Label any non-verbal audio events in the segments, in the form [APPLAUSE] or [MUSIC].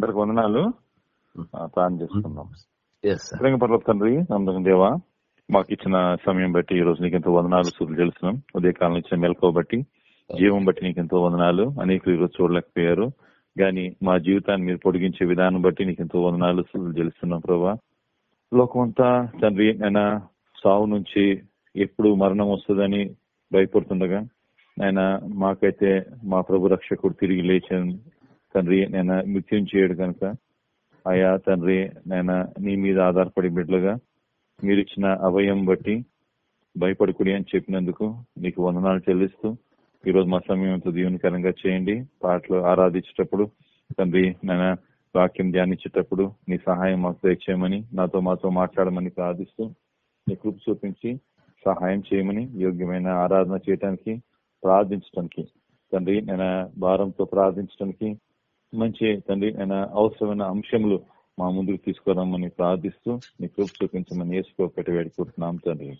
అందరికి వందనాలు. ప్రార్థన చేసుకుందాం. ప్రేమ పర్వత తండ్రి నమ్మకం దేవా మాకు ఇచ్చిన సమయం బట్టి ఈ రోజు నీకు ఎంతో వందనాలు సూర్యులు తెలుస్తున్నాం. ఉదయకాలం ఇచ్చిన మెలకువ బట్టి జీవం బట్టి నీకు ఎంతో వందనాలు. అనేకులు ఈరోజు చూడలేకపోయారు. గాని మా జీవితాన్ని మీరు పొడిగించే విధానం బట్టి నీకు ఎంతో వందనాలు సూర్యులు తెలుస్తున్నాం ప్రభా. లోకమంతా తండ్రి నేను సావు నుంచి ఎప్పుడు మరణం వస్తుందని భయపడుతుండగా ఆయన మాకైతే మా ప్రభు రక్షకుడు తిరిగి లేచాను తండ్రి నేను నృత్యం చేయడు కనుక. అయా తండ్రి నేను నీ మీద ఆధారపడి బిడ్డలుగా మీరు ఇచ్చిన అభయం బట్టి భయపడుకుడి అని చెప్పినందుకు నీకు వందనాలు చెల్లిస్తూ ఈ రోజు మా సమయం ఎంతో దీవెనకరంగా చేయండి. పాటలు ఆరాధించేటప్పుడు తండ్రి నేను వాక్యం ధ్యానించేటప్పుడు నీ సహాయం మాకు దయచేయమని నాతో మాతో మాట్లాడమని ప్రార్థిస్తూ నీ కృప చూపించి సహాయం చేయమని యోగ్యమైన ఆరాధన చేయడానికి ప్రార్థించడానికి తండ్రి నేను భారంతో ప్రార్థించడానికి మంచి తండ్రి నేను అవసరమైన అంశములు మా ముందుకు తీసుకురమ్మని ప్రార్థిస్తూ నీ కృప చూపించమని వేసుకోపెట్టి వేడుకుంటున్నాం తండ్రి.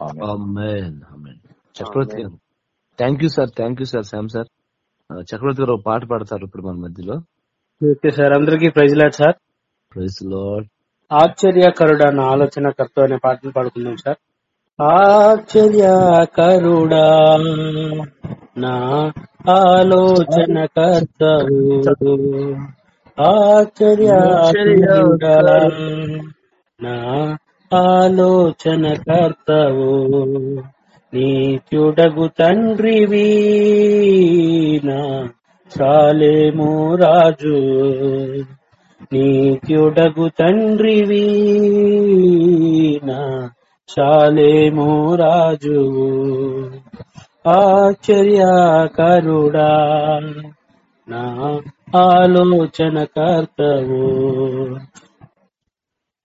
ఆమేన్. ఆమేన్. ఆమేన్. చక్రవర్తి గారు thank you sir thank you sir Sam sir Chakravarthi గారు పాట పాడతారు ఇప్పుడు మన మధ్యలో. ఓకే సార్ అందరికీ praise Lord sir praise Lord ఆశ్చర్యకరుడా నా ఆలోచన కర్త అనే పాటను పాడుకుందాం సార్ ఆశ్చర్యకరుడా నా ఆలోచన కర్తవు. ఆశ్చర్యకరుడా నా ఆలోచన కర్తవు. నీత్యుడగు తండ్రివి. నా చాలేము రాజు. నీత్యుడగు తండ్రివి. నా శాలేము రాజు ఆశ్చర్యకరుడా నా ఆలోచన కర్తవు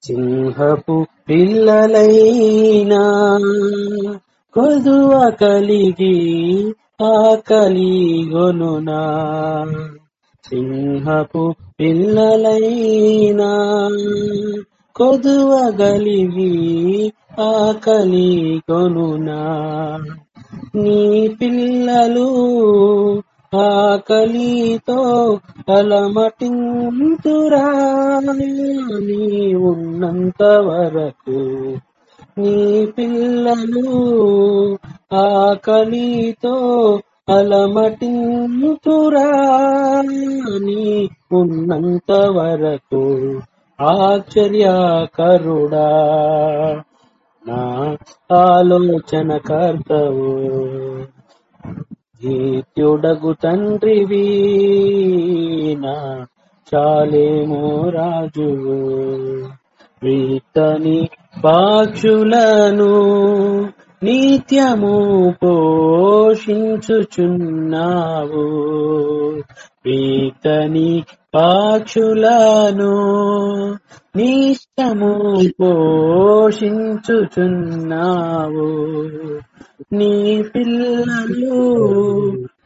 సింహపు పిల్లలైనా కొదువ కలిగి ఆకలిగొనునా సింహపు పిల్లలైనా కొదువ గలిగి ఆకలిగొనునా నీ పిల్లలు ఆకలితో అలమటింతురా. నీ ఉన్నంత వరకు నీ పిల్లలు ఆకలితో అలమటింతురా. నీ ఉన్నంత వరకు ఆశ్చర్యకరుడా. నా ఆలోచన కర్తవు జీత్యుడగు తండ్రివి నా చాలేమో రాజువు. వీతని పాక్షులను నిత్యము పోషించుచున్నావు. వీతని పాక్షులను నిష్టము పోషించుచున్నావు. నీ పిల్లలు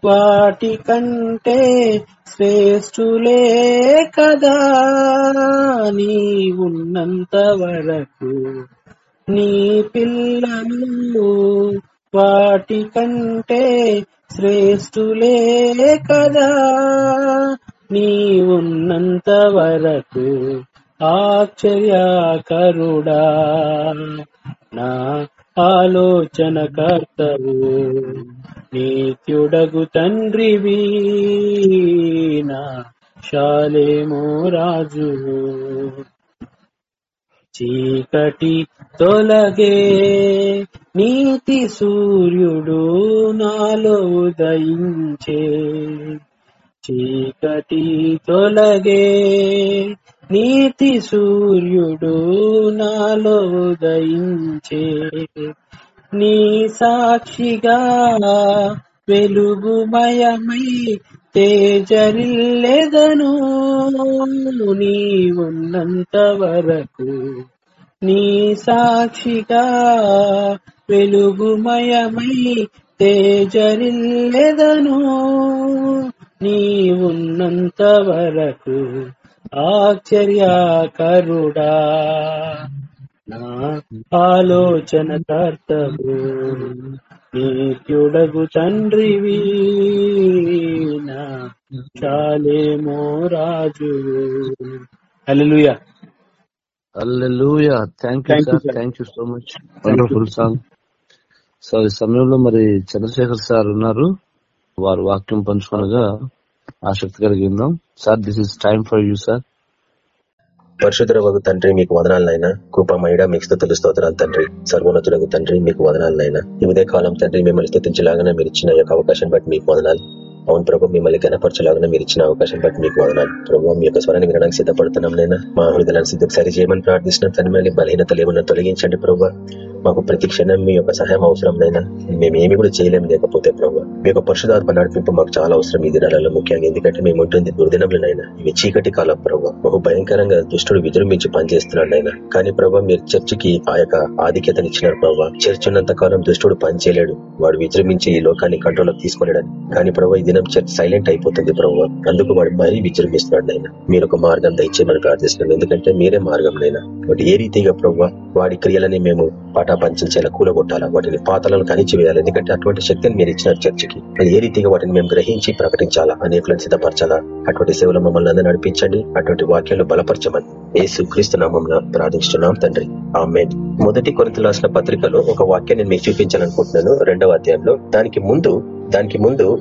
వాటి కంటే శ్రేష్ఠులే కదా నీ ఉన్నంత వరకు. నీ పిల్లలు వాటి కంటే శ్రేష్ఠులే కదా. నీ ఉన్నంత వరకు ఆశ్చర్యాకరుడా. నా ఆలోచన కర్తవు నీత్యుడగు తండ్రివి. నా శాలేమో రాజు చీకటి తొలగే నీతి సూర్యుడు నాలో ఉదయించే. చీకటి తొలగే నీతి సూర్యుడు నాలో ఉదయించే. నీ సాక్షిగా వెలుగుమయమై తేజరిల్లెదను నీ ఉన్నంత వరకు నీ సాక్షిగా వెలుగుమయమై తేజరిల్లెదను నీ ఉన్నంత వరకు ఆశ్చర్యాకరుడా. నా ఆలోచన కర్తవు నిత్యుడగు తండ్రివి నా చాలేమో రాజు. హల్లెలూయా హల్లెలూయా thank you sir. Thank you so much wonderful song so ఈ సమయంలో మరి చంద్రశేఖర్ సార్ ఉన్నారు. వారు వాక్యం పంచుకొనగా ఆసక్తి కలిగి ఉందాం sir this is time for you sir పరిశుద్ధుడవగు తండ్రి మీకు వదనాలనైనా. కృపమయుడ మీకు స్థుతులు స్తోత్రాలు తండ్రి. సర్వోన్నతులకు తండ్రి మీకు వదనాలనైనా. ఈ ఉదయ కాలం తండ్రి మిమ్మల్ని స్థుతించలాగానే మీరు ఇచ్చిన యొక్క అవకాశం బట్టి మీకు వదనాలు. అవును ప్రభు మిమ్మల్ని గణపరచలాగానే మీరు ఇచ్చిన అవకాశం బట్టి మీకు వదనాలు. ప్రభు మీ యొక్క స్వరాన్ని వినడానికి సిద్ధపడుతున్నాం నేను మా హృదయాన్ని సిద్ధం సరి చేయమని ప్రార్థిస్తున్నాం తన మళ్ళీ బలహీనతలు ఏమన్నా తొలగించండి ప్రభు. మాకు ప్రతి క్షణం మీ యొక్క సహాయం అవసరం నైనా మేము ఏమి కూడా చేయలేము లేకపోతే ప్రభు. మీ యొక్క పరిశుధాత్మ నడిపింపు మాకు చాలా అవసరం ఈ దినాలలో ముఖ్యంగా. ఎందుకంటే మేము ఉంటుంది దుర్దినములనైనా ఇవి చీకటి కాలం ప్రభు. బహు భయంకరంగా దుష్టుడు విజృంభించి పనిచేస్తున్నాడు ఆయన కానీ ప్రభావ మీరు చర్చికి ఆ యొక్క ఆధిక్యతను ఇచ్చినారు ప్రభు. చర్చ్ ఉన్నంత కాలం దుష్టుడు పనిచేయలేడు. వాడు విజృంభించి ఈ లోకాన్ని కంట్రోల్లోకి తీసుకోలేడని కానీ ప్రభు ఈ చర్చ్ సైలెంట్ అయిపోతుంది ప్రభు అందుకు వాడు మరీ విజృంభిస్తున్నాడు నైనా మీరు ఒక మార్గం దయచేయమని ప్రార్థిస్తున్నాం ఎందుకంటే మీరే మార్గం నైనా వాటి ఏ రీతిగా ప్రభు వాడి క్రియలని మేము పాటాపంచేలా కూలగొట్టాలా? వాటిని పాతలను కనిచి వేయాలి ఎందుకంటే అటువంటి శక్తిని మీరు ఇచ్చినారు చర్చికి. అది ఏ రీతిగా వాటిని మేము గ్రహించి ప్రకటించాలా? అనేకులను సిద్ధపరచాలా? అటువంటి సేవలు మమ్మల్ని అందరూ నడిపించండి. అటువంటి వాక్యాలు బలపరచమని ఏసు క్రీస్తు నామం ప్రార్థిస్తున్నాం తండ్రి. ఆమె మొదటి కొరింత రాసిన పత్రికలో ఒక వాక్యాన్ని మీకు చూపించాలనుకుంటున్నాను. రెండవ అధ్యాయంలో దానికి ముందు దానికి ముందు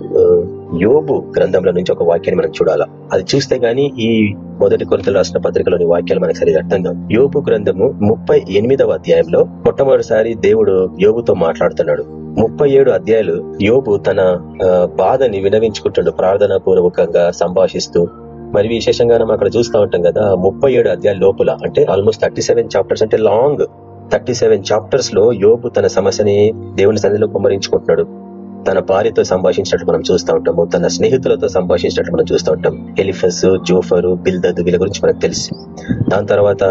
యోబు గ్రంథంలో నుంచి ఒక వాక్యాన్ని మనం చూడాలా? అది చూస్తే గానీ ఈ మొదటి కొరతలు రాసిన పత్రికలోని వాక్యాలు మనకు సరిగా అర్థం కావు. యోబు గ్రంథము ముప్పై ఎనిమిదవ అధ్యాయంలో మొట్టమొదటిసారి దేవుడు యోబుతో మాట్లాడుతున్నాడు. ముప్పై ఏడు అధ్యాయులు యోబు తన ఆ, బాధని వినవించుకుంటాడు ప్రార్థన పూర్వకంగా సంభాషిస్తూ. మరి విశేషంగా మనం అక్కడ చూస్తూ ఉంటాం కదా ముప్పై ఏడు అధ్యాయుల లోపల అంటే ఆల్మోస్ట్ థర్టీ సెవెన్ చాప్టర్స్ అంటే లాంగ్ థర్టీ సెవెన్ చాప్టర్స్లో యోబు తన సమస్యని దేవుని సన్నిధిలో కుమ్మరించుకుంటున్నాడు. తన భార్యతో సంభాషించినట్టు మనం చూస్తూ ఉంటాము తన స్నేహితులతో సంభాషించినట్టు మనం చూస్తూ ఉంటాం. ఎలిఫస్ జోఫరు బిల్దద్ వీళ్ళ గురించి మనకు తెలుసు. దాని తర్వాత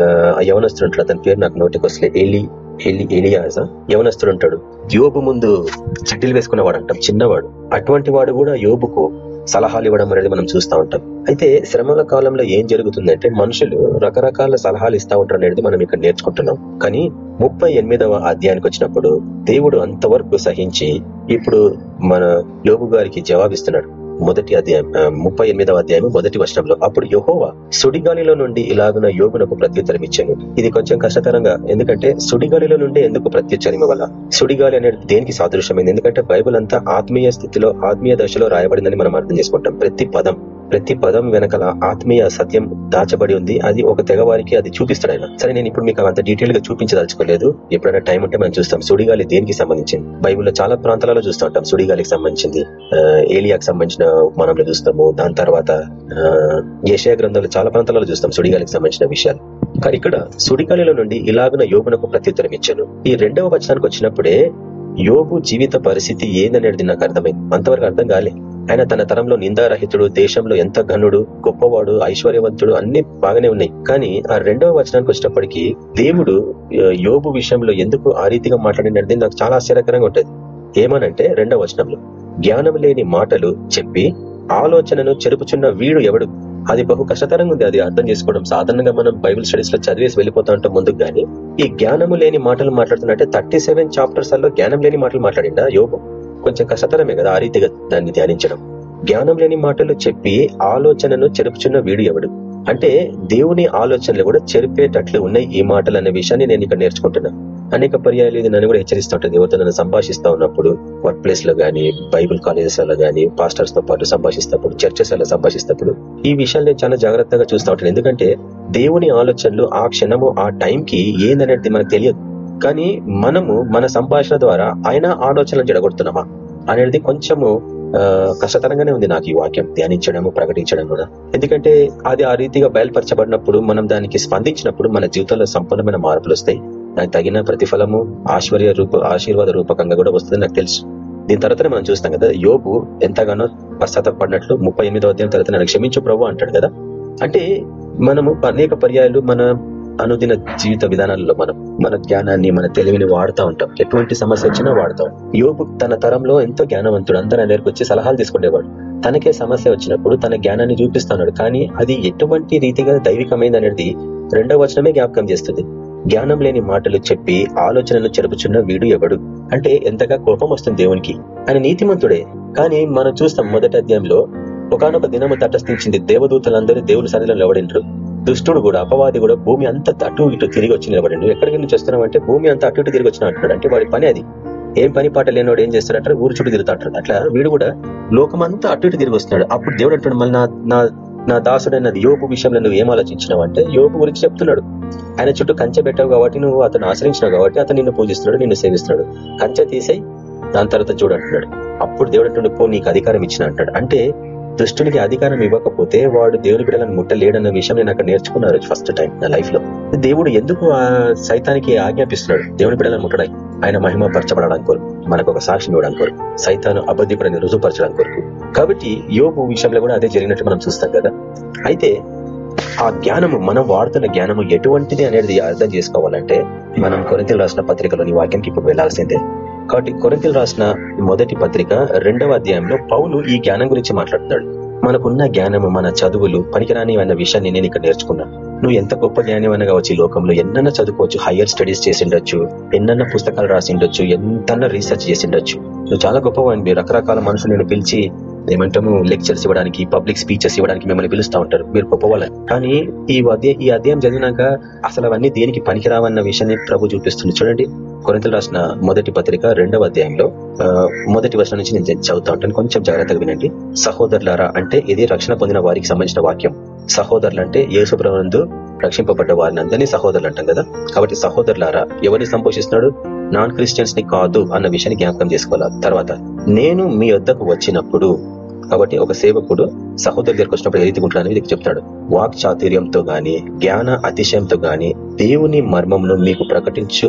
ఆ, యవనస్తుడు ఉంటాడు అతని పేరు నాకు నోటికి వస్తలే ఎలి ఎలి ఎలియాజా? యవనస్తుడు ఉంటాడు. యోబు ముందు చెడ్డీలు వేసుకునేవాడు అంటాం చిన్నవాడు. అటువంటి వాడు కూడా యోబుకు సలహాలు ఇవ్వడం అనేది మనం చూస్తూ ఉంటాం. అయితే శ్రమల కాలంలో ఏం జరుగుతుందంటే మనుషులు రకరకాల సలహాలు ఇస్తా ఉంటారు అనేది మనం ఇక్కడ నేర్చుకుంటున్నాం. కానీ ముప్పై ఎనిమిదవ అధ్యాయానికి వచ్చినప్పుడు దేవుడు అంతవరకు సహించి ఇప్పుడు మన యోగు గారికి జవాబిస్తున్నాడు. మొదటి అధ్యాయం ముప్పై ఎనిమిదవ అధ్యాయం మొదటి వర్షంలో అప్పుడు యహోవా సుడిగాలిలో నుండి ఇలాగున యోగునకు ప్రత్యుత్తరం ఇచ్చాను. ఇది కొంచెం కష్టతరంగా ఎందుకంటే సుడిగాలిలో నుండి ఎందుకు ప్రత్యుత్తరం ఇవ్వాల సుడిగాలి అనేది దేనికి సాదృశ్యమైంది? ఎందుకంటే బైబుల్ అంతా ఆత్మీయ స్థితిలో ఆత్మీయ దశలో రాయబడిందని మనం అర్థం చేసుకుంటాం. ప్రతి పదం ప్రతి పదం వెనకాల ఆత్మీయ సత్యం దాచబడి ఉంది. అది ఒక తెగవారికి అది చూపిస్తాడు ఆయన. సరే నేను ఇప్పుడు మీకు అంత డీటెయిల్గా చూపించదలుచుకోలేదు. ఎప్పుడైనా టైం ఉంటే మనం చూస్తాం. సుడిగాలి దేనికి సంబంధించింది? బైబిల్లో చాలా ప్రాంతాలలో చూస్తూ ఉంటాం. సుడిగాలికి సంబంధించింది. ఏలియాకి సంబంధించిన ఉపమానంలో చూస్తాము. దాని తర్వాత ఆ, ఏషియా గ్రంథంలో చాలా ప్రాంతాలలో చూస్తాం సుడిగాలికి సంబంధించిన విషయాలు. కానీ ఇక్కడ సుడిగాలిలో నుండి ఇలాగున యోగునకు ప్రత్యుత్తరం ఇచ్చాను. ఈ రెండవ వచనానికి వచ్చినప్పుడే యోగు జీవిత పరిస్థితి ఏందనేది నాకు అర్థమైంది. అంతవరకు అర్థం కాలే. ఆయన తన తరంలో నిందారహితుడు దేశంలో ఎంత ఘనుడు గొప్పవాడు ఐశ్వర్యవంతుడు అన్ని బాగానే ఉన్నాయి. కానీ ఆ రెండవ వచనానికి వచ్చినప్పటికీ దేవుడు యోబు విషయంలో ఎందుకు ఆ రీతిగా మాట్లాడినది నాకు చాలా ఆశ్చర్యకరంగా ఉంటది. ఏమనంటే రెండవ వచనంలో జ్ఞానం లేని మాటలు చెప్పి ఆలోచనను చెరుపుచున్న వీడు ఎవడు? అది బహు కష్టతరంగా ఉంది. అది అర్థం చేసుకోవడం. సాధారణంగా మనం బైబిల్ స్టడీస్లో చదివేసి వెళ్ళిపోతా ఉంటాం ముందుకు గానీ ఈ జ్ఞానము లేని మాటలు మాట్లాడుతున్నట్టే థర్టీ సెవెన్ చాప్టర్స్లో జ్ఞానం లేని మాటలు మాట్లాడిందా యోగం కొంచెం కష్టతరమే కదా ఆ రీతిగా దాన్ని ధ్యానించడం. జ్ఞానం లేని మాటలు చెప్పి ఆలోచనను చెరుపుచున్న వీడు ఎవడు? అంటే దేవుని ఆలోచనలు కూడా చెరిపేటట్లు ఉన్నాయి ఈ మాటలు అనే విషయాన్ని నేను ఇక్కడ నేర్చుకుంటున్నా. అనేక పర్యాయాలు ఇది నన్ను కూడా హెచ్చరిస్తూ ఉంటుంది. ఎవరితో నన్ను సంభాషిస్తా ఉన్నప్పుడు వర్క్ ప్లేస్లో గానీ బైబుల్ కాలేజెస్లో గానీ పాస్టర్స్తో పాటు సంభాషిస్తప్పుడు చర్చెస్లో సంభాషిస్తప్పుడు ఈ విషయాలు నేను చాలా జాగ్రత్తగా చూస్తూ ఉంటాను. ఎందుకంటే దేవుని ఆలోచనలు ఆ క్షణము ఆ టైంకి ఏందనేది మనకు తెలియదు. కానీ మనము మన సంభాషణ ద్వారా ఆయన ఆలోచనలు జడగొడుతున్నామా అనేది కొంచెము ఆ, కష్టతరంగానే ఉంది నాకు ఈ వాక్యం. ధ్యానించడము ప్రకటించడం కూడా. ఎందుకంటే అది ఆ రీతిగా బయలుపరచబడినప్పుడు మనం దానికి స్పందించినప్పుడు మన జీవితంలో సంపూర్ణమైన మార్పులు వస్తాయి. దానికి తగిన ప్రతిఫలము ఆశ్వర్య రూప ఆశీర్వాద రూపకంగా కూడా వస్తుంది నాకు తెలుసు. దీని తర్వాతనే మనం చూస్తాం కదా యోబు ఎంతగానో పశ్చాత్తపడినట్లు ముప్పై ఎనిమిదో అధ్యాయం తర్వాత నన్ను క్షమించు ప్రభు అంటాడు కదా. అంటే మనము అనేక పర్యాయాలు మన అనుదిన జీవిత విధానాల్లో మనం మన జ్ఞానాన్ని మన తెలివిని వాడుతూ ఉంటాం. ఎటువంటి సమస్య వచ్చినా వాడతాం యోగు తన తరంలో ఎంతో జ్ఞానవంతుడు. అందరూ దగ్గరకు వచ్చి సలహాలు తీసుకునేవాడు తనకే సమస్య వచ్చినప్పుడు తన జ్ఞానాన్ని చూపిస్తున్నాడు కానీ అది ఎటువంటి రీతిగా దైవికమైంది అనేది రెండవ వచనమే జ్ఞాపకం చేస్తుంది. జ్ఞానం లేని మాటలు చెప్పి ఆలోచనలు చెరుపుచున్న వీడు ఎవడు? అంటే ఎంతగా కోపం వస్తుంది దేవునికి? ఆయన నీతిమంతుడే. కానీ మనం చూస్తాం మొదటి అధ్యాయంలో ఒకనొక దినము తటస్థించింది దేవదూతలందరూ దేవుని సన్నిధిలో ఎవడిండ్రు దుష్టుడు కూడా అపవాది కూడా భూమి అంతా అటు ఇటు తిరిగి వచ్చి నిలబడిండు. ఎక్కడికి నుంచి వస్తున్నాం అంటే భూమి అంతా అటు ఇటు తిరిగి వచ్చిన అంటున్నాడు. అంటే వాడి పని అది. ఏం పని పాట లేనివాడు ఏం చేస్తాడంటే ఊరు చుట్టూ తిరుగుతాడు అట్లా వీడు కూడా లోకమంతా అటు ఇటు తిరిగి వస్తున్నాడు. అప్పుడు దేవుడు అంటాడు మళ్ళీ నా నా నా దాసుడైన యోపు విషయంలో నువ్వు ఏం ఆలోచించినావు అంటే యోపు గురించి చెప్తున్నాడు. ఆయన చుట్టూ కంచె పెట్టావు కాబట్టి నువ్వు అతను ఆశ్రయించినావు కాబట్టి అతను నిన్ను పూజిస్తున్నాడు నిన్ను సేవిస్తున్నాడు. కంచె తీసేయి దాని తర్వాత చూడంటున్నాడు అప్పుడు దేవుడు అంటుండే పో నీకు అధికారం ఇచ్చిన అంటాడు. అంటే దుష్టునికి అధికారం ఇవ్వకపోతే వాడు దేవుని బిడ్డలను ముట్టలేడన్న విషయం నేను అక్కడ నేర్చుకున్నారు ఫస్ట్ టైం నా లైఫ్లో. దేవుడు ఎందుకు ఆ సైతానికి ఆజ్ఞాపిస్తున్నాడు? దేవుని బిడ్డలను ముట్టడానికి. ఆయన మహిమ పరచబడడానికి కోరు మనకు ఒక సాక్షి ఇవ్వడానికి కోరు సైతాను అబద్ధికుడని రుజువుపరచడానికి కోరుకు. కాబట్టి యోగు విషయంలో కూడా అదే జరిగినట్టు మనం చూస్తాం కదా. అయితే ఆ జ్ఞానము మనం వాడుతున్న జ్ఞానము ఎటువంటిది అనేది అర్థం చేసుకోవాలంటే మనం కొరింతలు రాసిన పత్రికలోని వాక్యానికి ఇప్పుడు వెళ్ళాల్సిందే కాబట్టి కొరింతలు రాసిన మొదటి పత్రిక రెండవ అధ్యాయంలో పౌలు ఈ జ్ఞానం గురించి మాట్లాడుతున్నాడు. మనకున్న జ్ఞానము మన చదువులు పనికిరాని అన్న విషయాన్ని నేను ఇక్కడ నేర్చుకున్నా. నువ్వు ఎంత గొప్ప జ్ఞానం అనగా కావచ్చు ఈ లోకంలో ఎన్నన్నా చదువుకోవచ్చు హయ్యర్ స్టడీస్ చేసిండొచ్చు ఎన్నన్నా పుస్తకాలు రాసిండొచ్చు ఎంతన్నా రీసెర్చ్ చేసిండొచ్చు. నువ్వు చాలా గొప్పవాడివి రకరకాల మనుషులు నేను పిలిచి ఏమంటాము లెక్చర్స్ ఇవ్వడానికి పబ్లిక్ స్పీచెస్ ఇవ్వడానికి మిమ్మల్ని పిలుస్తూ ఉంటారు. మీరు గొప్పవాళ్ళని కానీ ఈ అధ్యాయం ఈ అధ్యాయం చదివినాక అసలు అవన్నీ దేనికి పనికిరావన్న విషయాన్ని ప్రభు చూపిస్తుంది. చూడండి కొరింతలు రాసిన మొదటి పత్రిక రెండవ అధ్యాయంలో మొదటి వర్షం నుంచి నేను చదువుతా ఉంటాను. కొంచెం జాగ్రత్తగా వినండి. సహోదరులారా అంటే ఇది రక్షణ పొందిన వారికి సంబంధించిన వాక్యం. సహోదరులు అంటే యేసుప్రభునందు రక్షింపబడ్డ వారిని అందరినీ సహోదరులు అంటాం కదా. కాబట్టి సహోదరులారా ఎవరిని సంపోషిస్తున్నాడు? నాన్ క్రిస్టియన్స్ని కాదు అన్న విషయాన్ని జ్ఞాపకం చేసుకోవాలా? తర్వాత నేను మీ వద్దకు వచ్చినప్పుడు కాబట్టి ఒక సేవకుడు సహోదరు దగ్గరకు వచ్చినప్పుడు ఏ రీతి ఉంటాడని మీకు చెప్తాడు. వాక్ చాతుర్యంతో గాని జ్ఞాన అతిశయంతో గాని దేవుని మర్మంను మీకు ప్రకటించు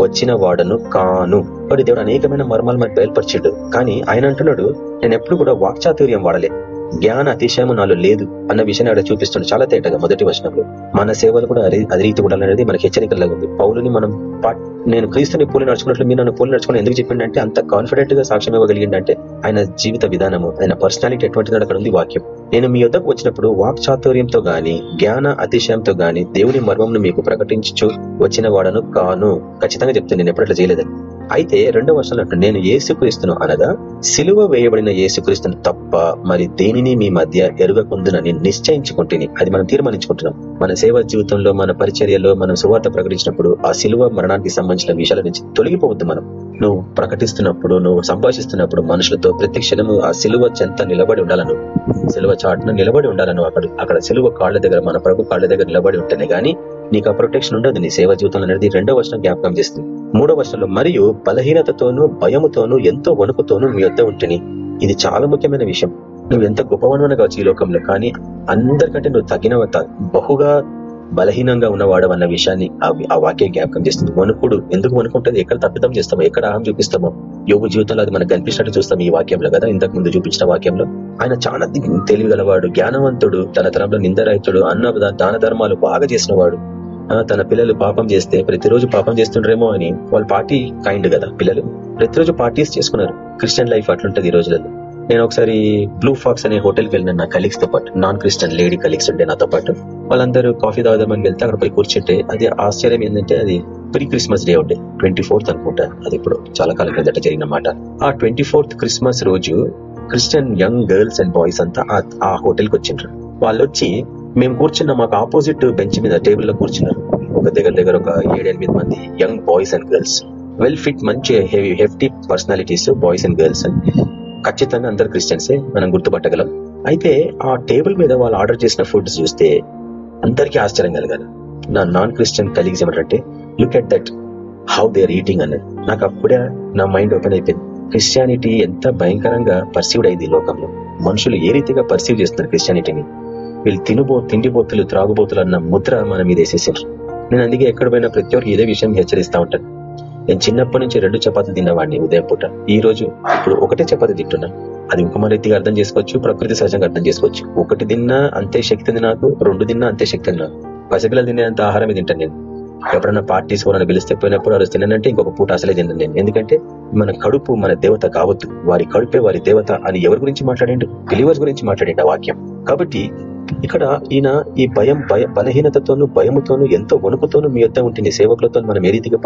వచ్చిన వాడను కాను. వాడి దేవుడు అనేకమైన మర్మాలు మనకు బయలుపరిచాడు. కానీ ఆయన అంటున్నాడు నేను ఎప్పుడు కూడా వాక్చాతుర్యం వాడలే. జ్ఞాన అతిశయము నాలో లేదు అన్న విషయాన్ని అక్కడ చూపిస్తుంది చాలా తేటగా మొదటి వచనంలో. మన సేవలు కూడా అదే రీతి ఉండాలనేది మనకి హెచ్చరికలాగా ఉంది. పౌరుని మనం నేను క్రీస్తుని పోలి నడుచుకున్నట్లు మీరు నన్ను పోలి నడుచుకుని ఎందుకు చెప్పిండంటే అంత కాన్ఫిడెంట్గా సాక్ష్యం ఇవ్వగలిగిందంటే ఆయన జీవిత విధానము ఆయన పర్సనాలిటీ ఎటువంటిది అక్కడ ఉంది వాక్యం. నేను మీ యొద్దకు వచ్చినప్పుడు వాక్ చాతుర్యంతో గాని జ్ఞాన అతిశయంతో గాని దేవుని మర్మంను మీకు ప్రకటించు వచ్చిన వాడను కాను. ఖచ్చితంగా చెప్తాను నేను ఎప్పుడట్లా చేయలేదని అయితే రెండవ వర్షాలు అంటూ నేను ఏసుక్రీస్తును అనగా సిలువ వేయబడిన ఏసుక్రీస్తును తప్ప మరి దేనిని మీ మధ్య ఎరుగకుందునని నిశ్చయించుకుంటుని? అది మనం తీర్మానించుకుంటున్నాం. మన సేవా జీవితంలో మన పరిచర్యలో మనం సువార్త ప్రకటించినప్పుడు ఆ సిలువ మరణానికి సంబంధించిన విషయాల నుంచి తొలగిపోవద్దు మనం. నువ్వు ప్రకటిస్తున్నప్పుడు నువ్వు సంభాషిస్తున్నప్పుడు మనుషులతో ప్రతి క్షణము ఆ సిలువ చెంత నిలబడి ఉండాలను. సిలువ చాటున నిలబడి ఉండాలను అక్కడ. అక్కడ సిలువ కాళ్ళ దగ్గర మన ప్రభు కాళ్ళ దగ్గర నిలబడి ఉంటేనే గానీ నీకు ఆ ప్రొటెక్షన్ ఉండదు. నీ సేవ జీవితంలో అనేది రెండో వర్షం జ్ఞాపకం చేస్తుంది. మూడవ వర్షంలో మరియు బలహీనతతోనూ భయముతోనూ ఎంతో వణుకుతోనూ మీ వద్ద ఉంటుంది ఇది చాలా ముఖ్యమైన విషయం. నువ్వు ఎంత గొప్పవనవన కావచ్చు ఈ లోకంలో కానీ అందరికంటే నువ్వు తగిన బహుగా బలహీనంగా ఉన్నవాడు అన్న విషయాన్ని ఆ వాక్యం జ్ఞాపకం చేస్తుంది. వణుకుడు ఎందుకు వణుకుంటుంది? ఎక్కడ తప్పితం చేస్తామో ఎక్కడ ఆహం చూపిస్తామో? యోగు జీవితంలో అది మనకు కనిపించినట్టు చూస్తాం ఈ వాక్యంలో కదా ఇంతకు ముందు చూపించిన వాక్యంలో. ఆయన చాలా తెలివిగలవాడు జ్ఞానవంతుడు తన తరంలో నిందరహితుడు అన్న దాన ధర్మాలు బాగా చేసిన వాడు తన పిల్లలు పాపం చేస్తే ప్రతిరోజు పాపం చేస్తుండ్రేమో అని వాళ్ళు పార్టీ కైండ్ కదా పిల్లలు. ప్రతిరోజు పార్టీస్ చేసుకున్నారు. క్రిస్టియన్ లైఫ్ అట్లుంటది ఈ రోజులలో. నేను ఒకసారి బ్లూ ఫాక్స్ అనే హోటల్కి వెళ్ళిన నా కలీగ్స్తో పాటు నాన్ క్రిస్టియన్ లేడీ కలీగ్స్ ఉండే నాతో పాటు. వాళ్ళందరూ కాఫీ తాగుదామని వెళ్తే అక్కడ పోయి కూర్చుంటే అది ఆశ్చర్యం ఏంటంటే అది ప్రీ క్రిస్మస్ డే ఉండే. ట్వంటీ ఫోర్త్ అనుకుంటా. అది ఇప్పుడు చాలా కాలం క్రిందట జరిగిన మాట ఆ ట్వంటీ ఫోర్త్ క్రిస్మస్ రోజు Christian young girls and boys అంతా ఆ హోటల్కి వచ్చిండ్రు. వాళ్ళు వచ్చి మేము కూర్చున్న మాకు ఆపోజిట్ బెంచ్ మీద టేబుల్లో కూర్చున్నారు ఒక దగ్గర దగ్గర ఒక ఏడెనిమిది మంది young boys and girls well fit మంచి heavy hefty personalities boys and girls ఖచ్చితంగా అందరు క్రిస్టియన్సే మనం గుర్తుపట్టగలం. అయితే ఆ టేబుల్ మీద వాళ్ళు ఆర్డర్ చేసిన ఫుడ్స్ చూస్తే అందరికీ ఆశ్చర్యం కలగాలి. నా నాన్ క్రిస్టియన్ కలీగ్స్ ఏమంటే look at that how they are eating అన్నది నాకు అప్పుడే నా మైండ్ ఓపెన్ అయిపోయింది. క్రిస్టియానిటీ ఎంత భయంకరంగా పర్సీవ్డ్ అయింది లోకంలో. మనుషులు ఏ రీతిగా పర్సీవ్ చేస్తున్నారు క్రిస్టియానిటీని వీళ్ళు తినుబో తిండిబోతులు త్రాగుబోతులు అన్న ముద్ర మన మీద వేసేసారు. నేను అందుకే ఎక్కడ పోయినా ప్రతి ఒక్కరికి ఇదే విషయం హెచ్చరిస్తా ఉంటాను నేను చిన్నప్పటి నుంచి రెండు చపాతీలు తిన్నవాడిని ఉదయం పూట. ఈ రోజు ఇప్పుడు ఒకటే చపాతి తింటున్నా. అది ఉపమరీతిగా అర్థం చేసుకోవచ్చు ప్రకృతి సహజంగా అర్థం చేసుకోవచ్చు. ఒకటి తిన్నా అంతే శక్తి ఉంది నాకు రెండు తిన్నా అంతే శక్తి ఉంది నాకు. పసిపిల్లలు తినేంత ఆహారమే తింటాను నేను. ఎప్పుడన్నా పార్టీస్ ఎవరైనా పిలిస్తే పోయినప్పుడు ఆ తినంటే తిన్నానంటే ఇంకొక పూట అసలే తిన్నాను నేను. ఎందుకంటే మన కడుపు మన దేవత కావద్దు. వారి కడుపే వారి దేవత అని ఎవరి గురించి మాట్లాడండి? బిలీవర్స్ గురించి మాట్లాడండి ఆ వాక్యం. కాబట్టి ఇక్కడ ఈయన ఈ భయం భయ బలహీనతతోనూ భయముతోనూ ఎంతో వణుకుతోనూ మీ యొక్క ఉంటుంది సేవకులతో మనం ఏ రీతిగా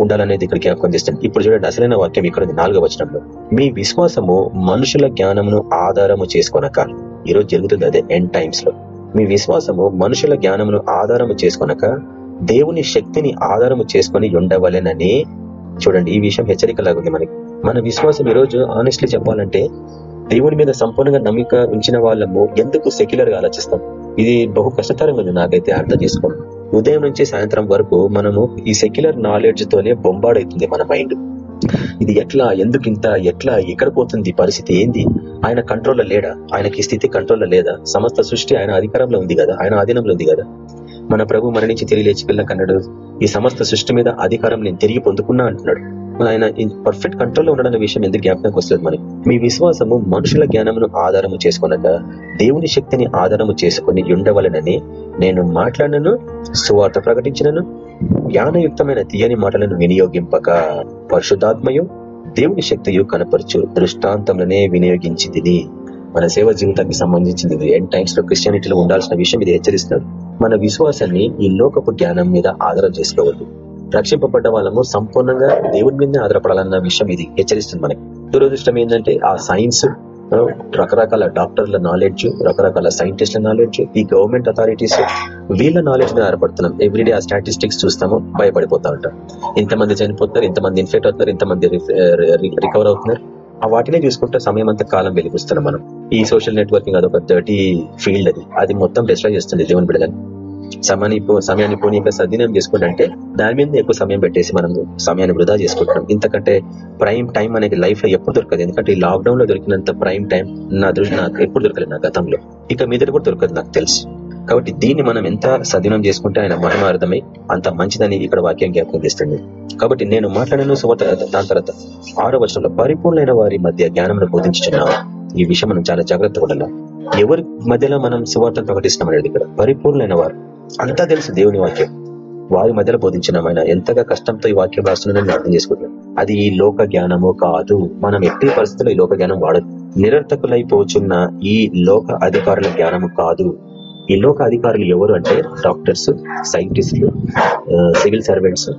ఉండాలనేది ఇక్కడ జ్ఞాపకం చేస్తాం ఇప్పుడు చూడండి అసలైన వాక్యం ఇక్కడ ఉంది నాలుగో వచనంలో. మీ విశ్వాసము మనుషుల జ్ఞానమును ఆధారము చేసుకొనక ఈరోజు జరుగుతుంది అదే ఎండ్ టైమ్స్లో. మీ విశ్వాసము మనుషుల జ్ఞానమును ఆధారము చేసుకొనక దేవుని శక్తిని ఆధారము చేసుకొని ఉండవలెనని చూడండి. ఈ విషయం హెచ్చరికలాగా ఉంది మనకి. మన విశ్వాసం ఈ రోజు ఆనెస్ట్లీ చెప్పాలంటే దేవుని మీద సంపూర్ణంగా నమ్మిక ఉంచిన వాళ్ళము ఎందుకు సెక్యులర్గా ఆలోచిస్తాం? ఇది బహు కష్టతరంగా ఉంది నాకైతే అర్థం చేసుకోండి ఉదయం నుంచి సాయంత్రం వరకు మనము ఈ సెక్యులర్ నాలెడ్జ్ తోనే బొంబాడైతుంది మన మైండ్ ఇది ఎట్లా ఎందుకు ఇంత ఎట్లా ఎక్కడ పోతుంది పరిస్థితి ఏంది? ఆయన కంట్రోల్లో లేడా? ఆయనకి స్థితి కంట్రోల్లో లేదా? సమస్త సృష్టి ఆయన అధికారంలో ఉంది కదా? ఆయన ఆధీనంలో ఉంది కదా? మన ప్రభు మరణించి తిరిగి లేచి పిల్ల అన్నాడు ఈ సమస్త సృష్టి మీద అధికారం నేను తిరిగి పొందుకున్నా అంటున్నాడు. ఆయన పర్ఫెక్ట్ కంట్రోల్లో ఉండడం విషయం ఎందుకు జ్ఞాపకంకి వస్తుంది మనకి మీ విశ్వాసము మనుషుల జ్ఞానమును ఆధారము చేసుకునగా దేవుని శక్తిని ఆధారము చేసుకుని ఉండవలనని నేను మాట్లాడను సువార్త ప్రకటించినను జ్ఞానయుక్తమైన తీయని మాటలను వినియోగింపక పరిశుద్ధాత్మయు దేవుని శక్తియు కనపరచు దృష్టాంతంలోనే వినియోగించింది మన సేవ జీవితానికి సంబంధించింది ఎండ్ టైమ్స్లో క్రిస్టియానిటీలో ఉండాల్సిన విషయం ఇది హెచ్చరిస్తున్నాడు మన విశ్వాసాన్ని ఈ లోకపు జ్ఞానం మీద ఆధారం చేసుకోవద్దు. రక్షింపబడ్డ వాళ్ళము సంపూర్ణంగా దేవుని మీద ఆధారపడాలన్న విషయం ఇది. హెచ్చరిస్తుంది మనకి. దురదృష్టం ఏంటంటే ఆ సైన్స్ రకరకాల డాక్టర్ల నాలెడ్జ్ రకరకాల సైంటిస్టుల నాలెడ్జ్ ఈ గవర్నమెంట్ అథారిటీస్ వీళ్ళ నాలెడ్జ్ మీద ఆధారపడుతున్నాం. ఎవ్రీడే ఆ స్టాటిస్టిక్స్ చూస్తాము భయపడిపోతా ఉంటాం. ఇంతమంది చనిపోతున్నారు ఇంతమంది ఇన్ఫెక్ట్ అవుతున్నారు ఇంతమంది రికవర్ అవుతున్నారు. ఆ వాటినే చూసుకుంటే సమయం అంతా కాలం వెలిగిస్తున్నాం మనం. ఈ సోషల్ నెట్వర్కింగ్ అదొక డర్టీ ఫీల్డ్ అది. అది మొత్తం డిస్ట్రాయ్ చేస్తుంది దేవుని బిడ్డలని సమయాన్ని సమయాన్ని పోనీక సద్వినియోగం చేసుకుంటే దాని మీద ఎక్కువ సమయం పెట్టేసి మనం సమయాన్ని వృధా చేసుకుంటున్నాం. ఇంతకంటే ప్రైమ్ టైం అనేది లైఫ్లో ఎప్పుడు దొరకదు. ఎందుకంటే ఈ లాక్డౌన్లో దొరికినంత ప్రైమ్ టైం నా దృష్టి నాకు ఎప్పుడు దొరకలేదు నా గతంలో. ఇక మీద కూడా దొరకదు నాకు తెలుసు. కాబట్టి దీన్ని మనం ఎంత సద్వినియోగం చేసుకుంటే ఆయన మహిమార్థమై అంత మంచిదని ఇక్కడ వాక్యం జ్ఞాపకం చేస్తుంది. కాబట్టి నేను మాట్లాడాను సువార్త దాని తర్వాత ఆరో వచనంలో పరిపూర్ణమైన వారి మధ్య జ్ఞానం బోధించుతున్నాం ఈ విషయం మనం చాలా జాగ్రత్తగా ఉండాలి. ఎవరి మధ్యలో మనం సువార్తను ప్రకటిస్తున్నాం అనేది ఇక్కడ. పరిపూర్ణమైన వారు. అంతా తెలుసు దేవుని వాక్యం. వారి మధ్యలో బోధించినాం ఆయన ఎంతగా కష్టంతో ఈ వాక్యం రాస్తున్నానని నేను అర్థం చేసుకుంటున్నాను అది ఈ లోక జ్ఞానము కాదు. మనం ఎట్టి పరిస్థితుల్లో ఈ లోక జ్ఞానం వాడదు. నిరర్థకులైపోచున్న ఈ లోక అధికారుల జ్ఞానము కాదు. ఈ లోక అధికారులు ఎవరు అంటే డాక్టర్స్ సైంటిస్టులు civil servants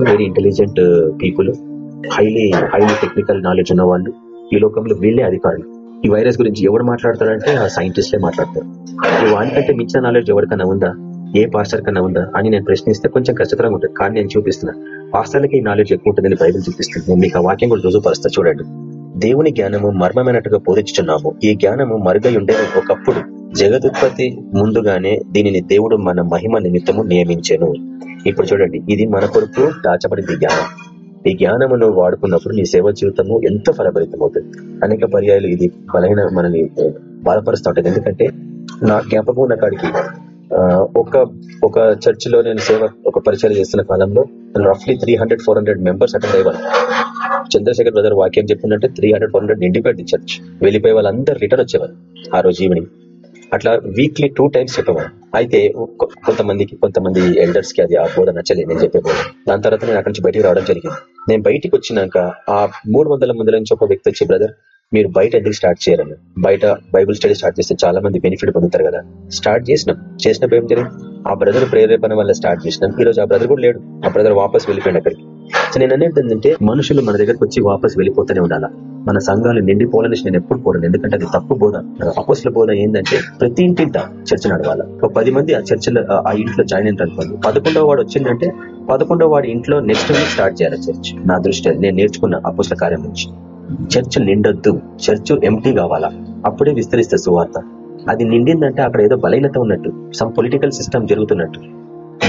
very intelligent people highly highly technical knowledge ఉన్న వాళ్ళు ఈ లోకంలో వీళ్ళే అధికారులు. ఈ వైరస్ గురించి ఎవరు మాట్లాడతారంటే ఆ సైంటిస్ట్లే మాట్లాడతారు. ఈ వానికంటే మించిన నాలెడ్జ్ ఎవరికైనా ఉందా? ఏ పాస్టర్ కన్నా ఉందా అని నేను ప్రశ్నిస్తే కొంచెం కష్టతరంగా ఉంటుంది. కానీ నేను చూపిస్తున్నా. పాస్టర్లకి ఈ నాలెడ్జ్ ఎక్కువ ఉంటుందని బైబిల్ చూపిస్తుంది. నేను మీకు ఆ వాక్యం కూడా రుజుపరుస్తా చూడండి. దేవుని జ్ఞానము మర్మమైనట్టుగా బోధించుచున్నాము. ఈ జ్ఞానము మరుగై ఉండే ఒకప్పుడు జగదుత్పత్తి ముందుగానే దీనిని దేవుడు మన మహిమ నిమిత్తము నియమించాను. ఇప్పుడు చూడండి ఇది మన కొరకు దాచబడింది జ్ఞానం. ఈ జ్ఞానమును వాడుకున్నప్పుడు నీ సేవ జీవితము ఎంతో ఫలభరితం అవుతుంది అనేక పర్యాయాలు ఇది బలహీన మనల్ని బాధపరుస్తూ ఉంటుంది. ఎందుకంటే నా జ్ఞాపకం ఉన్న కాడికి ఒక ఒక చర్చ్లో నేను సేవ ఒక పరిచయం చేస్తున్న కాలంలో రఫ్లీ three hundred four hundred members attend అయ్యేవాళ్ళు చంద్రశేఖర్ బ్రదర్ వాక్యం చెప్పిందంటే త్రీ హండ్రెడ్ ఫోర్ హండ్రెడ్ నిండిపోయింది చర్చ్ వెళ్ళిపోయే వాళ్ళందరూ రిటర్న్ వచ్చేవారు ఆ రోజు ఈవినింగ్ అట్లా వీక్లీ టూ టైమ్స్ చెప్పేవాడు అయితే కొంతమందికి కొంతమంది ఎల్డర్స్కి అది ఆ బోధ నచ్చలేదు నేను చెప్పేవాడు దాని తర్వాత నేను అక్కడి నుంచి బయటికి రావడం జరిగింది. నేను బయటికి వచ్చినాక ఆ మూడు వందల మంది నుంచి ఒక వ్యక్తి వచ్చి బ్రదర్ మీరు బయట ఎందుకు స్టార్ట్ చేయాలని బయట బైబుల్ స్టడీ స్టార్ట్ చేస్తే చాలా మంది బెనిఫిట్ పొందుతారు కదా. స్టార్ట్ చేసినాం. చేసినప్పుడు ఏం జరిగింది ఆ బ్రదర్ ప్రేరేపణ వల్ల స్టార్ట్ చేసినాం. ఈ రోజు ఆ బ్రదర్ కూడా లేడు. ఆ బ్రదర్ వాపస్ వెళ్ళిపోయాడు అక్కడికి. సో నేను అనేది ఏంటంటే మనుషులు మన దగ్గరకు వచ్చి వాపస్ వెళ్ళిపోతూనే ఉండాలా? మన సంఘాలు నిండిపోవాలని నేను ఎప్పుడు కోరను. ఎందుకంటే అది తప్పు బోధ. అపోసుల బోధ ఏంటంటే ప్రతి ఇంటింట చర్చ నడవాల? ఒక పది మంది ఆ చర్చలో ఆ- ఇంట్లో జాయిన్ అయిన అనుకోండి. పదకొండవ వాడు వచ్చిందంటే పదకొండవ వాడి ఇంట్లో నెక్స్ట్ వీక్ స్టార్ట్ చేయాలి చర్చ్? నా దృష్టి నేను నేర్చుకున్న అపోసుల కార్యం నుంచి. చర్చ్ నిండొద్దు. చర్చ్ ఎంటీ కావాలా? అప్పుడే విస్తరిస్తే సువార్త. అది నిండిందంటే అక్కడ ఏదో బలహీనత ఉన్నట్టు సమ్ పొలిటికల్ సిస్టమ్ జరుగుతున్నట్టు.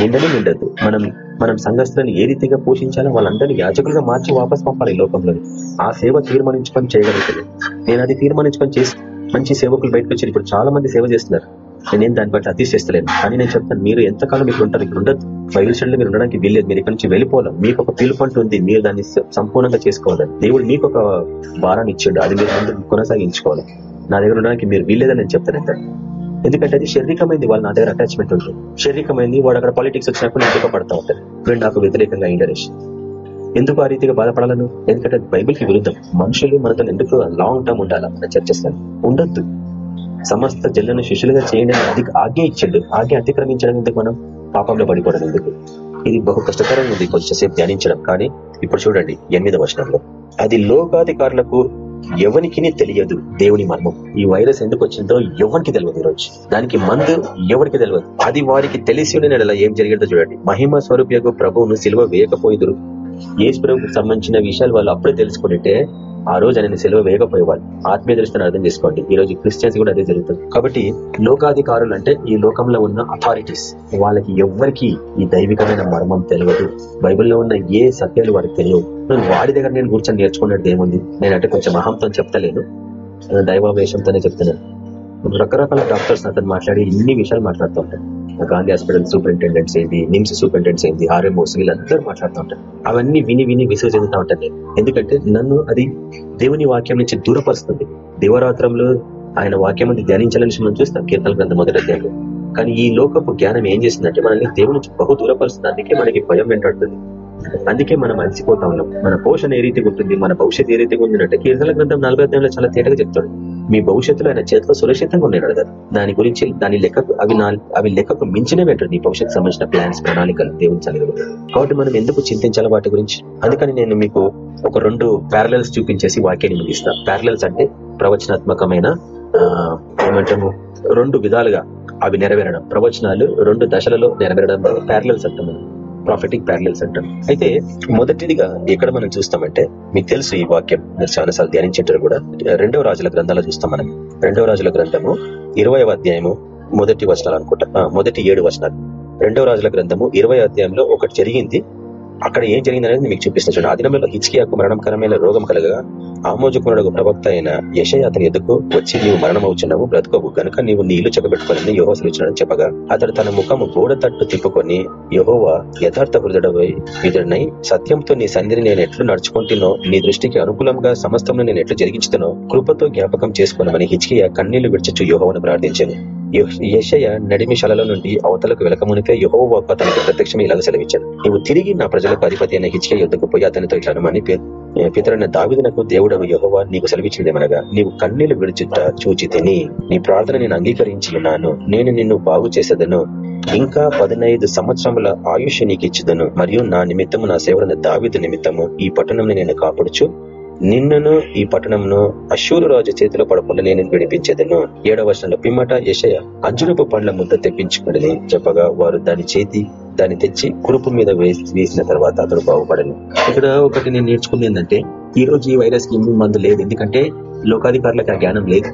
నిండనే నిండద్దు. మనం మనం సంఘస్థులను ఏ రీతిగా పోషించాలో వాళ్ళందరినీ యాజకులుగా మార్చి వాపస్ పంపాలి ఈ లోకంలో. ఆ సేవ తీర్మానించుకొని చేయగలుగుతుంది. నేను అది తీర్మానించుకొని చేసి మంచి సేవకులు బయటకు వచ్చి ఇప్పుడు చాలా మంది సేవ చేస్తున్నారు. నేనేం దాన్ని బట్టి అతిశేస్తలేను కానీ నేను చెప్తాను మీరు ఎంతకాలం ఇక్కడ ఉంటారు ఇక్కడ ఉండదు బయలు మీరు ఉండడానికి వీల్లేదు మీరు ఇక్కడి నుంచి వెళ్ళిపోవాలి. మీకు ఒక పిలుపంటు ఉంది మీరు దాన్ని సంపూర్ణంగా చేసుకోవాలని దేవుడు మీకు ఒక భారాన్ని ఇచ్చిండు అది మీరు ముందు కొనసాగించుకోవాలి. నా దగ్గర ఉండడానికి మీరు వీల్లేదని నేను చెప్తాను ఎంత ఎందుకంటే అది శారీరకమైంది వాళ్ళు నా దగ్గర అటాచ్మెంట్ ఉంటుంది శారీరకమైంది వాడు అక్కడ పాలిటిక్స్ వచ్చినప్పుడు నేను పడతా ఉంటారు వీడు నాకు వ్యతిరేకంగా ఇండరేష్ ఎందుకు ఆ రీతిగా బాధపడాలను? ఎందుకంటే బైబిల్కి బైబిల్కి విరుద్ధం. మనుషులు మనతో ఎందుకు లాంగ్ టర్మ్ ఉండాలా? మన చర్చస్ ఉండొద్దు. సమస్త జల్లను శిష్యులుగా చేయండి అధిక ఆజ్ఞ ఇచ్చిండు. ఆజ్ఞ అతిక్రమించడం ఎందుకు మనం? పాపంలో పడిపోవడం ఎందుకు? ఇది బహు కష్టకరంగా ఉంది కొంచెంసేపు ధ్యానించడం. కానీ ఇప్పుడు చూడండి ఎనిమిదవ వర్షంలో అది లోకాధికారులకు ఎవరికి తెలియదు దేవుని మర్మం. ఈ వైరస్ ఎందుకు వచ్చిందో ఎవరికి తెలియదు ఈరోజు. దానికి మందు ఎవరికి తెలియదు? అది వారికి తెలిసి ఉన్న నెల ఏం జరిగిందో చూడండి. మహిమ స్వరూపకు ప్రభువును సిలువ వేయకపోయిదురు. ఏసు ప్రభుకి సంబంధించిన విషయాలు వాళ్ళు అప్పుడే తెలుసుకుంటే ఆ రోజు ఆయన సెలవు వేయకపోయేవాళ్ళు ఆత్మీయ దృష్టిని అర్థం చేసుకోండి. ఈ రోజు క్రిస్టియన్స్ కూడా అదే జరుగుతుంది. కాబట్టి లోకాధికారులు అంటే ఈ లోకంలో ఉన్న అథారిటీస్ వాళ్ళకి ఎవ్వరికి ఈ దైవికమైన మర్మం తెలియదు. బైబిల్లో ఉన్న ఏ సత్యాలు వారికి తెలియవు. నేను వాడి దగ్గర నేను కూర్చొని నేర్చుకున్నట్టు ఏముంది? నేనంటే కొంచెం అహంతో చెప్తలేను. దైవావేశంతోనే చెప్తున్నాను. రకరకాల డాక్టర్స్ అతను మాట్లాడి ఇన్ని విషయాలు మాట్లాడుతూ ఉంటాడు. గాంధీ హాస్పిటల్ సూపరింటెండెంట్స్ ఏంది నిమ్స్ సూపరింటెండెంట్స్ ఏంది ఆర్ఎంఓస్ వీళ్ళందరూ మాట్లాడుతూ ఉంటారు. అవన్నీ విని విని విసుగు చెందుతా ఉంటాను నేను ఎందుకంటే నన్ను అది దేవుని వాక్యం నుంచి దూరపరుస్తుంది. దివరాత్రంలో ఆయన వాక్యం అంతా ధ్యానించాలని మనం చూస్తాం కీర్తన గ్రంథం మొదటి అధ్యాయంలో. కానీ ఈ లోకపు జ్ఞానం ఏం చేస్తుందంటే మనల్ని దేవుని నుంచి బహు దూరపరుస్తుంది అందుకే మనకి భయం వెంటాడుతుంది. అందుకే మనం అలసిపోతా ఉన్నాం. మన పోషణ ఏ రీతిగా ఉంటుంది మన భవిష్యత్ ఏ రీతిగా ఉందంటే కీర్తన గ్రంథం నలభై అధ్యాయంలో చాలా తేటగా చెప్తాడు. మీ భవిష్యత్తులో ఆయన చేతిలో సురక్షితంగా ఉన్నాడు కదా. దాని గురించి దాని లెక్కకు అవి అవి లెక్కకు మించినవి పెట్టరు నీ భవిష్యత్తు సంబంధించిన ప్లాన్స్ ప్రణాళికలు దేవుని చదివి కాబట్టి మనం ఎందుకు చింతించాలి వాటి గురించి? అందుకని నేను మీకు ఒక రెండు ప్యారలల్స్ చూపించేసి వాక్యాన్ని ముగిస్తా ప్యారలల్స్ అంటే ప్రవచనాత్మకమైన ఏమంటాము రెండు విధాలుగా అవి నెరవేరడం. ప్రవచనాలు రెండు దశలలో నెరవేరడం ప్యారలల్స్ అంటాం ప్రాఫిటింగ్ ప్యారలెల్స్ అంటారు అయితే మొదటిదిగా ఎక్కడ మనం చూస్తామంటే మీకు తెలుసు ఈ వాక్యం మీరు చాలాసార్లు ధ్యానించేటారు కూడా రెండవ రాజుల గ్రంథాలు చూస్తాం మనం. రెండవ రాజుల గ్రంథము ఇరవై అధ్యాయము మొదటి వచనాలు అనుకుంటా. మొదటి ఏడు వచనాలు. రెండవ రాజుల గ్రంథము ఇరవై అధ్యాయంలో ఒకటి జరిగింది. అక్కడ ఏం జరిగిందనేది మీకు చూపిస్తాను చూడండి. ఆ దినంలో హిచ్కియాకు మరణకరమైన రోగం కలగగా ఆమోజకునుడు ప్రవక్త అయిన యశయ అతని ఎదుకు వచ్చి నీవు మరణం అవుచున్నావు బ్రతుకోవు గనుక నీవు నీళ్ళు చెక్కబెట్టుకోవాలని యోహో సూచించడం చెప్పగా అతడు తన ముఖము గోడ తట్టు తిప్పుకొని యహోవా యథార్థ హృదయుడవై ఇతడినై సత్యంతో నీ సంధిని నేను ఎట్లు నడుచుకుంటున్నో నీ దృష్టికి అనుకూలంగా సమస్తంలో నేను ఎట్లు జరిగించుతానో కృపతో జ్ఞాపకం చేసుకున్నామని హిచ్కియా కన్నీళ్ళు విడిచచ్చు యోహోవను ప్రార్థించాను. యశయ నడిమిశాలలో నుండి అవతలకు వెలకమునికే యహోవా తనకు ప్రత్యక్షమే ఇలాగ సెలవిచ్చాను నువ్వు తిరిగి నా ప్రజలకు అధిపతి అయిన హిచ్కే యుద్ధకు పోయి అతనితో ఇట్లా అని పితరైన దావిదనకు దేవుడవు యహోవా నీకు సెలవిచ్చిందేమనగా నీవు కన్నీళ్ళు విడిచిట చూచి తిని నీ ప్రార్థన నేను అంగీకరించి ఉన్నాను నేను నిన్ను బాగు చేసేదను. ఇంకా పదినైదు సంవత్సరముల ఆయుష్ నీకు ఇచ్చిదను. మరియు నా నిమిత్తము నా సేవలను దావిద నిమిత్తము. ఈ పట్టణం నేను కాపాడుచు నిన్నను ఈ పట్టణంను అశూరు రాజు చేతిలో పడకుండా నేను విడిపించేదను ఏడవ వర్షంలో పిమ్మట యశయ అంజునపు పండ్ల ముద్ద తెప్పించుకుని చెప్పగా వారు దాని చేతి దాన్ని తెచ్చి కురుపు మీద వేసిన తర్వాత అతడు బాగుపడను. ఇక్కడ ఒకటి నేను నేర్చుకుంది ఏంటంటే ఈ రోజు ఈ వైరస్కి మందు లేదు. ఎందుకంటే లోకాధికారులకు ఆ జ్ఞానం లేదు.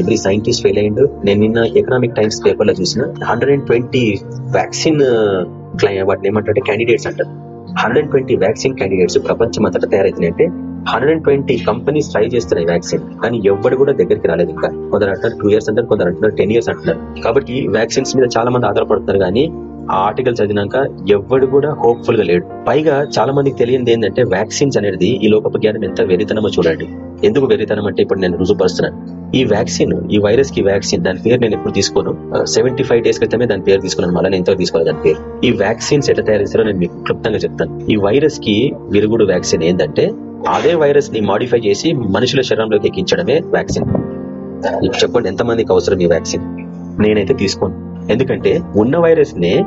ఎవ్రీ సైంటిస్ట్ ఫెయిల్ అయ్యిండు. నేను నిన్న ఎకనామిక్ టైమ్స్ పేపర్లో చూసిన హండ్రెడ్ అండ్ ట్వంటీ వ్యాక్సిన్ వాటిని ఏమంటే క్యాండిడేట్స్ అంటారు. హండ్రెడ్ ట్వంటీ వ్యాక్సిన్ క్యాండిడేట్స్ ప్రపంచం అంతటా తయారైతున్నాయంటే hundred and twenty companies try చేస్తున్నాయి వ్యాక్సిన్ కానీ ఎవ్వరు కూడా దగ్గరికి రాలేదు ఇంకా. కొందరు అంటున్నారు టూ ఇయర్స్ అంటారు కొందరు అంటున్నారు టెన్ ఇయర్స్ అంటున్నారు. కాబట్టి వ్యాక్సిన్స్ మీద చాలా మంది ఆధారపడుతున్నారు కానీ ఆ ఆర్టికల్ చదివినాక ఎవ్వడు కూడా హోప్ఫుల్గా లేడు పైగా చాలా మందికి తెలియంది ఏంటంటే వ్యాక్సిన్స్ అనేది ఈ లోకపు జ్ఞానం ఎంత వెరితనమో చూడండి. ఎందుకు వెరితనం అంటే ఇప్పుడు నేను రుజుపరుస్తున్నాను ఈ వ్యాక్సిన్ ఈ వైరస్కి వ్యాక్సిన్ దాని పేరు నేను ఎప్పుడు తీసుకోను. సెవెంటీ ఫైవ్ డేస్ క్రితమే దాని పేరు తీసుకున్నాను. మళ్ళీ ఎంతో తీసుకోవాలి దాని పేరు. ఈ వ్యాక్సిన్స్ ఎట్లా తయారు చేస్తారో నేను మీకు క్లుప్తంగా చెప్తాను. ఈ వైరస్కి విరుగుడు వ్యాక్సిన్ ఏంటంటే అదే వైరస్ని మాడిఫై చేసి మనుషుల శరీరంలోకి ఎక్కించడమే వ్యాక్సిన్ చెప్పండి ఎంతమందికి అవసరం ఈ వ్యాక్సిన్ నేనైతే తీసుకోను. ఎందుకంటే ఉన్న వైరస్ని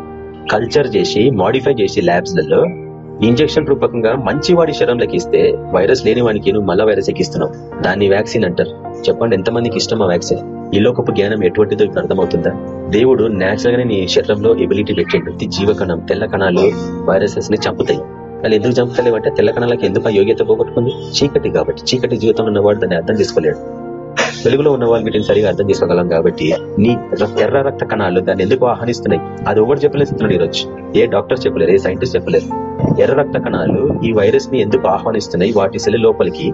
కల్చర్ చేసి మాడిఫై చేసి ల్యాబ్స్లలో ఇంజక్షన్ రూపకంగా మంచి వాడి శరీరంలోకి ఇస్తే వైరస్ లేని వానికి నువ్వు మళ్ళా వైరస్ ఎక్కిస్తున్నావు. దాన్ని వ్యాక్సిన్ అంటారు. చెప్పండి ఎంతమందికి ఇష్టం ఆ వ్యాక్సిన్ ఈ లోకపు జ్ఞానం ఎటువంటిదో ఇప్పుడు అర్థమవుతుందా? దేవుడు నేచురల్ గానే నీ శరీరంలో ఎబిలిటీ పెట్టిండు. జీవకణం తెల్ల కణాలు వైరసెస్ని చంపుతాయి. వాళ్ళు ఎందుకు చంపుతలేవు అంటే తెల్ల కణాలకు ఎందుకు యోగ్యత పోగొట్టుకుంది? చీకటి కాబట్టి. చీకటి జీవితంలో ఉన్నవాడు దాన్ని అర్థం చేసుకోలేడు. వెలుగులో ఉన్న వాళ్ళు వీటిని సరిగా అర్థం చేసుకోగలం కాబట్టి నీ ఎర్ర రక్త కణాలు దాన్ని ఎందుకు ఆహ్వానిస్తున్నాయి? అది ఒకటి చెప్పలేస్తున్నాడు ఈరోజు ఏ డాక్టర్ చెప్పలేరు ఏ సైంటిస్ట్ చెప్పలేరు ఎర్ర రక్త కణాలు ఈ వైరస్ని ఎందుకు ఆహ్వానిస్తున్నాయి? వాటి సెల్ లోపలికి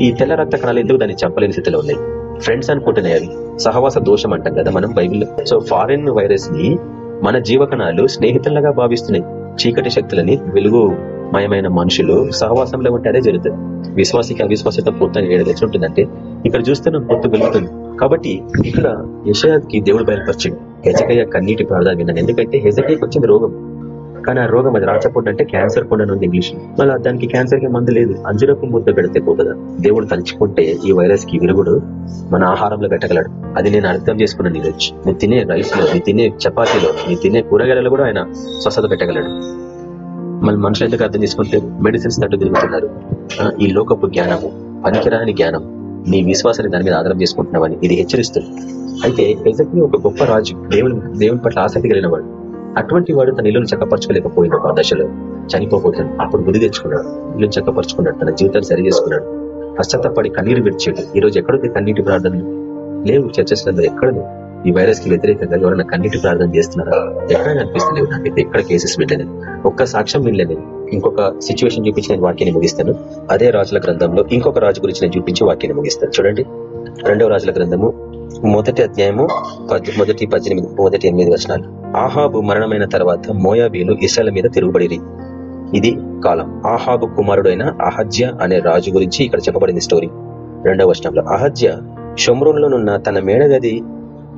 ఈ తెల్ల రక్త కణాలు ఎందుకు దాన్ని చంపలేని స్థితిలో ఉన్నాయి? ఫ్రెండ్స్ అనుకుంటున్నాయి అవి. సహవాస దోషం అంటాం కదా మనం బైబిల్లో. సో ఫారిన్ వైరస్ని మన జీవకణాలు స్నేహితులుగా భావిస్తున్నాయి. చీకటి శక్తులని వెలుగు మయమైన మనుషులు సహవాసంలో ఉంటే అదే జరుగుతుంది. విశ్వాసికి అవిశ్వాసత పూర్తని ఏడు ఉంటుందంటే ఇక్కడ చూస్తే పొత్తు వెలుగుతుంది. కాబట్టి ఇక్కడ యశయాకి దేవుడు బయలుపరిచింది హెజకయ్య కన్నీటి ప్రార్థన విన్నాను. ఎందుకంటే హెజకయ్యకి వచ్చింది రోగం. కానీ ఆ రోగం అది రాచపొండ అంటే క్యాన్సర్ పొండ ఉంది ఇంగ్లీష్ మళ్ళీ దానికి క్యాన్సర్కి మందు లేదు. అంజురపు ముద్ద పెడితే పోతుందా? దేవుడు తలుచుకుంటే ఈ వైరస్కి విరుగుడు మన ఆహారంలో పెట్టగలడు. అది నేను అర్థం చేసుకున్నాను ఈరోజు నువ్వు తినే రైస్లో నీ తినే చపాతీలో నీ తినే కూరగాయలలో కూడా ఆయన స్వస్థత పెట్టగలడు. మళ్ళీ మనుషులు ఎందుకు అర్థం చేసుకుంటే మెడిసిన్స్ తట్టు తిరుగుతున్నారు? ఈ లోకపు జ్ఞానము పనికిరాని జ్ఞానం నీ విశ్వాసాన్ని దాని మీద ఆధారం చేసుకుంటున్నావని ఇది హెచ్చరిస్తుంది. అయితే ఎజకి ఒక గొప్ప రాజు దేవుని దేవుని పట్ల ఆసక్తి కలిగిన వాడు అటువంటి వాడు తన ఇల్లును చక్కపరచుకోలేకపోయిన ఒక దశలో. చనిపోబోతుంది అప్పుడు బుద్ధి తెచ్చుకున్నాడు. ఇల్లు చక్కపరుచుకున్నాడు. తన జీవితాన్ని సరి చేసుకున్నాడు. పశ్చాత్తపడి కన్నీరు విడిచాడు. ఈ రోజు ఎక్కడుంది కన్నీటి ప్రార్థనలు లేవు. చర్చస్లో ఎక్కడ ఈ వైరస్కి వ్యతిరేకంగా ఎవరైనా కన్నీటి ప్రార్థన చేస్తున్నారా? ఎక్కడ కనిపిస్తలేవు నాకైతే ఎక్కడ కేసెస్ వినలేదు. ఒక్క సాక్ష్యం వినలేదు. ఇంకొక సిచ్యువేషన్ చూపించి నేను వాక్యాన్ని ముగిస్తాను. అదే రాజుల గ్రంథంలో ఇంకొక రాజు గురించి నేను చూపించి వాక్యాన్ని ముగిస్తాను. చూడండి. రెండవ రాజుల గ్రంథము మొదటి అధ్యాయము పద్- మొదటి పద్దెనిమిది మొదటి ఎనిమిది వచనాలు. ఆహాబు మరణమైన తర్వాత మోయాబీలు ఇసల మీద తిరుగుబడిరి. ఇది కాలం. ఆహాబు కుమారుడైన అహజ్య అనే రాజు గురించి ఇక్కడ చెప్పబడింది స్టోరీ. రెండవ వచనంలో అహజ్య షమ్రోన్లోనున్న తన మేడగది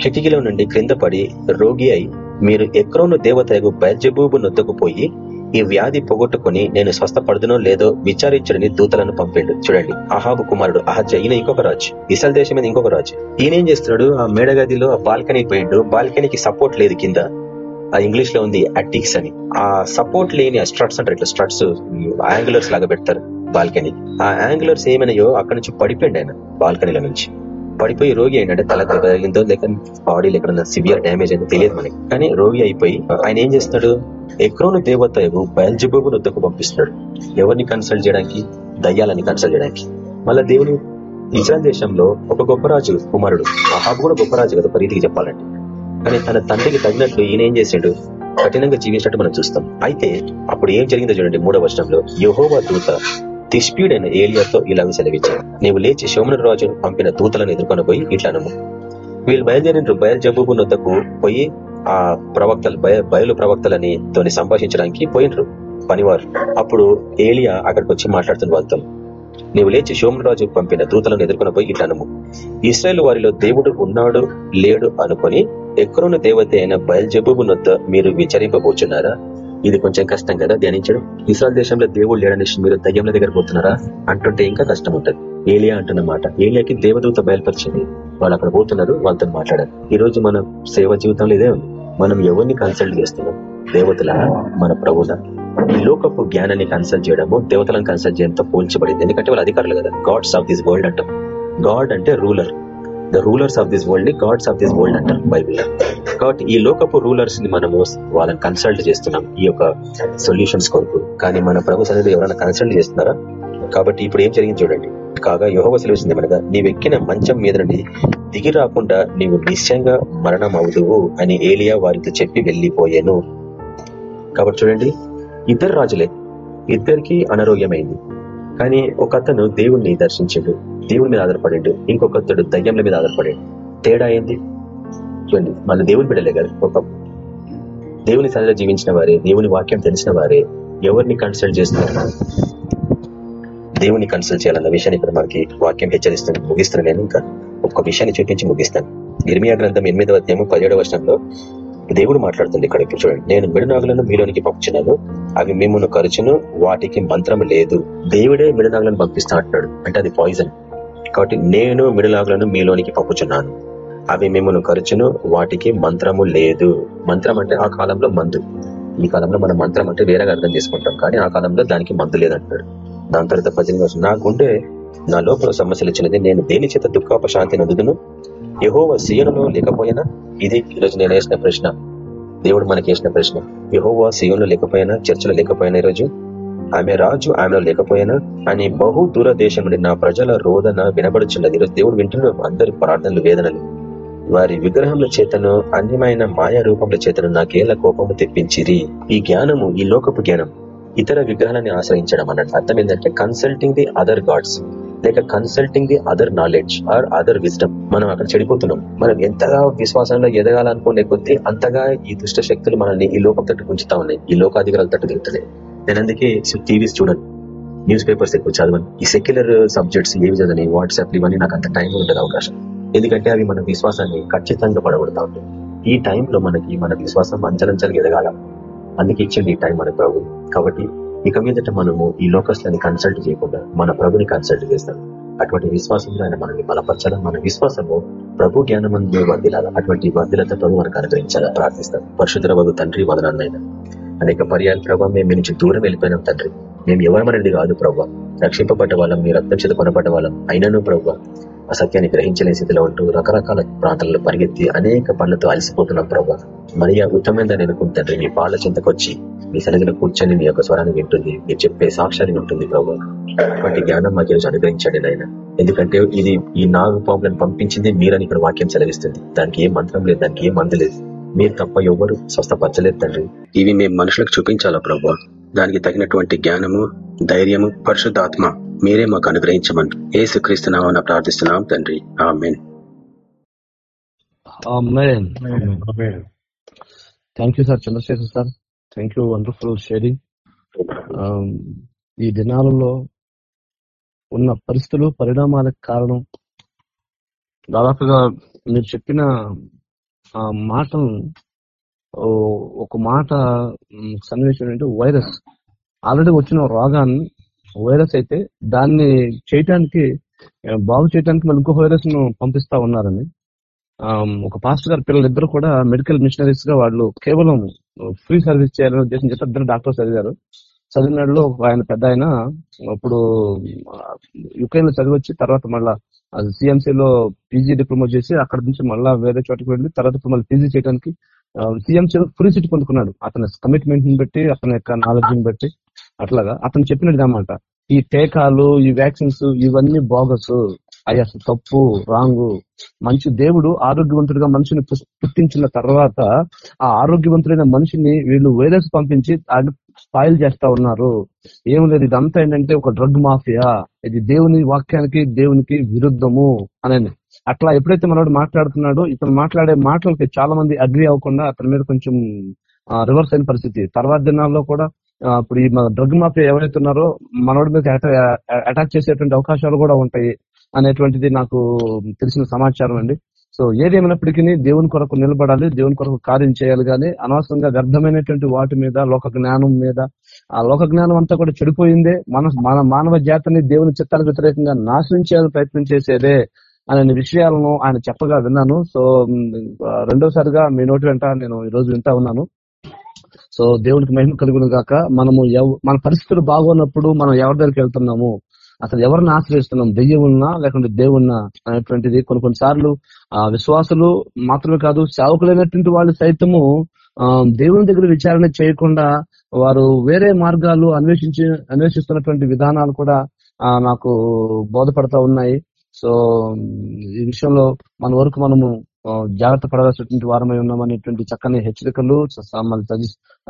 కిటికీలో నుండి క్రింద పడి రోగి అయి మీరు ఎక్రోను దేవతకు బయల్జబూబు నొద్దకు పోయి ఈ వ్యాధి పోగొట్టుకుని నేను స్వస్థపడుదునో లేదో విచారించడని దూతలను పంపిండు. చూడండి అహాబు కుమారుడు అహజ ఈయన ఇంకొక రాజు ఇసల్ దేశం మీద ఇంకొక రాజు. ఈయన ఏం చేస్తున్నాడు? ఆ మేడగదిలో ఆ బాల్కనీ పోయిండు. బాల్కనీకి సపోర్ట్ లేదు కింద. ఆ ఇంగ్లీష్లో ఉంది అటిక్స్ అని. ఆ సపోర్ట్ లేని ఆ స్ట్రట్స్ అంటారు ఇట్లా స్ట్రట్స్ యాంగులర్స్ లాగా పెడతారు బాల్కనీ. ఆ యాంగులర్స్ ఏమైనాయో అక్కడ నుంచి పడిపోయింది ఆయన బాల్కనీల నుంచి. పడిపోయి రోగి అయినంటే తల దెబ్బ తగిలిందో లేక బాడీ ఎక్కడ సివియర్ డ్యామేజ్ అయిందో తెలియదు మనకి. కానీ రోగి అయిపోయి ఆయన ఏం చేస్తున్నాడు? ఎక్రోను దేవత బయల్జబూబు వద్దకు పంపిస్తున్నాడు. ఎవరిని కన్సల్ట్ చేయడానికి? దయ్యాలని కన్సల్ట్ చేయడానికి. మళ్ళా దేవుని ఇజ్రాయల్ దేశంలో ఒక గొప్ప రాజు కుమారుడు. అహాబు కూడా గొప్ప రాజు కదా ఒక రీతికి చెప్పాలంటే. కానీ తన తండ్రికి తగినట్లు ఈయన ఏం చేశాడు? కఠినంగా జీవించినట్టు మనం చూస్తాం. అయితే అప్పుడు ఏం జరిగిందో చూడండి మూడవ వర్షంలో యహోవా దూత తిష్పీడైన ఏలియాతో ఇలా సెలవిచ్చాడు. నీవు లేచి శోమన రాజును పంపిన దూతలను ఎదుర్కొని పోయి ఇట్లా వీళ్ళు బయలుదేరిన బయలు జబ్బు నొద్దకు పోయి ఆ ప్రవక్తలు బయ బయలు ప్రవక్తలని తోని సంభాషించడానికి పోయినరు పనివారు. అప్పుడు ఏలియా అక్కడికి వచ్చి మాట్లాడుతున్న వాళ్ళతో నీవు లేచి రాజు పంపిన దూతలను ఎదుర్కొని పోయి ఇట్లా ఇస్రాయల్ వారిలో దేవుడు ఉన్నాడు లేడు అనుకుని ఎక్కడున్న దేవత అయిన బయల్జబూబు నొద్ద మీరు విచరింపబోచున్నారా? ఇది కొంచెం కష్టం కదా ధ్యానించడం? ఇస్రాయల్ దేశంలో దేవుడు లేడనేసి మీరు దయ్యంల దగ్గర పోతున్నారా? అంటుంటే ఇంకా కష్టం ఉంటుంది. ఏలియా అంటున్నమాట ఏలియాకి దేవదూత బయలుపరిచింది. వాళ్ళు అక్కడ పోతున్నారు వాళ్ళతో మాట్లాడారు. ఈ రోజు మన సేవ జీవితంలో ఇదే ఉంది. మనం ఎవరిని కన్సల్ట్ చేస్తున్నాం? దేవతల? మన ప్రభుల ఈ లోకపు జ్ఞానాన్ని కన్సల్ట్ చేయడము దేవతలను కన్సల్ట్ చేయడంతో పోల్చబడింది. ఎందుకంటే వాళ్ళు అధికారులు కదా. గాడ్స్ ఆఫ్ దిస్ వరల్డ్ అంటాం. గాడ్ అంటే ruler the rulers of this వరల్డ్ని gods of this world అంటారు బైబిల్ కాబట్టి ఈ లోకపు రూలర్స్ని మనము వాళ్ళని కన్సల్ట్ చేస్తున్నాం ఈ యొక్క సొల్యూషన్స్ కొరకు. కానీ మన ప్రభు సన్నిధి ఎవరైనా కన్సల్ట్ చేస్తున్నారా? కాబట్టి ఇప్పుడు ఏం జరిగింది చూడండి. కాగా యోహవ సెలవుసింది మనగా నీవెక్కిన మంచం మీద నుండి దిగి రాకుండా నీవు నిశ్చయంగా మరణం అవుదువు అని ఏలియా వారితో చెప్పి వెళ్ళిపోయాను. కాబట్టి చూడండి ఇద్దరు రాజులే. ఇద్దరికి అనారోగ్యమైంది. కానీ ఒక అతను దేవుణ్ణి దర్శించాడు. దేవుని మీద ఆధారపడిండు. ఇంకొకతడు దయ్యంల మీద ఆధారపడిండు. తేడా ఏంది? చూడండి మన దేవుని బిడ్డలే కదా ఒక దేవుని సరిగా జీవించిన వారే దేవుని వాక్యం తెలిసిన వారే ఎవరిని కన్సల్ట్ చేస్తున్నారు? దేవుని కన్సల్ట్ చేయాలన్న విషయాన్ని ఇక్కడ మనకి వాక్యం హెచ్చరిస్తుంది ముగిస్తున్నాను నేను ఇంకా. ఒక్క విషయాన్ని చూపించి ముగిస్తాను. ఇర్మియా గ్రంథం ఎనిమిదవ అధ్యాయం పదిహేడవ వర్షంలో దేవుడు మాట్లాడుతుంది ఇక్కడ ఇప్పుడు చూడండి. నేను మిడనాగులను మీలోనికి పంపించినాను అవి మిమ్మల్ని ఖర్చును వాటికి మంత్రం లేదు. దేవుడే మిడనాగులను పంపిస్తా అంటున్నాడు. అంటే అది పాయిజన్ కాబట్టి నేను మిడనాగులను మీలోనికి పంపుచున్నాను. అవి మిమ్మల్ని కరుచును వాటికి మంత్రము లేదు. మంత్రం అంటే ఆ కాలంలో మందు. ఈ కాలంలో మనం మంత్రం అంటే వేరేగా అర్థం చేసుకుంటాం కానీ ఆ కాలంలో దానికి మందు లేదంటాడు దాని తర్వాత పద్దెనిమిది వర్షం నా నా లోపల సమస్యలు ఇచ్చినది నేను దేని చేత దుఃఖాపశాంతి నదుదును? యహోవ సీయనులో లేకపోయినా? ఇది ఈరోజు నేను వేసిన ప్రశ్న. దేవుడు మనకి వేసిన ప్రశ్న. యహోవా సీయంలో లేకపోయినా చర్చలో లేకపోయినా ఈరోజు ఆమె రాజు ఆమెలో లేకపోయినా అని బహు దూర దేశం నుండి నా ప్రజల రోదన వినబడుచున్నది. ఈరోజు దేవుడు వింటున్నాం అందరి ప్రార్థనలు వేదనలు. వారి విగ్రహముల చేతను అన్యమైన మాయా రూపముల చేతను నాకేళ్ళ కోపము తెప్పించిరి. ఈ జ్ఞానము ఈ లోకపు జ్ఞానం ఇతర విగ్రహాలని ఆశ్రయించడం అన్నట్టు అర్థం ఏంటంటే కన్సల్టింగ్ ది అదర్ గాడ్స్ లేక consulting the other knowledge or other wisdom మనం అక్కడ చెడిపోతున్నాం. మనం ఎంతగా విశ్వాసంలో ఎదగాలనుకునే కొద్దీ అంతగా ఈ దుష్ట శక్తులు మనల్ని ఈ లోకం తట్టు ఉంచుతా ఉన్నాయి. ఈ లోకాధికారాలు తట్టు దిగుతున్నాయి నేను అందుకే టీవీస్ చూడండి న్యూస్ పేపర్స్ ఎక్కువ చదవను. ఈ సెక్యులర్ సబ్జెక్ట్స్ ఏవి చదవని వాట్సాప్ ఇవన్నీ నాకు అంత టైం ఉండదు అవకాశం. ఎందుకంటే అవి మన విశ్వాసాన్ని ఖచ్చితంగా పడగొడతా ఉంటాయి. ఈ టైంలో మనకి మన విశ్వాసం అంచలంచలు ఎదగాల. అందుకే ఇచ్చింది ఈ టైం మన ప్రభు కాబట్టి ఇక మీదట మనము ఈ లోకస్లని కన్సల్ట్ చేయకుండా మన ప్రభుని కన్సల్ట్ చేస్తాం. అటువంటి విశ్వాసంలో ఆయన మనల్ని బలపరచాలా? మన విశ్వాసము ప్రభు జ్ఞానమందు వర్దిలాల అటువంటి వర్దిలతో ప్రభు మనకు అనుగ్రహించాలా? ప్రార్థిస్తాం. పరిశుద్ధ వగు తండ్రి వదనాన్నైనా అనేక పర్యాలు ప్రభావ మేము మీ నుంచి దూరం వెళ్ళిపోయినాం తండ్రి. మేము ఎవరమనేది కాదు ప్రభావ రక్షింపబడ్డ వాళ్ళం మీ రక్తం చేత కొనబడ్డ వాళ్ళం. అయినను ప్రభావ ఆ సత్యాన్ని గ్రహించలేని స్థితిలో ఉంటూ రకరకాల ప్రాంతాలను పరిగెత్తి అనేక పనులతో అలసిపోతున్నాం ప్రభావ మరి ఉత్తమైందని అనుకుంటే మీ పాల చింతకొచ్చి మీ సన్నిధిలో కూర్చొని మీ యొక్క స్వరాన్ని వింటుంది. మీరు చెప్పే సాక్ష్యాన్ని ఉంటుంది ప్రభావ అటువంటి జ్ఞానం మాకు ఈరోజు అనుగ్రహించండి నాయన. ఎందుకంటే ఇది ఈ నాగు పాములను పంపించింది మీరని ఇక్కడ వాక్యం సెలవిస్తుంది. దానికి ఏ మంత్రం లేదు దానికి ఏ మందు లేదు. మీరు తప్ప ఎవరు స్వస్థపరచలేదు తండ్రి. ఇవి మేము మనుషులకు చూపించాలా ప్రభావ దానికి తగినటువంటి జ్ఞానము ధైర్యము పరిశుద్ధాత్మ మీరే మాకు అనుగ్రహించమని ఏ సుక్రీస్తున్నామని ప్రార్థిస్తున్నాం తండ్రి. Amen. Thank you sir Chandrashekar sir. Thank you wonderful sharing. ఈ దినాలలో ఉన్న పరిస్థితులు పరిణామాలకు కారణం. దాదాపుగా మీరు చెప్పిన ఆ మాటలు ఒక మాట సన్నివేశం అంటే వైరస్. ఆల్రెడీ వచ్చిన రోగాన్ని వైరస్ అయితే దాన్ని చేయటానికి బాగు చేయడానికి మళ్ళీ ఇంకో వైరస్ను పంపిస్తా ఉన్నారని ఒక పాస్టర్ గారు పిల్లలు ఇద్దరు కూడా మెడికల్ మిషనరీస్గా వాళ్ళు కేవలం ఫ్రీ సర్వీస్ చేయాలని ఉద్దేశం చేస్తే ఇద్దరు డాక్టర్ చదివారు. చదివినలో ఆయన పెద్ద ఆయన ఇప్పుడు యుక్రెయిన్లో చదివచ్చి తర్వాత మళ్ళా సిఎంసీలో పీజీ డిప్లొమా చేసి అక్కడ నుంచి మళ్ళా వేరే చోటకి వెళ్ళి తర్వాత మళ్ళీ పీజీ చేయడానికి సిఎంసీ ఫ్రీ సీట్ పొందుకున్నాడు. అతని కమిట్మెంట్ని బట్టి అతని యొక్క నాలెడ్జ్ని బట్టి అట్లాగా అతను చెప్పినట్టు అనమాట ఈ టీకాలు ఈ వ్యాక్సిన్స్ ఇవన్నీ బోగస్ అయ్యా తప్పు రాంగు మంచి దేవుడు ఆరోగ్యవంతుడిగా మనిషిని పుట్టించిన తర్వాత ఆ ఆరోగ్యవంతుడైన మనిషిని వీళ్ళు వైరస్ పంపించి స్పాయిల్ చేస్తా ఉన్నారు. ఏం లేదు ఇదంతా ఏంటంటే ఒక డ్రగ్ మాఫియా. ఇది దేవుని వాక్యానికి దేవునికి విరుద్ధము అని అట్లా ఎప్పుడైతే మనోడు మాట్లాడుతున్నాడో ఇతను మాట్లాడే మాటలకి చాలా మంది అగ్రి అవ్వకుండా అతని మీద కొంచెం రివర్స్ అయిన పరిస్థితి. తర్వాత దినాల్లో కూడా ఇప్పుడు ఈ డ్రగ్ మాఫియా ఎవరైతే ఉన్నారో మనోడి మీద అటాక్ చేసేటువంటి అవకాశాలు కూడా ఉంటాయి అనేటువంటిది నాకు తెలిసిన సమాచారం అండి. సో ఏదేమైనప్పటికీ దేవుని కొరకు నిలబడాలి దేవుని కొరకు కార్యం చేయాలి కానీ అనవసరంగా వ్యర్థమైనటువంటి వాటి మీద లోక జ్ఞానం మీద ఆ లోక జ్ఞానం అంతా కూడా చెడిపోయిందే మన మన మానవ జాతిని దేవుని చిత్తాలకు వ్యతిరేకంగా నాశనం చేయాలని ప్రయత్నం చేసేదే అనే విషయాలను ఆయన చెప్పగా విన్నాను. సో రెండోసారిగా మీ నోటి వెంట నేను ఈ రోజు వింటా ఉన్నాను. సో దేవునికి మహిమ కలుగును గాక. మనము మన పరిస్థితులు బాగున్నప్పుడు మనం ఎవరి దగ్గరికి వెళ్తున్నాము? అసలు ఎవరిని ఆశ్రయిస్తున్నాం? దెయ్యమున్నా లేకుంటే దేవున్నా అనేటువంటిది కొన్ని కొన్నిసార్లు ఆ విశ్వాసులు మాత్రమే కాదు సేవకులైనటువంటి వాళ్ళు సైతము ఆ దేవుని దగ్గర విచారణ చేయకుండా వారు వేరే మార్గాలు అన్వేషించి అన్వేషిస్తున్నటువంటి విధానాలు కూడా నాకు బోధపడతా ఉన్నాయి. సో ఈ విషయంలో మన వరకు మనము జాగ్రత్త పడవలసినటువంటి వారమై ఉన్నామనేటువంటి చక్కని హెచ్చరికలు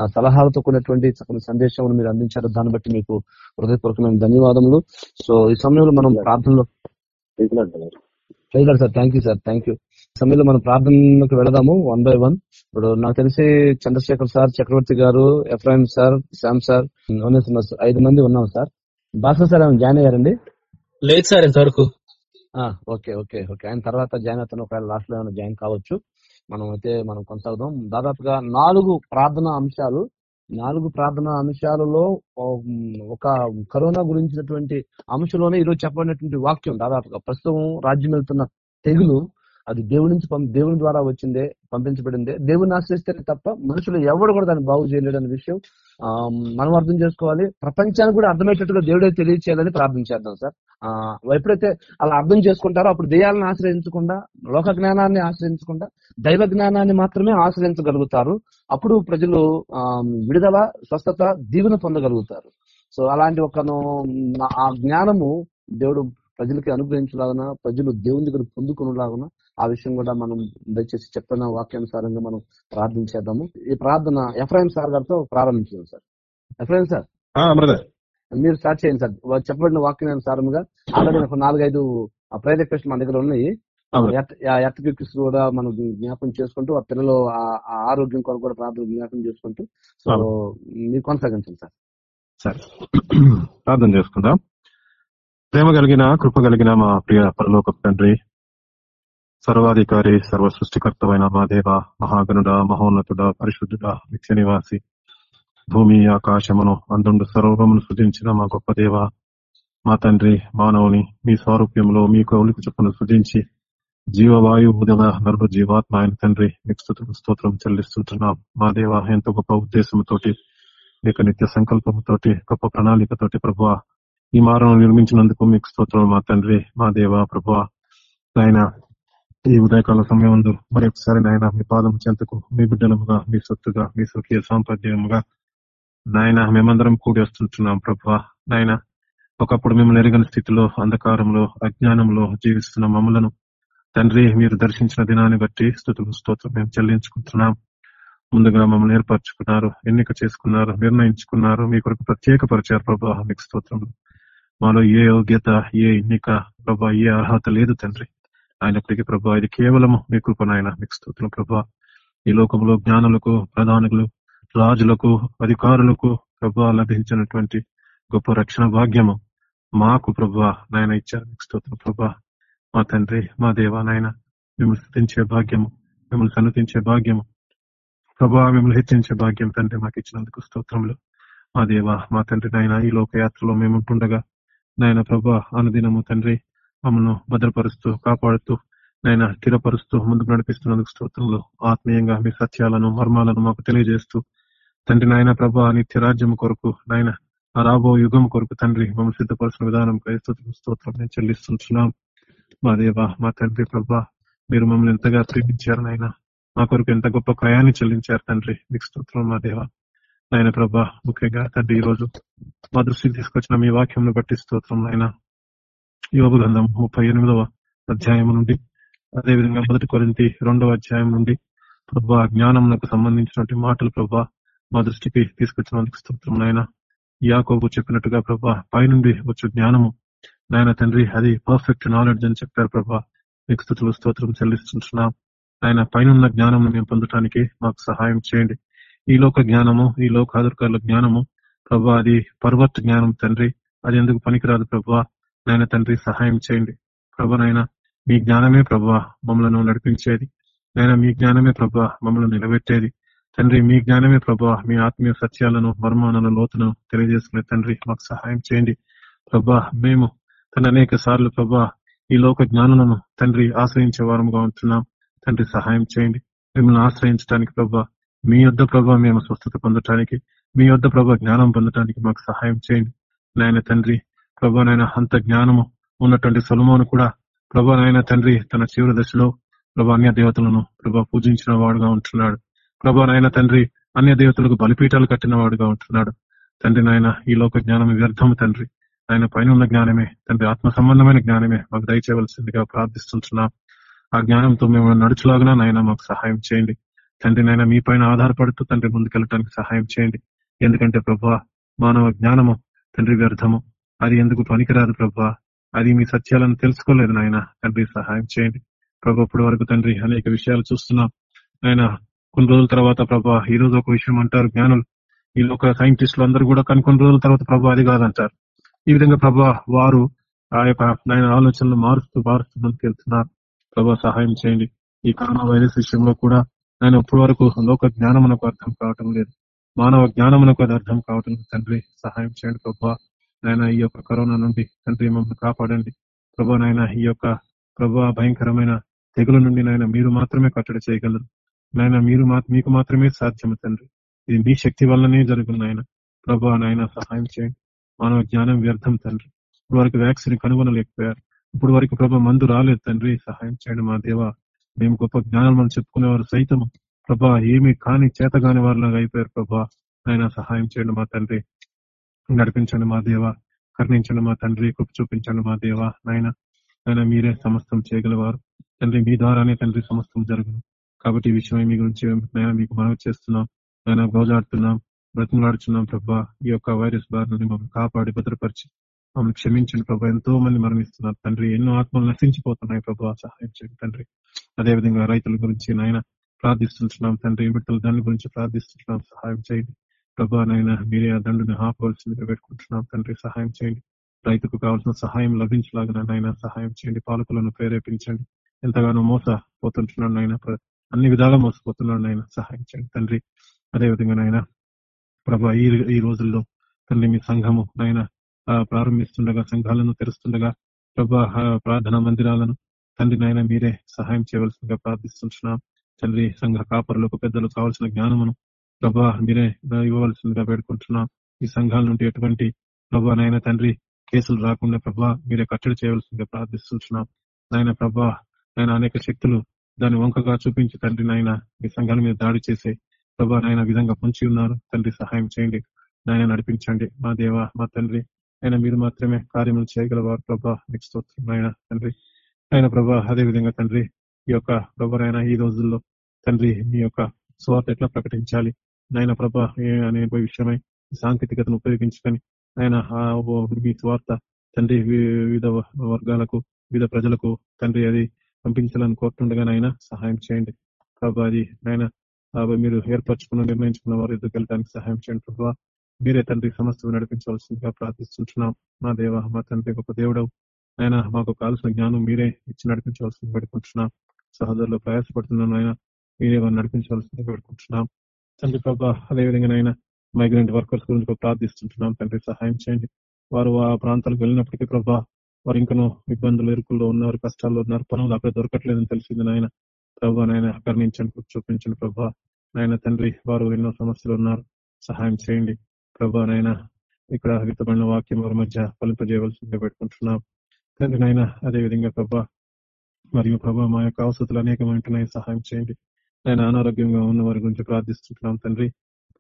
సలహాలతో కూడినటువంటి చక్కని సందేశం మీరు అందించారు. దాన్ని బట్టి మీకు హృదయపూర్వకమైన ధన్యవాదములు. సో ఈ సమయంలో మనం ప్రార్థనలో sir. Thank you sir thank you సమయంలో మనం ప్రార్థనలోకి వెళదాము వన్ బై వన్. ఇప్పుడు నాకు తెలిసి చంద్రశేఖర్ సార్ చక్రవర్తి గారు ఎఫ్రాయిం సార్ శ్యామ్ సార్ ఐదు మంది ఉన్నాం సార్. భాస్కర్ సార్ ఏమైనా జాయిన్ అయ్యారండి? లేదు సార్ ఇంతవరకు. Okay okay okay. ఆయన తర్వాత జాయిన్ అవుతాను ఒకవేళ లాస్ట్లో జాయిన్ కావచ్చు. మనం అయితే మనం కొనసాగుదాం. దాదాపుగా నాలుగు ప్రార్థన అంశాలు నాలుగు ప్రార్థన అంశాలలో ఒక కరోనా గురించినటువంటి అంశంలోనే ఈరోజు చెప్పబడినటువంటి వాక్యం దాదాపుగా ప్రస్తుతం రాజ్యం వెళ్తున్న తెగులు అది దేవుడి నుంచి దేవుని ద్వారా వచ్చిందే పంపించబడిందే. దేవుని ఆశ్రయిస్తే తప్ప మనుషులు ఎవడు కూడా దాన్ని బాగు చేయలేడు అనే విషయం మనం అర్థం చేసుకోవాలి. ప్రపంచానికి కూడా అర్థమయ్యేటట్టుగా దేవుడే తెలియచేయాలని ప్రార్థించేద్దాం సార్. ఆ ఎప్పుడైతే అలా అర్థం చేసుకుంటారో అప్పుడు దెయ్యాలను ఆశ్రయించకుండా లోక జ్ఞానాన్ని ఆశ్రయించకుండా దైవ జ్ఞానాన్ని మాత్రమే ఆశ్రయించగలుగుతారు. అప్పుడు ప్రజలు ఆ విడుదల స్వస్థత దీవెన పొందగలుగుతారు. సో అలాంటి ఒక ఆ జ్ఞానము దేవుడు ప్రజలకి అనుగ్రహించలాగన ప్రజలు దేవుని దగ్గర పొందుకునేలాగన ఆ విషయం కూడా మనం దయచేసి చెప్పిన వాక్యానుసారంగా మనం ప్రార్థించేద్దాము ఈ ప్రార్థన ఎఫ్రాయిం సార్ గారితో ప్రారంభించాం సార్. Ephraim sir. మీరు స్టార్ట్ చేయండి సార్. చెప్పబడిన వాక్యానుసారంగా ఆల్రెడీ ఒక నాలుగైదు ప్రేర రిక్వెస్ట్ మన దగ్గర ఉన్నాయి. ఎర్త్ కూడా మనం జ్ఞాపకం చేసుకుంటూ ఆ పిల్లలు ఆరోగ్యం కొరకు కూడా ప్రార్థన జ్ఞాపకం చేసుకుంటూ సో మీరు కొనసాగించండి సార్. సరే. [CLEARS THROAT] ప్రార్థన చేసుకుందాం. ప్రేమ కలిగిన కృప కలిగిన మా ప్రియ పరలోక తండ్రి సర్వాధికారి సర్వ సృష్టికర్తమైన మా దేవ మహాగనుడ మహోన్నతుడ పరిశుద్ధుడ నిత్య నివాసి భూమి ఆకాశమును అందుండు సర్వమును సృజించిన మా గొప్ప దేవ మా తండ్రి మానవుని మీ స్వారూప్యంలో మీ కౌలికి చొప్పున సృజించి జీవవాయు ఉదయ నర్భ జీవాత్మ ఆయన తండ్రి మీకు స్తోత్రం చెల్లిస్తుంటున్నాం. మా దేవ ఎంతో గొప్ప ఉద్దేశంతోటి మీకు నిత్య సంకల్పంతోటి గొప్ప ప్రణాళికతోటి ప్రభు ఈ మారం నిర్మించినందుకు మీకు స్తోత్రం మా తండ్రి మా దేవ ప్రభు ఆయన ఈ ఉదయకాల సమయం ముందు మరి ఒకసారి నాయన మీ పాదం చెంతకు మీ బిడ్డలముగా మీ సొత్తుగా మీ స్వకీయ సాంప్రదాయముగా నాయన మేమందరం కూడి వస్తుంటున్నాం ప్రభు. నాయన ఒకప్పుడు మేము ఎరగని స్థితిలో అంధకారంలో అజ్ఞానంలో జీవిస్తున్న మమ్మలను తండ్రి మీరు దర్శించిన దినాన్ని బట్టి స్థుతులు స్తోత్రం మేము చెల్లించుకుంటున్నాం. ముందుగా మమ్మల్ని ఏర్పరచుకున్నారు ఎన్నిక చేసుకున్నారు నిర్ణయించుకున్నారు మీ కొరకు ప్రత్యేక ప్రత్యేకపరిచారు ప్రభా మీకు స్తోత్రం. మాలో ఏ యోగ్యత ఏ ఎన్నిక ప్రభా ఏ అర్హత లేదు తండ్రి. అయినప్పటికీ ప్రభా ఇది కేవలము మీ కృపనాయన మీకు స్తోత్రం ప్రభా. ఈ లోకంలో జ్ఞానులకు ప్రధానులు రాజులకు అధికారులకు ప్రభా లభించినటువంటి గొప్ప రక్షణ భాగ్యము మాకు ప్రభా నాయన ఇచ్చారు. స్తోత్ర ప్రభా. మా తండ్రి మా దేవా నాయన మిమ్మల్ని స్థుతించే భాగ్యము మిమ్మల్ని సన్నతించే భాగ్యము ప్రభా మిమ్మల్ని హెచ్చించే భాగ్యం తండ్రి మాకు ఇచ్చినందుకు స్తోత్రములు. మా దేవ మా తండ్రి నాయన ఈ లోకయాత్రలో మేము ఉంటుండగా నాయన ప్రభా అనుదినము తండ్రి మమ్మల్ని భద్రపరుస్తూ కాపాడుతూ నాయన స్థిరపరుస్తూ ముందుకు నడిపిస్తున్నందుకు స్తోత్రంలో ఆత్మీయంగా మీ సత్యాలను మర్మాలను మాకు తెలియజేస్తూ తండ్రి నాయన ప్రభా నిత్య రాజ్యం కొరకు నాయన ఆ రాబో యుగం కొరకు తండ్రి మమ్మల్ని సిద్ధపరచిన విధానం స్తోత్రం. నేను చెల్లిస్తుంటున్నాం. మా దేవ మా తండ్రి ప్రభా మీరు మమ్మల్ని ఎంతగా ప్రేమించారు నాయన మా కొరకు ఎంత గొప్ప క్రయాన్ని చెల్లించారు తండ్రి. మీకు స్తోత్రం మా దేవ. నాయన ప్రభా ముఖ్యంగా తండ్రి ఈ రోజు మా దృష్టికి తీసుకొచ్చిన మీ వాక్యం బట్టి స్తోత్రం నాయన. యోగ గ్రంథం ముప్పై ఎనిమిదవ అధ్యాయం నుండి అదేవిధంగా మొదటి కొరింతి రెండవ అధ్యాయం నుండి ప్రభా జ్ఞానంకు సంబంధించినటువంటి మాటలు ప్రభా మా దృష్టికి తీసుకొచ్చినందుకు స్తోత్రం నాయన. యాకోబు చెప్పినట్టుగా ప్రభా పైనుండి వచ్చే జ్ఞానము. నాయన తండ్రి అది పర్ఫెక్ట్ నాలెడ్జ్ అని చెప్పారు ప్రభా. మీకు స్థుతులు స్తోత్రం చెల్లిస్తున్నాం ఆయన పైన జ్ఞానం మేము పొందటానికి మాకు సహాయం చేయండి. ఈ లోక జ్ఞానము ఈ లోక ఆధారకాల జ్ఞానము ప్రభా అది పర్వత జ్ఞానం తండ్రి. అది ఎందుకు పనికిరాదు ప్రభా? నాయన తండ్రి సహాయం చేయండి. ప్రభా నాయన మీ జ్ఞానమే ప్రభా మమ్మలను నడిపించేది. నాయన మీ జ్ఞానమే ప్రభా మమ్మల్ని నిలబెట్టేది. తండ్రి మీ జ్ఞానమే ప్రభా. మీ ఆత్మీయ సత్యాలను మర్మాలను లోతును తెలియజేసుకునే తండ్రి మాకు సహాయం చేయండి. ప్రభా మేము తన అనేక సార్లు ప్రభా ఈ లోక జ్ఞానులను తండ్రి ఆశ్రయించే వారముగా ఉంటున్నాం. తండ్రి సహాయం చేయండి. మిమ్మల్ని ఆశ్రయించడానికి ప్రభా మీ యొద్ ప్రభా మేము స్వస్థత పొందటానికి మీ యొద్ ప్రభా జ్ఞానం పొందటానికి మాకు సహాయం చేయండి. నాయన తండ్రి ప్రభా నాయన అంత జ్ఞానము ఉన్నటువంటి సొలమోను కూడా ప్రభా నాయన తండ్రి తన చివరి దశలో ప్రభా అన్య దేవతలను ప్రభా పూజించిన వాడుగా ఉంటున్నాడు. ప్రభా నాయన తండ్రి అన్య దేవతలకు బలిపీఠాలు కట్టిన వాడుగా ఉంటున్నాడు. తండ్రి నాయన ఈ లోక జ్ఞానం వ్యర్థము తండ్రి. ఆయన పైన ఉన్న జ్ఞానమే తండ్రి ఆత్మ సంబంధమైన జ్ఞానమే మాకు దయచేయవలసిందిగా ప్రార్థిస్తుంటున్నాం. ఆ జ్ఞానంతో మేము నడుచులాగా నాయన మాకు సహాయం చేయండి. తండ్రి నాయన మీ పైన ఆధారపడుతూ తండ్రి ముందుకెళ్ళటానికి సహాయం చేయండి. ఎందుకంటే ప్రభా మానవ జ్ఞానము తండ్రి వ్యర్థము. అది ఎందుకు పనికిరాదు ప్రభా? అది మీ సత్యాలను తెలుసుకోలేదు నాయన. తండ్రి సహాయం చేయండి. ప్రభా అప్పటి వరకు తండ్రి అనేక విషయాలు చూస్తున్నాం. ఆయన కొన్ని రోజుల తర్వాత ప్రభా ఈ రోజు ఒక విషయం అంటారు జ్ఞానులు ఈ లోక సైంటిస్టులు అందరూ కూడా కొన్ని కొన్ని రోజుల తర్వాత ప్రభా అది కాదంటారు. ఈ విధంగా ప్రభా వారు ఆ యొక్క ఆయన ఆలోచనలు మారుస్తూ మారుస్తూ ముందుకెళ్తున్నారు ప్రభా సహాయం చేయండి. ఈ కరోనా వైరస్ విషయంలో కూడా ఆయన ఇప్పటి వరకు లోక జ్ఞానం మనకు అర్థం కావటం లేదు. మానవ జ్ఞానం మనకు అది అర్థం కావటం లేదు. తండ్రి సహాయం చేయండి ప్రభా. నాయన ఈ యొక్క కరోనా నుండి తండ్రి మమ్మల్ని కాపాడండి. ప్రభా నాయన ఈ యొక్క ప్రభా భయంకరమైన తెగుల నుండి నాయన మీరు మాత్రమే కట్టడి చేయగలరు. నాయన మీరు మీకు మాత్రమే సాధ్యము తండ్రి. ఇది మీ శక్తి వల్లనే జరుగుతుంది నాయన. ప్రభా నాయన సహాయం చేయండి. మానవ జ్ఞానం వ్యర్థం తండ్రి. ఇప్పుడు వరకు వ్యాక్సిన్ కనుగొనలేకపోయారు. ఇప్పుడు వరకు ప్రభా మందు రాలేదు తండ్రి. సహాయం చేయండి మా దేవ. మేము గొప్ప జ్ఞానం మనం చెప్పుకునేవారు సైతం. ప్రభా ఏమి కాని చేత కాని వారిలాగా అయిపోయారు ప్రభా. ఆయన సహాయం చేయండి మా తండ్రి. నడిపించండి మా దేవ. కరుణించండి మా తండ్రి. కృప చూపించండి మా దేవ. నాయన ఆయన మీరే సమస్తం చేయగలవారు. తండ్రి మీ ద్వారానే తండ్రి సమస్తం జరుగును. కాబట్టి ఈ విషయం మీ గురించి మీకు మనవి చేస్తున్నాం. ఆయన గోజాడుతున్నాం బ్రతిమలాడుచున్నాం ప్రభా. ఈ యొక్క వైరస్ బారి నుండి మమ్మల్ని కాపాడి భద్రపరిచి మమ్మల్ని క్షమించండి ప్రభా. ఎంతో మంది మరణిస్తున్నారు తండ్రి. ఎన్నో ఆత్మలు నశించిపోతున్నాయి ప్రభా. సహాయం చేయండి తండ్రి. అదేవిధంగా రైతుల గురించి నాయన ప్రార్థిస్తుంటున్నాం తండ్రి. బిడ్డల దాని గురించి ప్రార్థిస్తుంటున్నాం. సహాయం చేయండి ప్రభా. నాయన మీరే ఆ దండుని ఆపవలసిందిగా పెట్టుకుంటున్నాం తండ్రి. సహాయం చేయండి. రైతుకు కావాల్సిన సహాయం లభించలాగా నాయన సహాయం చేయండి. పాలకులను ప్రేరేపించండి. ఎంతగానో మోసపోతుంటున్నాను నాయన. అన్ని విధాలా మోసపోతున్నాడు నాయన సహాయం చేయండి తండ్రి అదేవిధంగా నాయన ప్రభా ఈ ఈ రోజుల్లో తండ్రి మీ సంఘము నాయన ప్రారంభిస్తుండగా సంఘాలను తెరుస్తుండగా ప్రభా ప్రార్థనా మందిరాలను తండ్రి నాయన మీరే సహాయం చేయవలసిందిగా ప్రార్థిస్తుంటున్నాం. తండ్రి సంఘ కాపరులకు పెద్దలకు కావాల్సిన జ్ఞానమును ప్రభా మీరే ఇవ్వవలసిందిగా వేడుకుంటున్నాం. ఈ సంఘాల నుండి ఎటువంటి ప్రభా నాయన తండ్రి కేసులు రాకుండా ప్రభా మీరే కట్టడి చేయవలసిందిగా ప్రార్థిస్తున్నాం నాయన ప్రభా నాయన అనేక శక్తులు దాని వంకగా చూపించి తండ్రి నాయన మీ సంఘాల మీద దాడి చేసే ప్రభా నాయన విధంగా పొంచి ఉన్నారు. తండ్రి సహాయం చేయండి. నాయన నడిపించండి. మా దేవ మా తండ్రి. ఆయన మీరు మాత్రమే కార్యములు చేయగలవారు ప్రభా. మీకు స్తోత్రం నాయన తండ్రి. ఆయన ప్రభా అదే విధంగా తండ్రి ఈ యొక్క ప్రభానైనా ఈ రోజుల్లో తండ్రి మీ యొక్క స్వార్థ ఎట్లా ప్రకటించాలి? నాయన ప్రభా అనే విషయమై సాంకేతికతను ఉపయోగించుకొని ఆయన ఆ మీ స్వార్థ తండ్రి వి- వివిధ వర్గాలకు వివిధ ప్రజలకు తండ్రి అది పంపించాలని కోరుతుండగా నాయన సహాయం చేయండి. ప్రభా అది నాయన మీరు ఏర్పరచుకున్న నిర్ణయించుకున్న వారి ఎదుగు వెళ్ళడానికి సహాయం చేయండి ప్రభా మీరే తండ్రి సమస్త నడిపించవలసిందిగా ప్రార్థిస్తుంటున్నాం. మా దేవ మా తండ్రి గొప్ప దేవుడవు. ఆయన మాకు కావాల్సిన జ్ఞానం మీరే ఇచ్చి నడిపించవలసింది పెట్టుకుంటున్నాం సహోదరులు ప్రయాసపడుతున్నాను ఆయన మీరే వారిని నడిపించవలసింది పెట్టుకుంటున్నాం తండ్రి ప్రభా అదేవిధంగా ఆయన మైగ్రెంట్ వర్కర్స్ గురించి ప్రార్థిస్తుంటున్నాం. తండ్రి సహాయం చేయండి. వారు ఆ ప్రాంతాలకు వెళ్ళినప్పటికీ ప్రభా వారు ఇంకనో ఇబ్బందులు ఇరుకుల్లో ఉన్నారు కష్టాల్లో ఉన్నారు పనులు అక్కడ దొరకట్లేదని తెలిసింది నాయన. ప్రభా నాయన కరుణించండి చూపించండి ప్రభా. నాయన తండ్రి వారు ఎన్నో సమస్యలు ఉన్నారు సహాయం చేయండి. ప్రభా నాయన ఇక్కడ హితమైన వాక్యం వారి మధ్య ఫలింపజేయవలసిందిగా పెట్టుకుంటున్నాం. తండ్రి నాయన అదే విధంగా ప్రభా మరియు ప్రభా మా యొక్క అవసరాలు అనేకమైంటున్నాయి సహాయం చేయండి. నేను అనారోగ్యంగా ఉన్న వారి గురించి ప్రార్థిస్తుంటున్నాం తండ్రి.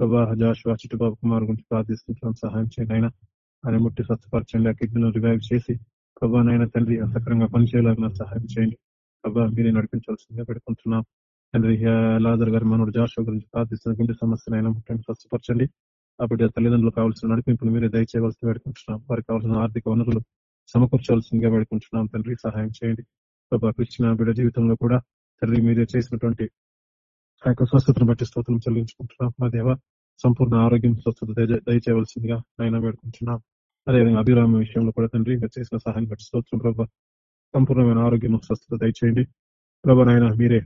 ప్రభా జాషువా చిట్టుబాబు కుమార్ గురించి ప్రార్థిస్తుంటున్నాం సహాయం చేయండి ఆయన ఆయన ముట్టి స్వస్థపరచండి ఆ కిడ్నీలో రివైవ్ చేసి ప్రభా నాయన తండ్రి సక్రంగా పనిచేయలాగిన సహాయం చేయండి. ప్రభా మీరే నడిపించవలసిందిగా పెట్టుకుంటున్నాం తండ్రి లాదర్ గారి మనోడు జాషో గురించి ప్రార్థిస్తున్న గుండె సమస్యనైనా ముట్టండి స్వస్థపరచండి. అప్పుడు తల్లిదండ్రులు కావాల్సిన నడిపింపులు మీరే దయచేయవలసి పెట్టుకుంటున్నాం వారికి కావాల్సిన ఆర్థిక వనరులు సమకూర్చవలసిందిగా పెట్టుకుంటున్నాం తండ్రి సహాయం చేయండి. ప్రభా కృష్ణ బిడ్డ జీవితంలో కూడా తండ్రి మీరే చేసినటువంటి ఆ యొక్క స్వస్థతను బట్టి స్తోత్రం చెల్లించుకుంటున్నాం. మా దేవ సంపూర్ణ ఆరోగ్యం స్వస్థత దయచేయవలసిందిగా ఆయన వేడుకుంటున్నాం. అదేవిధంగా అభిరామ విషయంలో కూడా తండ్రి మీరు చేసిన సహాయం బట్టి స్తోత్రం ప్రభా. సంపూర్ణమైన ఆరోగ్యం స్వస్థత దయచేయండి. ప్రభా నాయన మీరే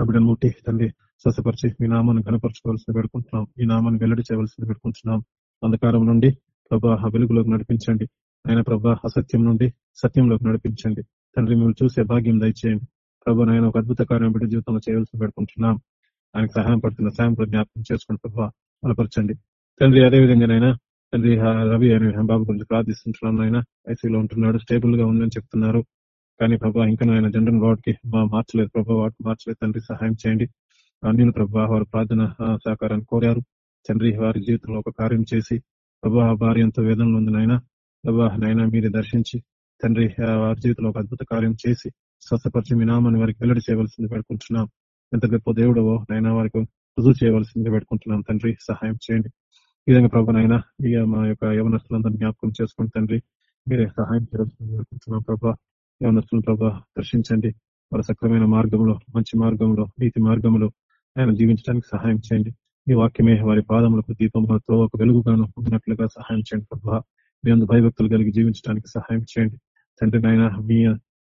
అభిడను ముట్టి తండ్రి స్వస్థపరిచి మీ నామాన్ని కనపరచుకోవాల్సింది పెడుకుంటున్నాం ఈ నామాన్ని వెల్లడి చేయవలసిన పెడుకుంటున్నాం అంధకారం నుండి ప్రభా వెలుగులోకి నడిపించండి. ఆయన ప్రభా అసత్యం నుండి సత్యంలోకి నడిపించండి. తండ్రి మిమ్మల్ని చూసే భాగ్యం దయచేయండి. ప్రభా నాయన ఒక అద్భుత కార్యం పెట్టి జీవితంలో చేయవలసింది పెడుకుంటున్నాం ఆయనకు సహాయం పడుతున్న సాయం కూడా జ్ఞాపకం చేసుకుని ప్రభా బలపరచండి. తండ్రి అదే విధంగా నాయన తండ్రి రవి అనే బాబు గురించి ప్రార్థిస్తుంటున్నాను ఆయన ఐసీలో ఉంటున్నాడు స్టేబుల్గా ఉందని చెప్తున్నారు. కానీ ప్రభా ఇంకా ఆయన జనరల్ వార్డ్కి మార్చలేదు ప్రభా వార్డ్ మార్చలేదు తండ్రి సహాయం చేయండి. అన్యుల ప్రభా వారు ప్రార్థన సహకారాన్ని కోరారు. తండ్రి వారి జీవితంలో ఒక కార్యం చేసి ప్రభా ఆ భార్య ఎంతో వేదనలు ఉంది నాయన. ప్రభా నాయన మీరే దర్శించి తండ్రి వారి జీవితంలో ఒక అద్భుత కార్యం చేసి స్వస్థపరిచి మీ నామాన్ని వారికి వెల్లడి చేయవలసింది పెట్టుకుంటున్నాం ఎంత గొప్ప దేవుడవో నైనా వారికి రుజువు చేయవలసింది పెట్టుకుంటున్నాం తండ్రి సహాయం చేయండి. ఈ విధంగా ప్రభునైనా ఇక మా యొక్క యవనస్తులందరినీ జ్ఞాపకం చేసుకుని తండ్రి మీరే సహాయం చేయవలసింది ప్రభా. యవనస్తులను ప్రభా దర్శించండి. వారి సక్రమైన మార్గంలో మంచి మార్గంలో నీతి మార్గంలో ఆయన జీవించడానికి సహాయం చేయండి. మీ వాక్యమే వారి పాదములకు దీపములతో ఒక వెలుగుగాను ఉన్నట్లుగా సహాయం చేయండి ప్రభా. మీ అందు భయభక్తులు కలిగి జీవించడానికి సహాయం చేయండి. తండ్రి నాయన మీ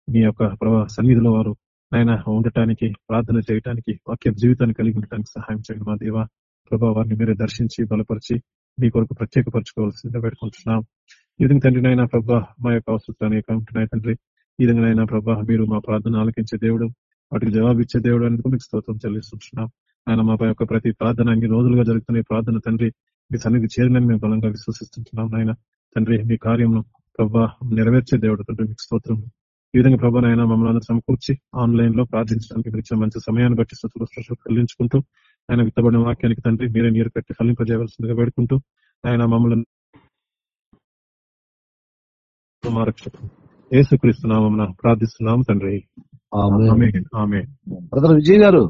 మీ యొక్క ప్రభా సన్నిధిలో వారు నాయన ఉండటానికి ప్రార్థన చేయడానికి వాక్య జీవితాన్ని కలిగి ఉండటానికి సహాయం చేయండి మా దేవ. ప్రభా వారిని మీరే దర్శించి బలపరిచి మీ కొరకు ప్రత్యేకపరచుకోవాల్సిందిగా పెట్టుకుంటున్నాం ఈ విధంగా తండ్రి నాయన ప్రభా మా యొక్క అవసరాలు అనేక ఉంటున్నాయి తండ్రి ఈ విధంగా ప్రభా మీరు మా ప్రార్థన ఆలకించే దేవుడు వాటికి జవాబు ఇచ్చే దేవుడు అనేది మీకు స్తోత్రం చెల్లిస్తున్నాం ఆయన మా యొక్క ప్రతి ప్రార్థన అన్ని రోజులుగా జరుగుతున్న ప్రార్థన తండ్రి మీ సన్నిధి చేరినని మేము బలంగా విశ్వసిస్తుంటున్నాం నాయన. తండ్రి మీ కార్యము ప్రభా నెరవేర్చే దేవుడు తండ్రి మీకు స్తోత్రం. ఈ విధంగా ప్రభా నాయన మమ్మల్ని అందరూ సమకూర్చి ఆన్లైన్లో ప్రార్థించడానికి మీరు ఇచ్చిన మంచి సమయాన్ని బట్టి స్థుతులు చెల్లించుకుంటూ ఆయన విత్తబడిన వాక్యానికి తండ్రి మీరే నీరు కట్టి ఫలింపజేయవలసిందిగా వేడుకుంటూ ఆయన మమ్మల్ని మా రక్షకుడు యేసుక్రీస్తునామం ప్రార్థిస్తున్నాం తండ్రి ఆమేన్. ఆమేన్. ఆమేన్. బ్రదర్ విజయ్ గారు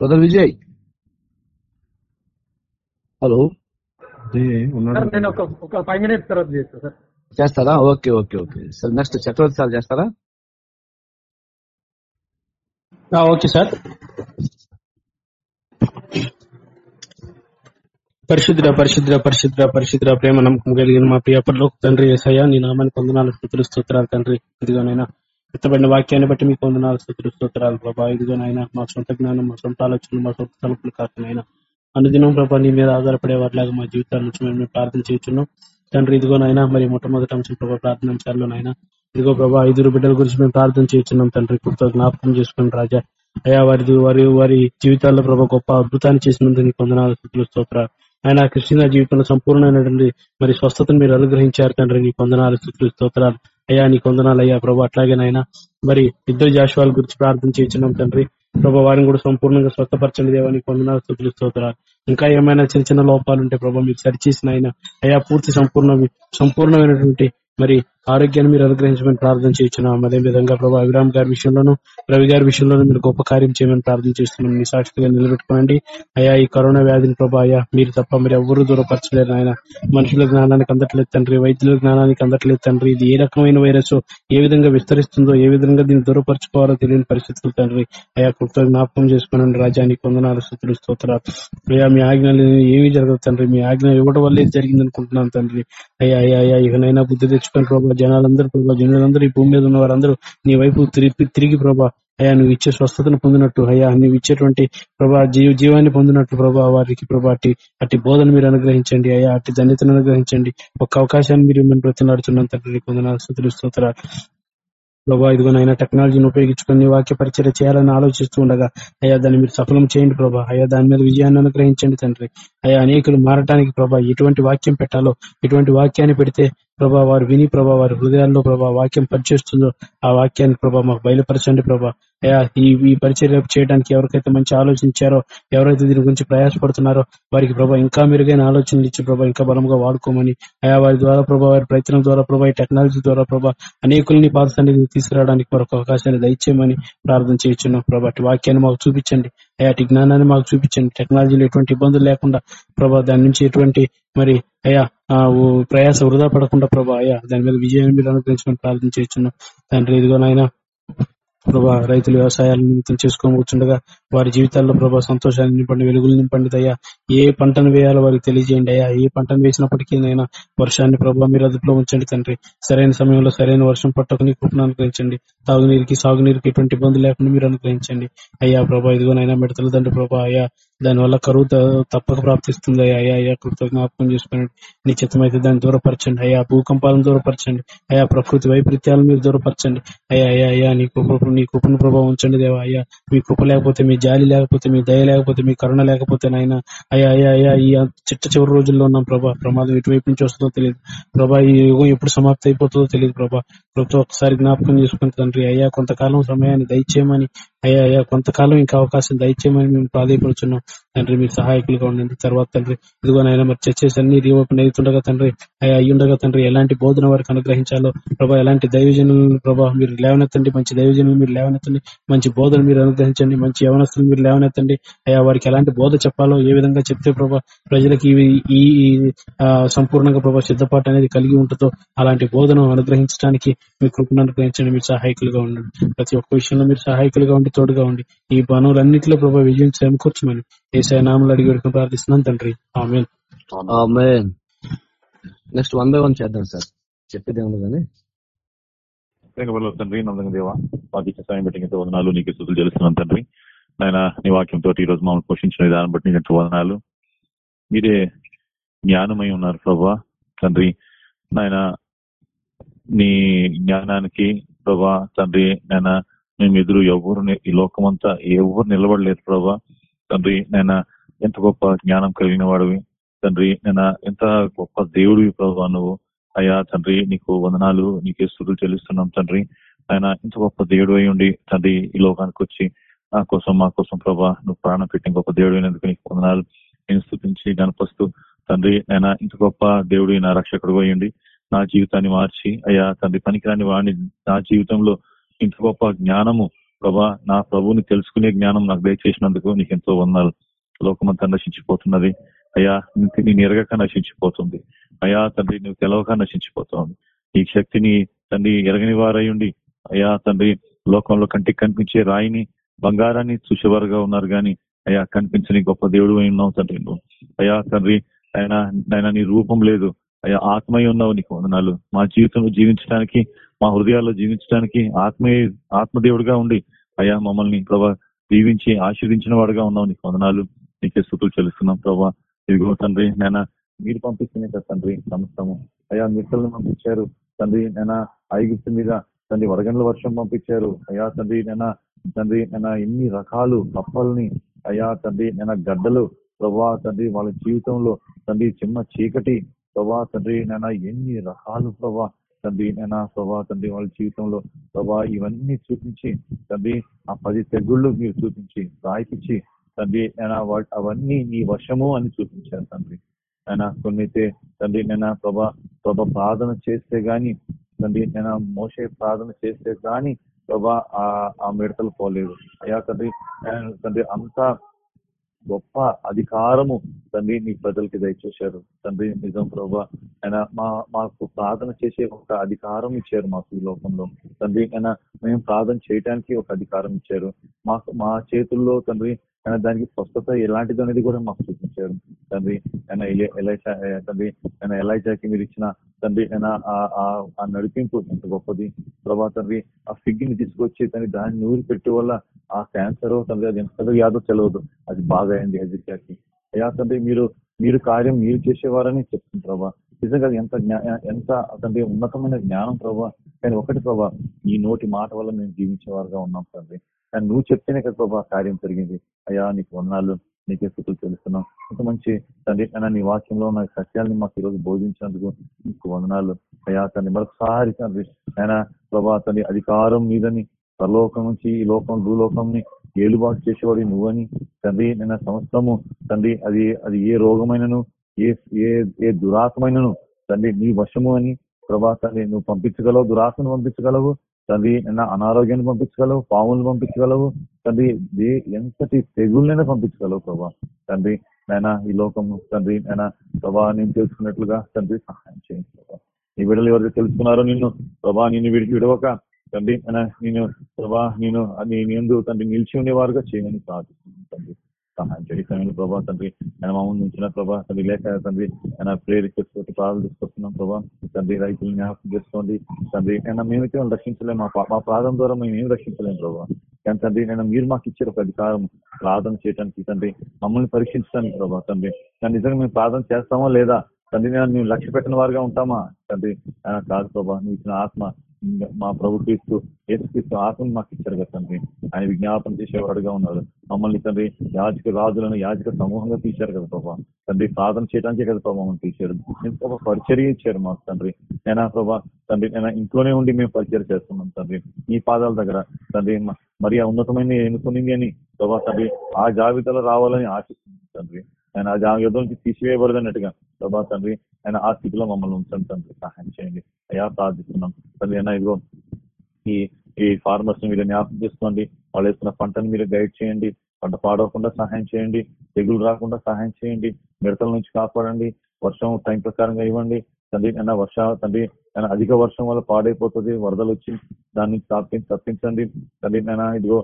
బ్రదర్ విజయ్ హలో నేను ఒక ఫైవ్ మినిట్స్ తర్వాత చేస్తాను సార్ చేస్తారా okay okay okay sir next Chakravarthi sir చేస్తారా ఓకే సార్ పరిశుద్ర పరిశుద్ర పరిశుద్ర పరిశుద్ర ప్రేమ నమ్మకం కలిగిన మా ప్రియ పరలోక తండ్రి ఏసయ్య నీ నామాన్ని పొందనాలు స్థుతులు స్తోత్రాలు తండ్రి. ఇదిగోనైనా ఎత్తబడిన వాక్యాన్ని బట్టి మీకు పొందనాలు స్థుతులు స్తోత్రాలు. ప్రభా ఇదిగోనైనా మా సొంత జ్ఞానం మా సొంత ఆలోచనలు మా సొంత తలుపులు కాకనైనా అనుదినం ప్రభా నీ మీద ఆధారపడే వారిలాగా మా జీవితాల నుంచి మేము ప్రార్థన చేస్తున్నాం తండ్రి ఇదిగోనైనా మరి మొట్టమొదటి అంశం ప్రభావ ప్రార్థన ఇదిగో ప్రభా ఐదుగురు బిడ్డల గురించి మేము ప్రార్థన చేస్తున్నాం తండ్రి. కృత జ్ఞాపకం చేసుకుని రాజా. అయ్యా వారి వారి వారి జీవితాల్లో ప్రభా గొప్ప అద్భుతాన్ని చేసినందుకు నీకు వందనాలు స్తుతులు స్తోత్రాలు. ఆయన క్రిస్టియన్ జీవితంలో సంపూర్ణమైనటువంటి మరి స్వస్థతను మీరు అనుగ్రహించారు తండ్రి. నీ కొందనాలు స్థుతులు స్తోత్రాలు. అయ్యా నీ కొందనాలు అయ్యా ప్రభు. అట్లాగేనైనా మరి ఇద్దరు జాషువాల గురించి ప్రార్థన చేయించున్నాం తండ్రి. ప్రభా వారిని కూడా సంపూర్ణంగా స్వస్థపరచండి దేవా. నీ కొందనాలు స్థుతులు స్తోత్రాలు. ఇంకా ఏమైనా చిన్న చిన్న లోపాలు ఉంటే ప్రభా మీరు సరిచేసిన ఆయన అయ్యా పూర్తి సంపూర్ణ సంపూర్ణమైనటువంటి మరి ఆరోగ్యాన్ని మీరు అనుగ్రహించమని ప్రార్థన చేస్తున్నాం అదే విధంగా ప్రభా అభిరామ్ గారి విషయంలోనూ రవి గారి విషయంలోనూ మీరు గొప్ప కార్యం చేయమని ప్రార్థన చేస్తున్నాం. మీ సాక్షిగా నిలబెట్టుకోండి. అయ్యా ఈ కరోనా వ్యాధిని ప్రభా అయ్యా మీరు తప్ప మీరు ఎవరు దూరపరచలేరు ఆయన మనుషుల జ్ఞానానికి అందట్లేదు తండ్రి వైద్యుల జ్ఞానానికి అందట్లేదు తండ్రి. ఇది ఏ రకమైన వైరస్ ఏ విధంగా విస్తరిస్తుందో ఏ విధంగా దీన్ని దూరపరచుకోవాలో తెలియని పరిస్థితులు తండ్రి. అయా కృత జ్ఞాపకం చేసుకున్నాను రాజానికి కొందనాలు స్థుతులు స్తోత్రాలు. అయ్యా మీ ఆజ్ఞలు ఏమీ జరగదు తండ్రి. మీ ఆజ్ఞ ఇవ్వడం వల్లే జరిగింది అనుకుంటున్నాను తండ్రి. అయ్యా అయ్యా అయ్యా ఇకనైనా బుద్ధి తెచ్చుకొని ప్రభు జనాలందరూ ప్రభా జనులందరూ ఈ భూమి మీద ఉన్న వారందరూ నీ వైపు తిరిగి తిరిగి ప్రభా అయ్యా నువ్వు ఇచ్చే స్వస్థతను పొందినట్టు అయ్యా నువ్వు ఇచ్చేటువంటి ప్రభా జీవ జీవాన్ని పొందినట్టు ప్రభా వారికి ప్రభా అట్టి అట్టి బోధన మీరు అనుగ్రహించండి అయ్యా అట్టి ధన్యతను అనుగ్రహించండి. ఒక అవకాశాన్ని మీరు మేము బ్రతిలాడుతున్నాం తండ్రి కొందరు స్థుతులు ప్రభా ఇదిగోనైనా టెక్నాలజీని ఉపయోగించుకుని వాక్య పరిచయం చేయాలని ఆలోచిస్తూ ఉండగా అయ్యా దాన్ని మీరు సఫలం చేయండి ప్రభా అయ్యా దాని మీద విజయాన్ని అనుగ్రహించండి తండ్రి. అయ్యా అనేకులు మారటానికి ప్రభా ఎటువంటి వాక్యం పెట్టాలో ఎటువంటి వాక్యాన్ని పెడితే ప్రభా వారు విని ప్రభా వారి హృదయాల్లో ప్రభా వాక్యం పనిచేస్తుందో ఆ వాక్యాన్ని ప్రభా మాకు బయలుపరచండి ప్రభా. అయ్యా ఈ ఈ పరిచయం చేయడానికి ఎవరికైతే మంచి ఆలోచించారో ఎవరైతే దీని గురించి ప్రయాసపడుతున్నారో వారికి ప్రభా ఇంకా మెరుగైన ఆలోచనలు ఇచ్చి ప్రభా ఇంకా బలంగా వాడుకోమని. అయా వారి ద్వారా ప్రభా వారి ప్రయత్నం ద్వారా ప్రభా ఈ టెక్నాలజీ ద్వారా ప్రభా అనేకుల్ని పాద తీసుకురావడానికి మరొక అవకాశాన్ని దయచేయమని ప్రార్థన చేయొచ్చున్నాం ప్రభా. వాక్యాన్ని మాకు చూపించండి. అయ్యా జ్ఞానాన్ని మాకు చూపించండి. టెక్నాలజీలో ఎటువంటి ఇబ్బందులు లేకుండా ప్రభా దాని నుంచి ఎటువంటి మరి అయ్యా ఆ ప్రయాస వృధా పడకుండా ప్రభా అయ్యా దాని మీద విజయాన్ని మీరు అనుగ్రహించమని ప్రార్థన చేస్తున్నాం. తండ్రి ఇదిగో నాయన ప్రభా రైతులు వ్యవసాయాలను నిమిత్తం చేసుకొని కూర్చుండగా వారి జీవితాల్లో ప్రభా సంతోషాన్ని నింపండి వెలుగులు నింపండి దయ్యా. ఏ పంటను వేయాలో వారికి తెలియజేయండి అయ్యా. ఏ పంటను వేసినప్పటికీ నైనా వర్షాన్ని ప్రభావ మీరు అదుపులో ఉంచండి తండ్రి. సరైన సమయంలో సరైన వర్షం పట్టకుని కృపను అనుగ్రహించండి. తాగునీరుకి సాగునీరుకి ఎటువంటి ఇబ్బంది లేకుండా మీరు అనుగ్రహించండి. అయ్యా ప్రభా ఇదిగోనైనా మిడతలు తండ్రి ప్రభా అయ్యా. దానివల్ల కరువు తప్పక ప్రాప్తిస్తుంది. అయ్యా అయ్యా కృత జ్ఞాపకం చేసుకోండి నిశ్చితమైతే దాన్ని దూరపరచండి. అయ్యా భూకంపాలను దూరపరచండి. అయ్యా ప్రకృతి వైపరీత్యాలను మీరు దూరపరచండి. అయ్యా అయ్యా అయ్యా నీ కృప నీ కృపను ప్రభావం ఉంచండి దేవా. అయ్యా మీ కృప లేకపోతే మీ జాలి లేకపోతే మీ దయ లేకపోతే మీ కరుణ లేకపోతే నాయన. అయ్యా అయ్యా అయ్యా ఈ చిట్ట చివరి రోజుల్లో ఉన్నాం ప్రభా. ప్రమాదం ఎటువైపు నుంచి వస్తుందో తెలియదు. ప్రభా ఈ యుగం ఎప్పుడు సమాప్తి అయిపోతుందో తెలియదు ప్రభా. ప్రభుత్వం ఒకసారి జ్ఞాపకం చేసుకుని తండ్రి అయ్యా కొంతకాలం సమయాన్ని దయచేయమని అయ్యా అయ్యా కొంతకాలం ఇంకా అవకాశం దయచేయమని మేము ప్రాధాయపడుతున్నాం తండ్రి మీరు సహాయకులుగా ఉండండి. తర్వాత తండ్రి ఇదిగోనైనా మరి చర్చేసి అన్ని రీఓపెన్ అవుతుండగా తండ్రి అయ్యా అయ్యుండగా తండ్రి ఎలాంటి బోధన వారికి అనుగ్రహించాలో ప్రభా ఎలాంటి దైవజనులను ప్రభా మీరు లేవనెత్తండి. మంచి దైవజనులు మీరు లేవనెత్తండి. మంచి బోధన మీరు అనుగ్రహించండి. మంచి యవనస్తులు మీరు లేవనెత్తండి. అయ్యా వారికి ఎలాంటి బోధ చెప్పాలో ఏ విధంగా చెప్తే ప్రభా ప్రజలకి ఈ ఈ, సంపూర్ణంగా ప్రభా సిద్ధపాటు అనేది కలిగి ఉంటుందో అలాంటి బోధన అనుగ్రహించడానికి మీ కృపను అనుగ్రహించండి. మీరు సహాయకులుగా ఉండండి. ప్రతి ఒక్క విషయంలో మీరు సహాయకులుగా ఉండి తోడుగా ఉండి. ఈ పనులన్నింటిలో ప్రభావ విజయం సమకూర్చమని ఏసఐ నామలు అడిగి వేడుకొని ప్రార్థిస్తున్నాను తండ్రి. ఆమె నెక్స్ట్ వన్ బై వన్ చేద్దాం సార్. చెప్పేది కానీ? తండ్రి నమ్మకం దేవా ఎంతో వదనాలు నీకు తెలుస్తున్నాను తండ్రి. నాయన నీ వాక్యంతో ఈ రోజు మమ్మల్ని పోషించిన విధానం బట్టి నీకు వదనాలు. మీరే జ్ఞానమై ఉన్నారు ప్రభా తండ్రి. నాయన నీ జ్ఞానానికి ప్రభా తండ్రి నాయన మేము ఎదురు ఎవరు ఈ లోకమంతా ఎవరు నిలబడలేదు ప్రభా. తండ్రి నేను ఎంత గొప్ప జ్ఞానం కలిగిన వాడివి. తండ్రి నేను ఎంత గొప్ప దేవుడివి ప్రభా నువ్వు. అయ్యా తండ్రి నీకు వందనాలు నీకే స్థుతులు చెల్లిస్తున్నాం తండ్రి. ఆయన ఇంత గొప్ప దేవుడు అయి ఉండి తండ్రి ఈ లోకానికి వచ్చి నా కోసం మా కోసం ప్రభా నువ్వు ప్రాణం పెట్టి గొప్ప దేవుడు అయినందుకు నీకు వందనాలు. నేను స్థుతించి గణపస్తూ తండ్రి ఆయన ఇంత గొప్ప దేవుడు నా రక్షకుడు అయ్యండి నా జీవితాన్ని మార్చి అయ్యా తండ్రి పనికిరాని వాడిని నా జీవితంలో ఇంత గొప్ప జ్ఞానము. ప్రభా నా ప్రభువుని తెలుసుకునే జ్ఞానం నాకు దయచేసినందుకు నీకు ఎంతో వందనాలు. లోకమంతా నశించిపోతున్నది. అయా నేను ఎరగక నశించిపోతుంది. అయ్యా తండ్రి నువ్వు తెలవక నశించిపోతుంది. ఈ శక్తిని తండ్రి ఎరగని వారయ్యుండి అయ్యా తండ్రి లోకంలో కంటికి కనిపించే రాయిని బంగారాన్ని చూసేవారుగా ఉన్నారు గాని అయ్యా కనిపించని గొప్ప దేవుడు అయి ఉన్నావు తండ్రి నువ్వు. అయ్యా తండ్రి ఆయన ఆయన నీ రూపం లేదు. అయ్యా ఆత్మయ్య ఉన్నావు నీకు వందనాలు. మా జీవితంలో జీవించడానికి మా హృదయాల్లో జీవించడానికి ఆత్మీయ ఆత్మదేవుడిగా ఉండి అయ్యా మమ్మల్ని ప్రభా దీవించి ఆశీర్దించిన వాడుగా ఉన్నావు నీకు వందనాలు. నీకే స్థుతులు చెల్లిస్తున్నాం ప్రభా. ఇదిగో తండ్రి నేను మీరు పంపిస్తేనే కదా తండ్రి సమస్తము అయ్యా మిత్రులను పంపించారు. తండ్రి నేను ఐగుప్తు మీద తండ్రి వడగండ్ల వర్షం పంపించారు. అయ్యా తండ్రి నేను తండ్రి నేను ఎన్ని రకాలు కప్పల్ని అయ్యా తండ్రి నేను గడ్డలు ప్రభా తండ్రి వాళ్ళ జీవితంలో తండ్రి చిన్న చీకటి ప్రభా తండ్రి నైనా ఎన్ని రకాలు ప్రభా తండ్రి నైనా ప్రభా తండ్రి వాళ్ళ జీవితంలో ప్రభా ఇవన్నీ చూపించి తండ్రి ఆ పది తెగుళ్ళు మీరు చూపించి రాయిపించి తండ్రి నేను అవన్నీ నీ వశము అని చూపించారు తండ్రి. ఆయన కొన్నైతే తండ్రి నైనా ప్రభా ప్రభా ప్రార్థన చేస్తే గాని తండ్రి నైనా మోసే ప్రార్థన చేస్తే గాని ప్రభా ఆ మిడతలు పోలేదు. అయ్యా తండ్రి తండ్రి అంతా గొప్ప అధికారము తండ్రి నీ ప్రజలకి దయచేశారు. తండ్రి నిజం ప్రభా. ఆయన మా మాకు ప్రార్థన చేసే ఒక అధికారం ఇచ్చారు మాకు ఈ లోకంలో. తండ్రి ఆయన మేము ప్రార్థన చేయడానికి ఒక అధికారం ఇచ్చారు. మాకు మా చేతుల్లో తండ్రి ఆయన దానికి స్వస్థత ఎలాంటిది అనేది కూడా మాకు చూపించారు. తండ్రి ఆయన ఎలైచా తండ్రి ఆయన ఎలైచాకి మీరు ఇచ్చిన తండ్రి ఆయన ఆ నడిపింపు ఎంత గొప్పది. ప్రభా తండ్రి ఆ ఫిగ్గిని తీసుకొచ్చి తను దాన్ని నూరి పెట్టే వల్ల ఆ క్యాన్సర్ తండ్రి అది ఎంతగా యాదో తెలియదు అది బాగా అయింది హెజికాకి అయ్యా తండ్రి మీరు మీరు కార్యం మీరు చేసేవారని చెప్తుంది ప్రభా. నిజంగా ఎంత ఎంత తండ్రి ఉన్నతమైన జ్ఞానం ప్రభా. కానీ ఒకటి ప్రభా ఈ నోటి మాట వల్ల మేము జీవించేవారుగా ఉన్నాం తండ్రి. కానీ నువ్వు చెప్తేనే కదా ప్రభా కార్యం జరిగింది. అయ్యా నీకు ఉన్నాళ్ళు నీకే స్థుతులు తెలుస్తున్నాం ఇంత మంచి తండ్రి అయినా నీ వాక్యంలో ఉన్న సత్యాన్ని మాకు ఈరోజు బోధించినందుకు నీకు వందనాలు. అయ్యా తండ్రి మరొకసారి తండ్రి ఆయన ప్రభా తండ్రి అధికారం మీదని పరలోకం నుంచి ఈ లోకం భూలోకంని ఏలుబాటు చేసేవాడు నువ్వని. తండ్రి నేను సంవత్సరము తండ్రి అది అది ఏ రోగమైనను ఏ ఏ ఏ దురాత్మైనను తండ్రి నీ వశము అని ప్రభా తండ్రి నువ్వు పంపించగలవు దురాత్మను పంపించగలవు. తండ్రి నిన్న అనారోగ్యాన్ని పంపించగలవు పాములను పంపించగలవు. తండ్రి ఎంతటి తెగుళ్ళైనా పంపించగలవు ప్రభా. తండ్రి నాయన ఈ లోకం తండ్రి నాయన ప్రభా నేను తెలుసుకున్నట్లుగా తండ్రి సహాయం చేయండి ప్రభా. నీ బిడ్డలు ఎవరైతే తెలుసుకున్నారో నిన్ను ప్రభా నిన్ను విడిచి విడవక తండ్రి నేను ప్రభా నేను నేను ఎందు తండ్రి నిలిచి ఉండేవారుగా చేయమని ప్రార్థిస్తున్నాను తండ్రి. సహాయం చేయండి సమయంలో ప్రభా తండ్రి ఆయన మా ముందు ఉంచిన ప్రభా. తండ్రి లేక తండ్రి ఆయన ప్రేరేపించుకుంటూ ప్రాధాలు తీసుకొస్తున్నాం ప్రభా. తండ్రి రైతులు జ్ఞాపకం చేసుకోండి. తండ్రి ఆయన మేమైతే వాళ్ళు రక్షించలేము మా మా ద్వారా మేము ఏం రక్షించలేము ప్రభా. కానీ తండ్రి నేను మీరు మాకు ఇచ్చారు ఒక అధికారం ప్రార్థన చేయడానికి తండ్రి మమ్మల్ని పరీక్షించడానికి ప్రభా తండ్రి. కానీ నిజంగా మేము ప్రార్థన చేస్తామా లేదా? తండ్రి నేను మేము లక్ష్య పెట్టిన వారుగా ఉంటామా? తండ్రి ఆయన కాదు ప్రభా. నువ్వు ఇచ్చిన ఆత్మ మా ప్రభు క్రీస్తు ఏసుక్రీస్తు ఆత్మను మాకు ఇచ్చారు కదా తండ్రి. ఆయన విజ్ఞాపన చేసేవాడుగా ఉన్నారు. మమ్మల్ని తండ్రి యాజక రాజులను యాజక సమూహంగా తీశారు కదా ప్రభా. తండ్రి సాధన చేయడానికే కదా ప్రభా మమ్మల్ని తీశారు. ఒక పరిచర్య ఇచ్చారు మాకు తండ్రి. నేనా ప్రభా తండ్రి నేను ఇంట్లోనే ఉండి మేము పరిచయం చేస్తున్నాం తండ్రి. ఈ పాదాల దగ్గర తండ్రి మరి ఉన్నతమైన ఎన్నుకునింది అని ప్రభా తండ్రి. ఆ జాబితాలో రావాలని ఆశిస్తుంది తండ్రి. ఆయన ఆ యుద్ధం నుంచి తీసివేయబడదు అన్నట్టుగా ప్రభా తండ్రి ఆయన ఆ స్థితిలో మమ్మల్ని ఉంచండి తండ్రి సహాయం చేయండి. అయా ప్రార్థిస్తున్నాం. తండ్రి అయినా ఇదిగో ఈ ఈ ఫార్మర్స్ని మీరు జ్ఞాపకం చేసుకోండి. వాళ్ళు వేస్తున్న పంటను మీరు గైడ్ చేయండి. పంట పాడవకుండా సహాయం చేయండి. తెగులు రాకుండా సహాయం చేయండి. మిడతల నుంచి కాపాడండి. వర్షం టైం ప్రకారంగా ఇవ్వండి. తండ్రి అయినా వర్ష తండ్రి అయినా అధిక వర్షం వల్ల పాడైపోతుంది వరదలు వచ్చి దాన్ని తప్పించి తప్పించండి. తండ్రి అయినా ఇదిగో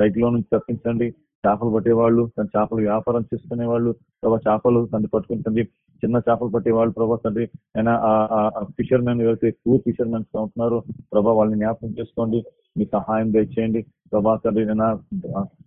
సైకిల్ నుంచి తప్పించండి. చేపలు పట్టేవాళ్ళు తన చేపలు వ్యాపారం చేసుకునే వాళ్ళు ప్రభావ చేపలు తండ్రి పట్టుకుని తండ్రి చిన్న చేపలు పట్టేవాళ్ళు ప్రభా తండ్రి. ఆయన ఫిషర్ మెన్ ఎవరైతే పూర్ ఫిషర్ మెన్స్ ఉంటున్నారో ప్రభా వాళ్ళని జ్ఞాపకం చేసుకోండి. మీ సహాయం దయచేయండి. ప్రభా తండ్రి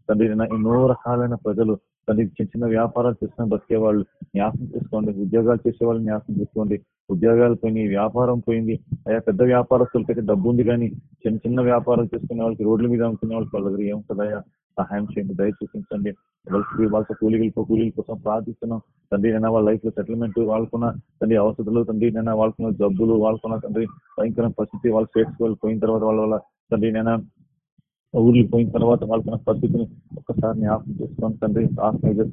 తండ్రి ఎన్నో రకాలైన ప్రజలు తండ్రి చిన్న చిన్న వ్యాపారాలు చేసుకుని బతికే వాళ్ళు జ్ఞాపకం చేసుకోండి. ఉద్యోగాలు చేసే వాళ్ళని జ్ఞాపకం చేసుకోండి. ఉద్యోగాలు పోయినాయి వ్యాపారం పోయింది. అయ్యా పెద్ద వ్యాపారస్తులకైతే డబ్బు ఉంది కానీ చిన్న చిన్న వ్యాపారాలు చేసుకునే వాళ్ళకి రోడ్ల మీద అమ్ముకునే వాళ్ళకి వాళ్ళ దగ్గర ఏముంటుందయ్యా? సహాయం చేయండి దయచూపించండి వాళ్ళకి వాళ్ళతో కూలీలు కూలీల కోసం ప్రార్థిస్తున్నాం తండ్రి నేను వాళ్ళ లైఫ్లో సెటిల్మెంట్ వాళ్ళకున్న తండ్రి అవసరాలు తండ్రి నేను వాళ్ళకున్న జబ్బులు వాళ్ళకున్న తండ్రి భయంకర పరిస్థితి వాళ్ళ స్టేట్స్ వెళ్ళిపోయిన తర్వాత వాళ్ళ వల్ల తండ్రి నేను ఊర్లు పోయిన తర్వాత వాళ్ళకున్న పరిస్థితిని ఒక్కసారి జ్ఞాపకం చేసుకోండి తండ్రి ఆత్మీయ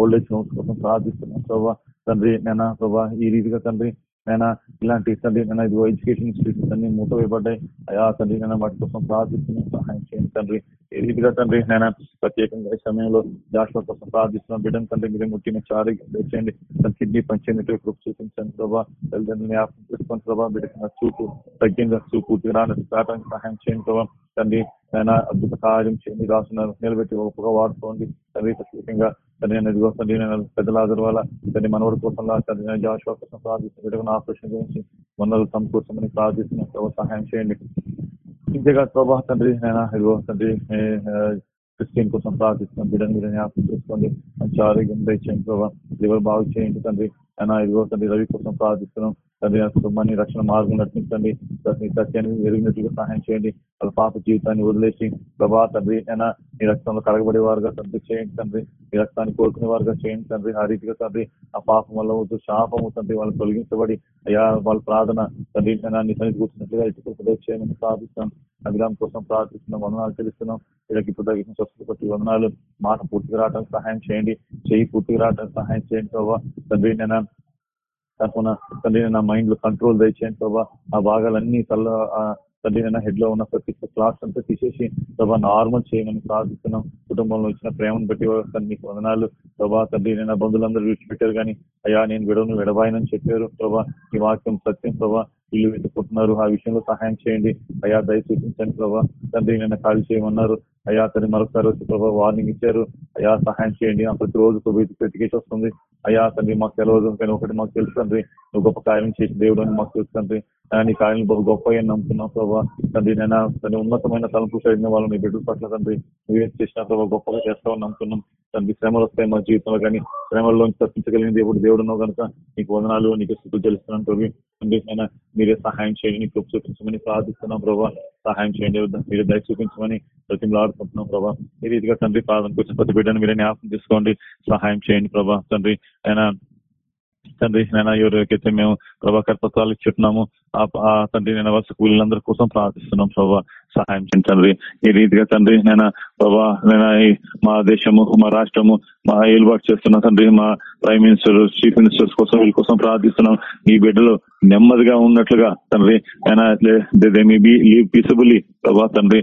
ఓల్డ్ ఏజ్ హోమ్స్ కోసం ప్రార్థిస్తున్నాం. ప్రభావ తండ్రి నేను ప్రభావ ఈ రీతిగా తండ్రి ఆయన ఇలాంటి తండ్రి నేను ఇదిగో ఎడ్యుకేషన్ ఇన్స్టిట్యూషన్స్ అన్ని మూతవేయబడ్డాయి. అయా తండ్రి నేను వాటి కోసం ప్రార్థిస్తున్నాను. సహాయం చేయండి తండ్రి. ఏ రీతిగా తండ్రి నేను ప్రత్యేకంగా ఈ సమయంలో జాషుల కోసం ప్రార్థిస్తున్నాను. బిడ్డను తండ్రి మీరు ముఖ్యంగా చారి చేయండి తన కిడ్నీ పంచేందుకు కృప చూపించండి ప్రభా. తల్లిదండ్రులు జ్ఞాపకం చేసుకోండి ప్రభావ బిడ్డకు చూపు తగ్గిందా? చూపు తీరాలని సహాయం చేయండి ప్రభావ తండ్రి ఆయన అద్భుత కార్యం చేయండి. రాస్తున్నారు నిలబెట్టి ఒప్పుగా వాడుకోండి. తండ్రి ప్రత్యేకంగా తండ్రి నేను ఇదిగో తండ్రి నేను పెద్దలాదరు వల్ల తండ్రి మనవడి కోసం తండ్రి నేను జాషువా కోసం ప్రార్థిస్తున్న ఆపరేషన్ గురించి మనలు సమకూర్చమని ప్రార్థిస్తున్న ప్రభావ సహాయం చేయండి. ఇంతేగా ప్రభా తండ్రి నేను ఇదిగో తండ్రి క్రిస్టియన్ కోసం ప్రార్థిస్తున్నాం బిడ్డను మీరు జ్ఞాపకం చేసుకోండి. మంచి ఆరోగ్యం దయచేయండి ప్రభావ లివర్ బాగు చేయండి తండ్రి. అయినా ఇదిగో తండ్రి రవి కోసం ప్రార్థిస్తున్నాం. తండ్రి కుటుంబాన్ని రక్షణ మార్గం నడిపించండి. ప్రతి సత్యాన్ని ఎరిగినట్లుగా సహాయం చేయండి. వాళ్ళ పాప జీవితాన్ని వదిలేసి ప్రభా తండ్రి అయినా ఈ రక్తంలో కడగబడే వారుగా తండ్రి చేయండి తండ్రి. మీ రక్తాన్ని కోరుకునే వారుగా చేయండి తండ్రి. ఆ రీతిగా తండ్రి ఆ పాపం వల్ల వద్దు శాపము తండ్రి వాళ్ళు తొలగించబడి అయ్యా వాళ్ళ ప్రార్థన తండ్రి నీ సన్నిధి కూర్చున్నట్లుగా ఇటు చేయమని ప్రార్థిస్తాం అభిరామ్ కోసం ప్రార్థిస్తున్నాం. వందనాలు తెలుస్తున్నాం వీళ్ళకి ఇప్పుడు తగ్గిన స్వస్థత కొట్టి వందనాలు. మాట పూర్తిగా రావడానికి సహాయం చేయండి. చేయి పూర్తిగా రావడానికి సహాయం చేయండి ప్రభావ తండ్రి నేను తప్పన తండ్రి నా మైండ్లో కంట్రోల్ దయచేయండి ప్రభా. ఆ భాగాలన్నీ తల్ల ఆ తండ్రి నేను హెడ్లో ఉన్న ప్రతి క్లాస్ అంతా తీసేసి ప్రభా నార్మల్ చేయమని ప్రార్థిస్తున్నాం. కుటుంబంలో ఇచ్చిన ప్రేమను బట్టి మీకు వందనాలు. ప్రభా తండ్రి నేను బంధువులందరూ విడిచిపెట్టారు కానీ అయ్యా నేను విడవను విడబాయనని చెప్పారు. ప్రభా ఈ వాక్యం సత్యం ప్రభా. ఇల్లు వెతుకుంటున్నారు ఆ విషయంలో సహాయం చేయండి. అయ్యా దయ చూపించండి ప్రభా. తండ్రి నేను ఖాళీ చేయమన్నారు. అయ్యా అతని మరొకసారి వచ్చి ప్రభావ వార్నింగ్ ఇచ్చారు. అయ్యా సహాయం చేయండి. ఆ ప్రతి రోజు వెతికేసి వస్తుంది. అయ్యా తండ్రి మాకు తెలియదు కానీ ఒకటి మాకు తెలుసు తండ్రి. నువ్వు గొప్ప కార్యం చేసి దేవుడు అని మాకు తెలుసు తండ్రి. నీ కార్యం బహు గొప్ప అని నమ్ముతున్నావు ప్రభావ తండ్రి నేను తన ఉన్నతమైన తలంపు కలిగిన వాళ్ళు నీ బిడ్డల పట్ల తండ్రి నువ్వే చేసిన ప్రభావ గొప్పగా చేస్తావని నమ్ముతున్నాం. తండ్రి శ్రమలు వస్తాయి మా జీవితంలో కానీ శ్రమల్లోంచి తప్పించగలిగిన దేవుడు దేవుడున్నావు కనుక నీకు వందనాలు నీకు స్థితి తెలుస్తున్నాను ప్రభు. తండ్రి నేను మీరే సహాయం చేయండి నీకు చూపించమని ప్రార్థిస్తున్నాం ప్రభావ సహాయం చేయండి. మీరు దయ చూపించమని ప్రతిమలాడుకుంటున్నాం ప్రభా. ఈ రీతిగా తండ్రి పాదం కూర్చొని ప్రతి బిడ్డను మీరే జ్ఞాపకం తీసుకోండి సహాయం చేయండి ప్రభా. తండ్రి ఆయన తండ్రి నేను ఎవరికైతే మేము ప్రభా పత్రాలు ఇచ్చున్నాము ఆ తండ్రి నేను వరుస కూలీలందరి కోసం ప్రార్థిస్తున్నాం ప్రభా. సహాయం చేయండి తండ్రి. ఈ రీతిగా తండ్రి నేను ప్రభా నేను మా దేశము మా రాష్ట్రము మా ఏలుబాటు చేస్తున్న తండ్రి మా ప్రైమ్ మినిస్టర్ చీఫ్ మినిస్టర్స్ కోసం వీళ్ళ కోసం ప్రార్థిస్తున్నాం. ఈ బిడ్డలు నెమ్మదిగా ఉన్నట్లుగా తండ్రి they may be leave peaceably ప్రభా తండ్రి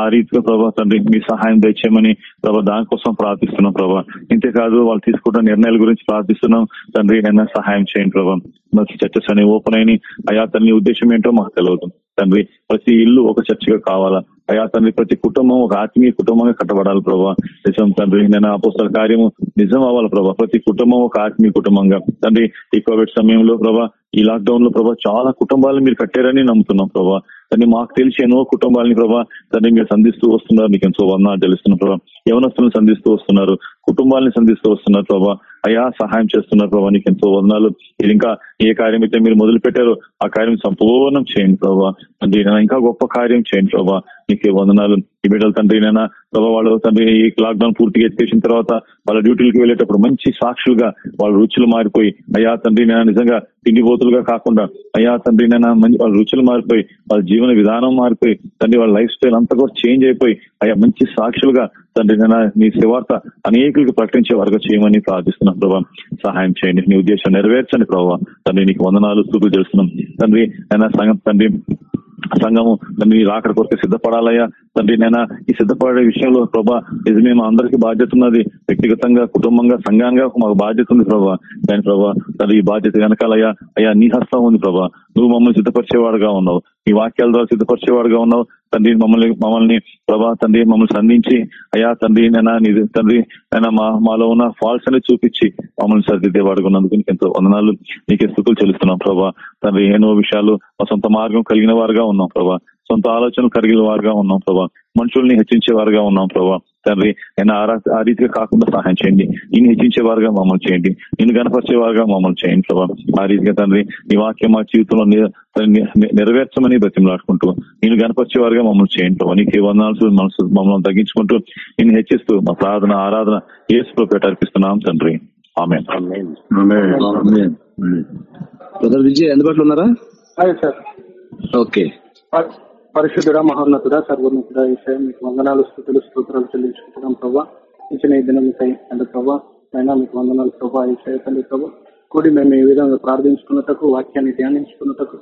ఆ రీతిగా ప్రభా తండ్రి మీ సహాయం దయచేయమని ప్రభా దానికోసం ప్రార్థిస్తున్నాం ప్రభా. ఇంతేకాదు వాళ్ళు తీసుకుంటున్న నిర్ణయాల గురించి ప్రార్థిస్తున్నాం. తండ్రి అయినా సహాయం చేయండి ప్రభా. మంచి చర్చస్ అనేవి ఓపెన్ అయినాయి అయా తల్లి ఉద్దేశం ఏంటో మాకు తెలియదు తండ్రి. ప్రతి ఇల్లు ఒక చర్చగా కావాలా? అయా తండ్రి ప్రతి కుటుంబం ఒక ఆత్మీయ కుటుంబంగా కట్టబడాలి ప్రభా. నిజం తండ్రి నేను అపోస్తల కార్యము నిజం అవ్వాలి ప్రభా. ప్రతి కుటుంబం ఒక ఆత్మీయ కుటుంబంగా. తండ్రి ఈ కోవిడ్ సమయంలో ప్రభా ఈ లాక్డౌన్లో ప్రభా చాలా కుటుంబాలు మీరు కట్టారని నమ్ముతున్నాం ప్రభా. తండ్రి మాకు తెలిసి ఎన్నో కుటుంబాలని ప్రభా తండ్రి మీరు సంధిస్తూ వస్తున్నారు. నీకు ఎంతో వందనాలు తెలుస్తున్నాం ప్రభా. యవనస్తులను సంధిస్తూ వస్తున్నారు. కుటుంబాలని సంధిస్తూ వస్తున్నారు ప్రభా. అయా సహాయం చేస్తున్నారు ప్రభా. నీకు ఎంతో వందనాలు. ఇది ఇంకా ఏ కార్యం అయితే మీరు మొదలు పెట్టారో ఆ కార్యం సంపూర్ణం చేయండి ప్రభా. తండ్రి ఇంకా గొప్ప కార్యం చేయండి ప్రభా. నీకే వందనాలు. ఈ బిడ్డల తండ్రి నైనా ప్రభావ వాళ్ళు తండ్రి ఈ లాక్డౌన్ పూర్తిగా ఎత్తేసిన తర్వాత వాళ్ళ డ్యూటీలకు వెళ్ళేటప్పుడు మంచి సాక్షులుగా వాళ్ళ రుచులు మారిపోయి అయ్యా తండ్రి నేను నిజంగా తిండిపోతులుగా కాకుండా అయ్యా తండ్రి నేను వాళ్ళ రుచులు మారిపోయి వాళ్ళ జీవన విధానం మారిపోయి తండ్రి వాళ్ళ లైఫ్ స్టైల్ అంతా కూడా చేంజ్ అయిపోయి అయ్యా మంచి సాక్షులుగా తండ్రి నేను నీ శివార్త అనేకులకు ప్రకటించే వరకు చేయమని ప్రార్థిస్తున్నాం ప్రభావ సహాయం చేయండి. నీ ఉద్దేశం నెరవేర్చండి ప్రభావ తండ్రి నీకు వందనాలు స్థుతులు చేస్తున్నాం తండ్రి అయినా సంఘం తండ్రి సంఘము తండ్రి రాకడ కొరకు సిద్ధపడాలయ్యా. తండ్రి నేను ఈ సిద్ధపడే విషయంలో ప్రభా ఇది మేము అందరికీ బాధ్యత ఉన్నది. వ్యక్తిగతంగా కుటుంబంగా సంఘంగా మాకు బాధ్యత ఉంది ప్రభా. దాని ప్రభా తండ్రి ఈ బాధ్యత వెనకాలయ్యా. అయ్యా నీ హస్తం ఉంది ప్రభా. నువ్వు మమ్మల్ని సిద్ధపరిచేవాడుగా ఉన్నావు. ఈ వాక్యాల ద్వారా సిద్ధపరిచేవాడుగా ఉన్నావు. తండ్రి మమ్మల్ని మమ్మల్ని ప్రభా తండ్రి మమ్మల్ని సంధించి అయ్యా తండ్రి నేను తండ్రి నైనా మా మాలో ఉన్న ఫాల్స్ అనేది చూపించి మమ్మల్ని సరిదిద్దేవాడుగా వాడుకున్నందుకు నీకు ఎంతో వందనాలు. నీకే స్థుతులు చెల్లిస్తున్నాం ప్రభా. తండ్రి ఎన్నో విషయాలు మా సొంత మార్గం కలిగిన వారుగా ఉన్నాం ప్రభా. సొంత ఆలోచనలు కలిగిన వారుగా ఉన్నాం ప్రభా. మనుషుల్ని హెచ్చించే వారుగా ఉన్నాం ప్రభా. తండ్రి నేను ఆ రీతిగా కాకుండా సహాయం చేయండి. నేను హెచ్చించే వారుగా మమ్మల్ని చేయండి. నేను కనపరిచే వారుగా మమ్మల్ని చేయండి ప్రభా. ఆ రీతిగా తండ్రి నీ వాక్యం మా జీవితంలో నెరవేర్చమని బ్రతిమలాడుకుంటూ నేను కనపరిచే వారుగా మమ్మల్ని చేయండి ప్రభా. నీకు వందాల్సి మనసు మమ్మల్ని తగ్గించుకుంటూ నేను హెచ్చిస్తూ మా ప్రార్థన ఆరాధన ఏసులో పెట్టర్పిస్తున్నాం తండ్రి. ఆమె బ్రదర్ విజయ్ అందుబాటులో ఉన్నారా? ఓకే. పరిశుద్ధుడ మహోన్నతుడ సర్వోన్నతుడ ఈసారి మీకు వందనాలు స్థుతులు స్తోత్రాలు చెల్లించుకుంటున్నాం ప్రభా. ఇచ్చిన ఈ దినం అంటే ప్రభా. అయినా మీకు వందనాలు ప్రభా ఈసారి తండ్రి ప్రభావ కూడి మేము ఈ విధంగా ప్రార్థించుకున్నటకు వాక్యాన్ని ధ్యానించుకున్నటకు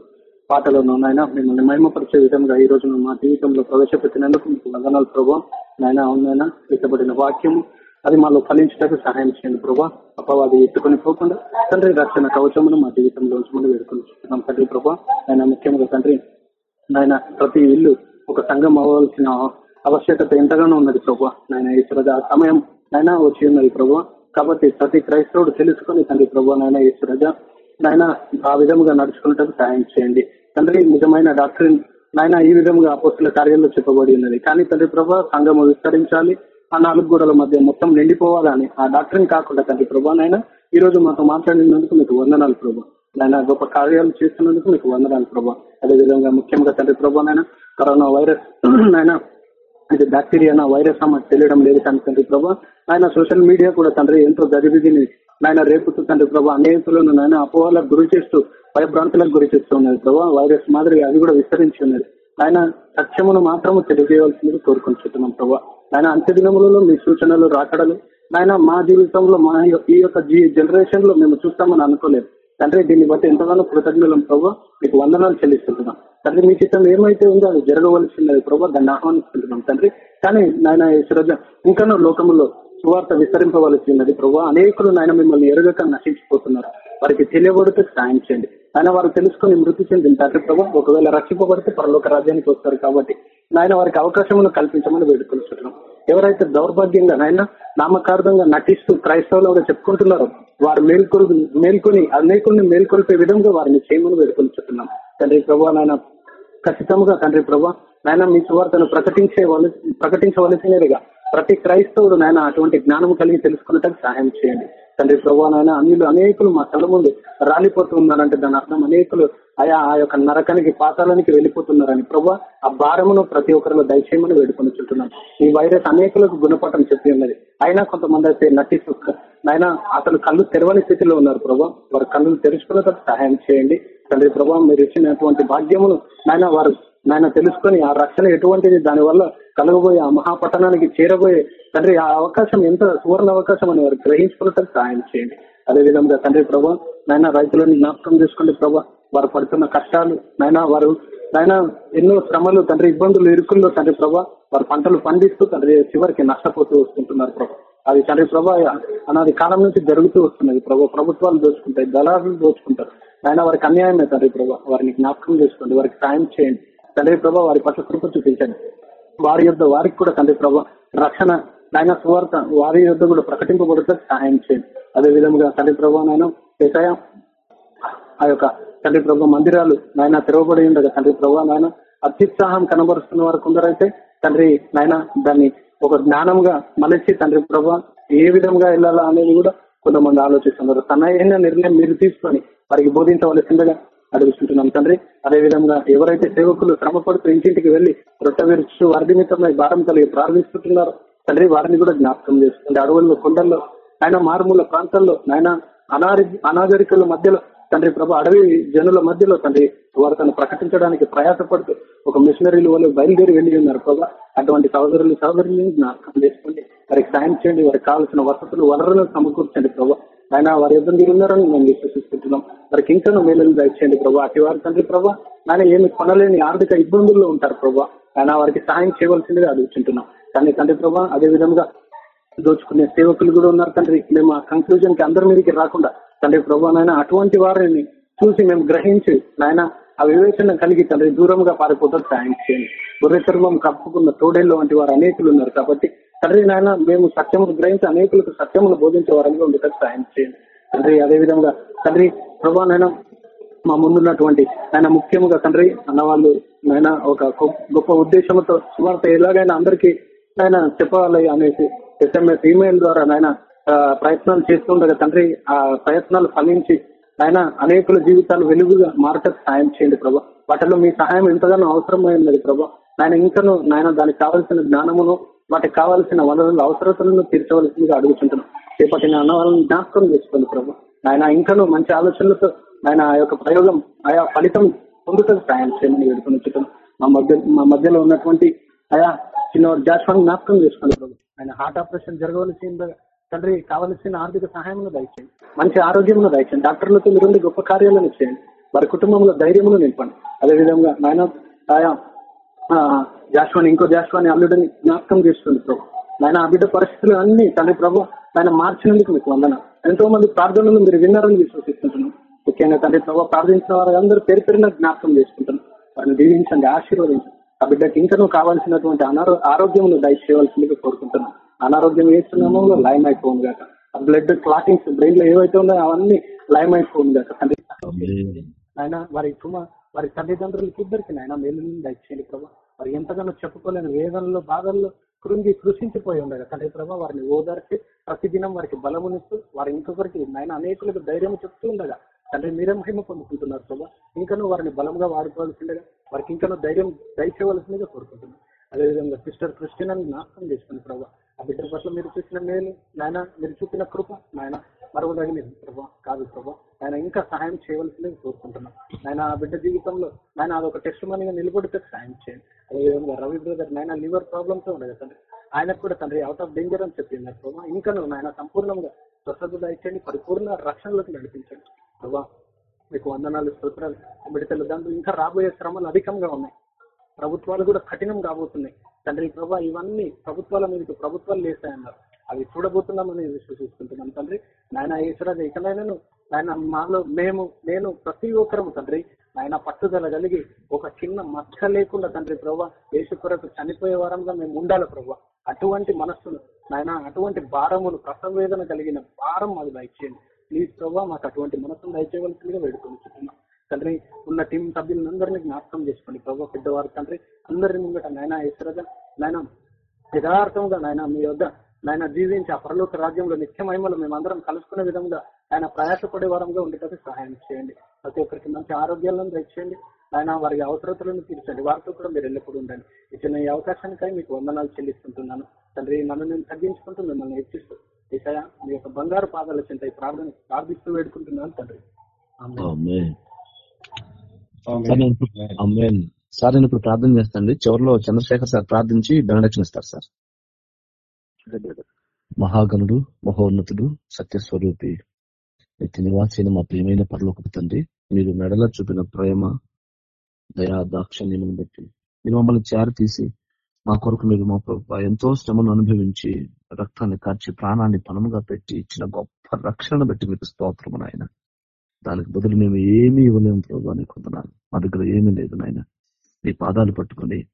పాటలను నాయన. మిమ్మల్ని మహిమపరిచే విధంగా ఈ రోజు మా జీవితంలో ప్రవేశపెట్టినందుకు మీకు వందనాలు ప్రభా. నాయన అవునైనా లిఖబడిన వాక్యము అది మాలో ఫలించడానికి సహాయం చేయండి ప్రభా. అపవాది ఎత్తుకొని పోకుండా తండ్రి రక్షణ కవచమును మా జీవితంలో ఉంచమని వేడుకొని తండ్రి ప్రభా. ఆయన ముఖ్యంగా తండ్రి నాయన ప్రతి ఇల్లు ఒక సంఘం అవ్వాల్సిన ఆవశ్యకత ఎంతగానో ఉన్నది ప్రభు. నాయన ఈశ్వరజ ఆ సమయం నాయన వచ్చి ఉన్నది ప్రభు. కాబట్టి ప్రతి క్రైస్తవుడు తెలుసుకొని తండ్రి ప్రభు నాయన ఈశ్వరజ నాయన ఆ విధముగా నడుచుకున్నట్టు సహాయం చేయండి. తండ్రి నిజమైన డాక్టర్ నాయన ఈ విధంగా అపోస్తుల కార్యంలో చెప్పబడి ఉన్నది. కానీ తండ్రి ప్రభా సంఘము విస్తరించాలి. ఆ నాలుగు గోడల మధ్య మొత్తం నిండిపోవాలని ఆ డాక్టర్ని కాకుండా తండ్రి ప్రభా నాయన ఈ రోజు మాతో మాట్లాడినందుకు మీకు వందనాలు ప్రభా. నాయన గొప్ప కార్యాలు చేస్తున్నందుకు మీకు వందనాలు ప్రభా. అదేవిధంగా ముఖ్యంగా తండ్రి ప్రభా నాయన కరోనా వైరస్ [CLEARS THROAT] నాయన ఇది బ్యాక్టీరియా వైరస్ మాకు తెలియడం లేదు కానీ తండ్రి ప్రభా. ఆయన సోషల్ మీడియా కూడా తండ్రి ఎంతో గజిబిజిని నాయన రేపుతూ తండ్రి ప్రభా అనేకులను నాయన అపోహలకు గురి చేస్తూ భయభ్రాంతులకు గురి చేస్తూ ఉన్నది ప్రభా. వైరస్ మాదిరిగా అది కూడా విస్తరించి ఉన్నది ఆయన సత్యమును మాత్రము తెలియజేయవలసింది కోరుకుంటున్నాం ప్రభా. ఆయన అంత్యదినములలో మీ సూచనలు రాకడలు నాయన మా జీవితంలో మా ఈ యొక్క జనరేషన్లో మేము చూస్తామని అనుకోలేదు. తండ్రి దీన్ని బట్టి ఎంతగానో కృతజ్ఞులం ప్రభావ మీకు వందనాలు చెల్లిస్తుంటున్నాం తండ్రి మీ చిత్తం ఏమైతే ఉందో అది జరగవలసినది ప్రభావ దాన్ని ఆహ్వానిస్తుంటున్నాం తండ్రి. కానీ నాయన ఈశ్వరజ ఇంకనూ లోకములో సువార్త విస్తరింపవలసి ఉన్నది ప్రభావ అనేకులు నాయన మిమ్మల్ని ఎరగక నశించిపోతున్నారు. వారికి తెలియబడితే సాయం చేయండి. ఆయన వారు తెలుసుకొని మృతి చెందిన తండ్రి ప్రభావ ఒకవేళ రక్షింపబడితే పరలోక రాజ్యానికి వస్తారు కాబట్టి నాయన వారికి అవకాశమును కల్పించమని వేడుకొలుస్తున్నాం ఎవరైతే దౌర్భాగ్యంగా నాయన నామకార్థంగా నటిస్తూ క్రైస్తవులుగా చెప్పుకుంటున్నారో వారు మేల్కొలు మేల్కొని అనేకుల్ని మేల్కొల్పే విధంగా వారిని చేయమని వేడుకొలుచుతున్నాం తండ్రి ప్రభా నాయన ఖచ్చితంగా తండ్రి ప్రభా నాయన మీ సువార్తను ప్రకటించే ప్రకటించవలసినదిగా ప్రతి క్రైస్తవుడు నాయన అటువంటి జ్ఞానం కలిగి తెలుసుకున్నట్టు సహాయం చేయండి. తండ్రి ప్రభా నాయన అన్నిలు అనేకులు మా తల ముందు రాలిపోతూ ఉన్నారంటే దాని అర్థం అనేకులు అయా ఆ యొక్క నరకానికి పాతాలనికి వెళ్ళిపోతున్నారని ప్రభు ఆ భారమును ప్రతి ఒక్కరిలో దయచేయమని వేడుకొని చుంటున్నాను ఈ వైరస్ అనేకులకు గుణపటం చెప్పి ఉన్నది. అయినా కొంతమంది అయితే నటిస్తూ ఆయన అతను కళ్ళు తెరవని స్థితిలో ఉన్నారు ప్రభు. వారి కళ్ళు తెరుచుకున్నట్టు సహాయం చేయండి. తండ్రి ప్రభా మీరు ఇచ్చినటువంటి భాగ్యమును నాయన వారు నాయన తెలుసుకొని ఆ రక్షణ ఎటువంటిది దానివల్ల కలగబోయే ఆ మహాపట్టణానికి చేరబోయే తండ్రి ఆ అవకాశం ఎంత సువర్ణ అవకాశం అని వారు గ్రహించుకున్నట్టు సహాయం చేయండి. అదేవిధంగా తండ్రి ప్రభా నాయన రైతులను జ్ఞాపకం చేసుకోండి ప్రభా. వారు పడుతున్న కష్టాలు నాయన వారు నాయన ఎన్నో శ్రమలు తండ్రి ఇబ్బందులు ఇరుకుల్లో తండ్రి ప్రభా వారు పంటలు పండిస్తూ తండ్రి చివరికి నష్టపోతూ వస్తుంటున్నారు ప్రభా. అది తండ్రి ప్రభా అనాది కాలం నుంచి జరుగుతూ వస్తున్నది ప్రభా. ప్రభుత్వాలు దోచుకుంటాయి దళారులు దోచుకుంటారు. ఆయన వారికి అన్యాయమే తండ్రి ప్రభా. వారిని జ్ఞాపకం చేసుకోండి వారికి సాయం చేయండి. తండ్రి ప్రభా వారి పట్ల కృప చూపించండి. వారి యొక్క వారికి కూడా తండ్రి ప్రభా రక్షణ నాయన సువార్త వారి యొక్క కూడా ప్రకటింపబడితే సహాయం చేయండి. అదే విధంగా తండ్రి ప్రభా నాయన ఏసయ ఆ యొక్క తండ్రి ప్రభు మందిరాలు నాయన తెరవబడి ఉండగా తండ్రి ప్రభు నాయన అత్యుత్సాహం కనబరుస్తున్న వారు కొందరైతే తండ్రి నాయన దాన్ని ఒక జ్ఞానంగా మలచి తండ్రి ప్రభు ఏ విధంగా వెళ్ళాలా అనేది కూడా కొంతమంది ఆలోచిస్తున్నారు. తనైన నిర్ణయం మీరు తీసుకొని వారికి బోధించవలసిందిగా అడుగుతుంటున్నాం తండ్రి. అదే విధంగా ఎవరైతే సేవకులు శ్రమపడుతూ ఇంటింటికి వెళ్ళి రొట్టె విరుచు వారి నిమిత్తమై భారం కలిగి ప్రార్థిస్తుంటున్నారో తండ్రి వారిని కూడా జ్ఞాపకం చేసుకోండి. అడవుల్లో కొండల్లో ఆయన మారుమూల ప్రాంతాల్లో ఆయన అనారి అనాగరికుల మధ్యలో తండ్రి ప్రభు అడవి జనుల మధ్యలో తండ్రి వార్తను ప్రకటించడానికి ప్రయాసపడుతూ ఒక మిషనరీలు వాళ్ళు బయలుదేరి వెళ్ళి ఉన్నారు ప్రభా. అటువంటి సహోదరులు సహోదరులు జ్ఞాపకం చేసుకోండి వారికి సాయం చేయండి. వారికి కావాల్సిన వసతులు వనరులను సమకూర్చండి ప్రభా. ఆయన వారి ఇబ్బంది ఉన్నారని మేము విశ్వసిస్తున్నాం. వారికి ఇంకా మేలు దయచేయండి ప్రభా. అటు వారి తండ్రి ప్రభా ఆయన ఏమి కొనలేని ఆర్థిక ఇబ్బందుల్లో ఉంటారు ప్రభా. ఆయన వారికి సహాయం చేయవలసిందిగా అడుగుతుంటున్నాం కానీ తండ్రి ప్రభా అదే విధంగా దోచుకునే సేవకులు కూడా ఉన్నారు తండ్రి. మేము ఆ కంక్లూజన్కి అందరి మీదకి రాకుండా తండ్రి ప్రభా నాయన అటువంటి వారిని చూసి మేము గ్రహించి నాయన ఆ వివేచన కలిగి తండ్రి దూరంగా పారిపోతారు. సాయం చేయండి గొర్రె చర్మం కప్పుకున్న తోడేళ్ళు వంటి వారు అనేకులు ఉన్నారు కాబట్టి తండ్రి నాయన మేము సత్యమును గ్రహించి అనేకులకు సత్యమును బోధించే వారంగా ఉండేటట్టు సాయం చేయండి తండ్రి అదే విధంగా తండ్రి ప్రభా నాయన మా ముందున్నటువంటి ఆయన ముఖ్యంగా తండ్రి అన్నవాళ్ళు ఆయన ఒక గొప్ప- ఉద్దేశంతో సువార్త ఎలాగైనా అందరికీ ఆయన చెప్పాలి అనేసి ఎస్ఎంఎస్ ఈమెయిల్ ద్వారా నాయన ప్రయత్నాలు చేస్తుండగా తండ్రి ఆ ప్రయత్నాలు ఫలించి ఆయన అనేకుల జీవితాలు వెలుగుగా మార్చకు సాయం చేయండి ప్రభా. వాటిలో మీ సహాయం ఎంతగానో అవసరమైనది ప్రభా. ఆయన ఇంకను నాయన దానికి కావలసిన జ్ఞానమును వాటికి కావాల్సిన వనరుల అవసరతలను తీర్చవలసిందిగా అడుగుతుంటున్నాం చేపట్టిన నా వాళ్ళని జ్ఞాపకం చేసుకోండి ప్రభా. ఆయన ఇంకను మంచి ఆలోచనలతో ఆయన ఆ యొక్క ప్రయోగం ఆయా ఫలితం పొందుటకు సాయం చేయమని వేడుకొని మా మధ్య మా మధ్యలో ఉన్నటువంటి ఆయా చిన్న జాస్వాన్ని జ్ఞాపకం చేసుకోండి ప్రభు. ఆయన హార్ట్ ఆపరేషన్ జరగవలసిందిగా తండ్రి కావలసిన ఆర్థిక సహాయం దయచేయండి. మంచి ఆరోగ్యం దయచేయండి. డాక్టర్లతో మీరుండి గొప్ప కార్యాలను చేయండి. వారి కుటుంబంలో ధైర్యమును నింపండి. అదేవిధంగా నాయన ఆయా జాస్వాని ఇంకో జాస్వాని అల్లుడిని జ్ఞాపకం చేస్తుంది ప్రభు. నాయన ఆ బిడ్డ పరిస్థితులు అన్ని తండ్రి ప్రభు ఆయన మార్చినందుకు మీకు వందన ఎంతో మంది ప్రార్థనలు మీరు విన్నారని విశ్వసిస్తుంటున్నాం. ముఖ్యంగా తండ్రి ప్రభు ప్రార్థించిన వారు అందరూ పేరు పేరున జ్ఞాపకం చేసుకుంటున్నాం. వారిని దీవించండి ఆశీర్వదించండి. ఆ బిడ్డకి ఇంకనూ కావాల్సినటువంటి అనారో ఆరోగ్యమును దయచేయవలసిందిగా కోరుకుంటున్నాను అనారోగ్యం వేస్తున్నామో లైమ్ అయిపోయింది కాక బ్లడ్ క్లాటింగ్స్ బ్రెయిన్లో ఏవైతే ఉన్నాయో అవన్నీ లైమ్ అయిపోయింది కాక తండ్రి ఆయన వారి కుమ వారి తల్లిదండ్రులకి ఇద్దరికి నాయన మేలు దయచేయండి ప్రభా. వారు ఎంతగానో చెప్పుకోలేని వేదనలో బాధల్లో కృంగి కృషించిపోయి ఉండగా తండ్రి ప్రభా వారిని ఓదార్చి ప్రతిదినం వారికి బలమునిస్తూ వారి ఇంకొకరికి నాయన అనేకులకు ధైర్యం చెప్తూ ఉండగా తండ్రి మీరే మహిమ పొందుకుంటున్నారు ప్రభా. ఇంకనూ వారిని బలంగా వాడుకోవాల్సిండగా వారికి ఇంకనూ ధైర్యం దయచేయవలసిందిగా కోరుకుంటున్నాను. అదేవిధంగా సిస్టర్ క్రిస్టియన్ నాశనం చేసుకుని ప్రభా ఆ బిడ్డ పట్ల మీరు చూసిన మేలు నాయన మీరు చూపిన కృప నాయన మరవదగినది ప్రభా కాదు ప్రభా ఆయన ఇంకా సహాయం చేయవలసింది కోరుకుంటున్నాం. ఆయన ఆ బిడ్డ జీవితంలో నాయన అదొక టెస్ట్ మనీగా నిలబడితే సహాయం చేయండి. అదేవిధంగా రవి బ్రదర్ నాయన లివర్ ప్రాబ్లమ్స్తో ఉండదు తండ్రి ఆయనకు కూడా తండ్రి అవుట్ ఆఫ్ డేంజర్ అని చెప్పింది ప్రభా. ఇంకా నాయన సంపూర్ణంగా స్వస్థత ఇచ్చండి పరిపూర్ణ రక్షణలోకి నడిపించండి. ప్రభా మీకు వందనాలు స్తోత్రాలు బిడ్డ దాంట్లో ఇంకా రాబోయే శ్రమలు అధికంగా ఉన్నాయి. ప్రభుత్వాలు కూడా కఠినం కాబోతున్నాయి. తండ్రి ప్రభా ఇవన్నీ ప్రభుత్వాల మీదకి ప్రభుత్వాలు లేస్తాయన్నారు. అవి చూడబోతున్నామని విశ్వసిస్తుంటున్నాను తండ్రి. నాయన ఈశ్వరాజు ఇకనైనాను నాయన మాలో మేము నేను ప్రతి ఒక్కరము తండ్రి ఆయన పట్టుదల కలిగి ఒక చిన్న మచ్చ లేకుండా తండ్రి ప్రభా యేసు కొరకు చనిపోయే వారంగా మేము ఉండాలి ప్రభా. అటువంటి మనస్సును నాయన అటువంటి భారములు ప్రసవేదన కలిగిన భారం అది దయచేయండి. ప్లీజ్ ప్రభా మాకు అటువంటి మనస్సును దయచేయవలసిందిగా వేడుకొని తండ్రి ఉన్న టీం సభ్యులందరినీ జ్ఞాపకం చేసుకోండి. ప్రభావ పెద్దవారు తండ్రి అందరి ముంగట నాయన ఈశ్వరగా నాయన యథార్థంగా నాయన మీ వద్ద నాయన జీవించి ఆ పరలోక రాజ్యంలో నిత్య మహిమలు మేమందరం కలుసుకునే విధంగా ఆయన ప్రయాసపడే వారంగా ఉండేటట్టు సహాయం చేయండి. ప్రతి ఒక్కరికి మంచి ఆరోగ్యాలను దయచేయండి. ఆయన వారి అవసరతలను తీర్చండి. వారితో కూడా మీరు ఎల్లప్పుడు ఉండండి. ఇచ్చిన ఈ అవకాశానికై మీకు వందనాలు చెల్లిస్తుంటున్నాను. తండ్రి నన్ను నేను తగ్గించుకుంటూ మిమ్మల్ని హెచ్చిస్తూ ఈసారి మీ యొక్క బంగారు పాదాల చింత ఈ ప్రార్థన ప్రార్థిస్తూ వేడుకుంటున్నాను తండ్రి. సార్ నేను ఇప్పుడు- ఆమేన్. సార్ నేను ఇప్పుడు ప్రార్థన చేస్తాండి చివరిలో చంద్రశేఖర్ సార్ ప్రార్థించి బెనడక్షన్ ఇస్తారు సార్. మహాగణుడు మహోన్నతుడు సత్యస్వరూపి నిత్య నివాసైన మా ప్రియమైన పరలోకపు తండ్రి మీరు మెడల చూపిన ప్రేమ దయా దాక్షణ్యమును బట్టి మీరు మమ్మల్ని చేర తీసి మా కొరకు మీరు మా ప్రభు ఎంతో శ్రమను అనుభవించి రక్తాన్ని కార్చి ప్రాణాన్ని పణముగా పెట్టి ఇచ్చిన గొప్ప రక్షణను బట్టి మీకు స్తోత్రము నాయన. దానికి బదులు మేము ఏమీ ఇవ్వలేము ప్రభు అని కొంటున్నాను మా దగ్గర ఏమీ లేదు నాయన. మీ పాదాలు పట్టుకొని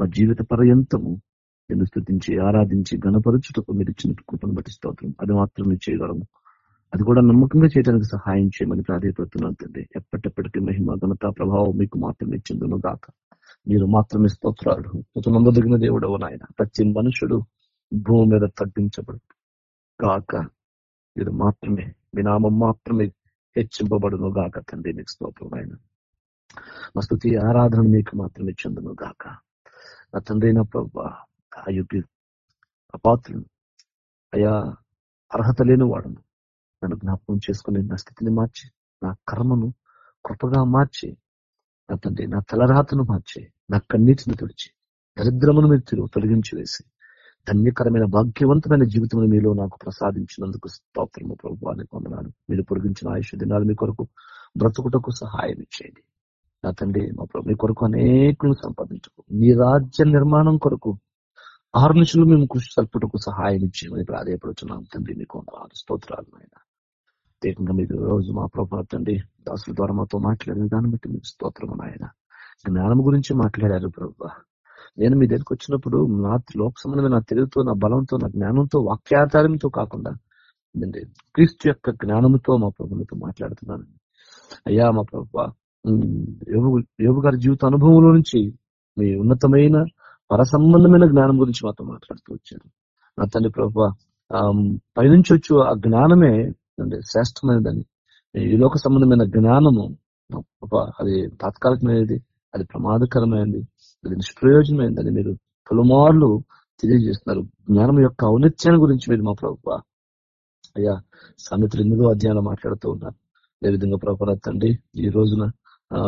మా జీవిత పర్యంతము నిన్ను స్థుతించి ఆరాధించి గణపరచుటకు మీరు ఇచ్చిన కృపను బట్టి స్తోత్రం. అది మాత్రం చేయగలము. అది కూడా నమ్మకంగా చేయడానికి సహాయం చేయమని ప్రాధాన్యపడుతున్నాను తండ్రి. ఎప్పటిప్పటికీ మహిమ ఘనత ప్రభావం మీకు మాత్రమే చెందును గాక. మీరు మాత్రమే స్తోత్రాలు. నందదగిన దేవుడవు నాయన. ప్రతి మనుషుడు భూమి మీద తగ్గించబడు. గాక మీరు మాత్రమే మీ నామం మాత్రమే హెచ్చింపబడును గాక తండ్రి మీకు స్తోత్రం ఆయన మా స్థుతి ఆరాధన మీకు మాత్రమే చెందును గాక. నా తండ్రి నా ప్రభా అయుగి అపాత్రులు అయా అర్హత లేని వాడను నన్ను జ్ఞాపకం చేసుకుని నా స్థితిని మార్చి నా కర్మను కృపగా మార్చి నా తండ్రి నా తలరాతను మార్చి నా కన్నీటిని తుడిచి దరిద్రమును మీరు తిరుగు తొలగించి వేసి ధన్యకరమైన భాగ్యవంతమైన జీవితం మీలో నాకు ప్రసాదించినందుకు స్తోత్రము ప్రభువాన్ని పొందనాలు మీరు పొడిగించిన ఆయుష దినాలు మీ కొరకు బ్రతుకుటకు సహాయం ఇచ్చేయండి. నా తండ్రి మా ప్రభు మీ కొరకు అనేకులను సంపాదించకు. మీ రాజ్య నిర్మాణం కొరకు ఆరు నిమిషాలు మేము కృషి సల్పుటకు సహాయం ఇచ్చేయమని ప్రాధాయపడుతున్నాం తండ్రి మీకు వందనాలు. స్తోత్రాలు ఆయన ప్రత్యేకంగా మీకు రోజు మా ప్రభు తండ్రి దాసుల ద్వారా మాతో మాట్లాడిన దాన్ని బట్టి మీకు స్తోత్రం ఆయన జ్ఞానం గురించి మాట్లాడారు ప్రభు. నేను మీ దగ్గరికి వచ్చినప్పుడు నా లోక సంబంధమైన నా తెలుగుతో నా బలంతో నా జ్ఞానంతో వాక్యాధారంతో కాకుండా క్రీస్తు యొక్క జ్ఞానంతో మా ప్రభులతో మాట్లాడుతున్నాను. అయ్యా మా ప్రభు యోగు గారి జీవిత అనుభవంలో నుంచి మీ ఉన్నతమైన పర సంబంధమైన జ్ఞానం గురించి మాతో మాట్లాడుతూ వచ్చారు. నా తండ్రి ప్రభు పైనుంచి వచ్చు ఆ జ్ఞానమే అంటే శ్రేష్టమైనదని. ఈ లోక సంబంధమైన జ్ఞానము అది తాత్కాలికమైనది అది ప్రమాదకరమైనది. అది నిష్ప్రయోజనమైందని మీరు పలుమార్లు తెలియజేస్తున్నారు. జ్ఞానం యొక్క ఔన్నత్యాన్ని గురించి మీరు మా ప్రభు అయ్యా సామెతలు ఎనిమిదో అధ్యాయంలో మాట్లాడుతూ ఉన్నారు. అదేవిధంగా ప్రభు తండ్రి ఈ రోజున ఆ,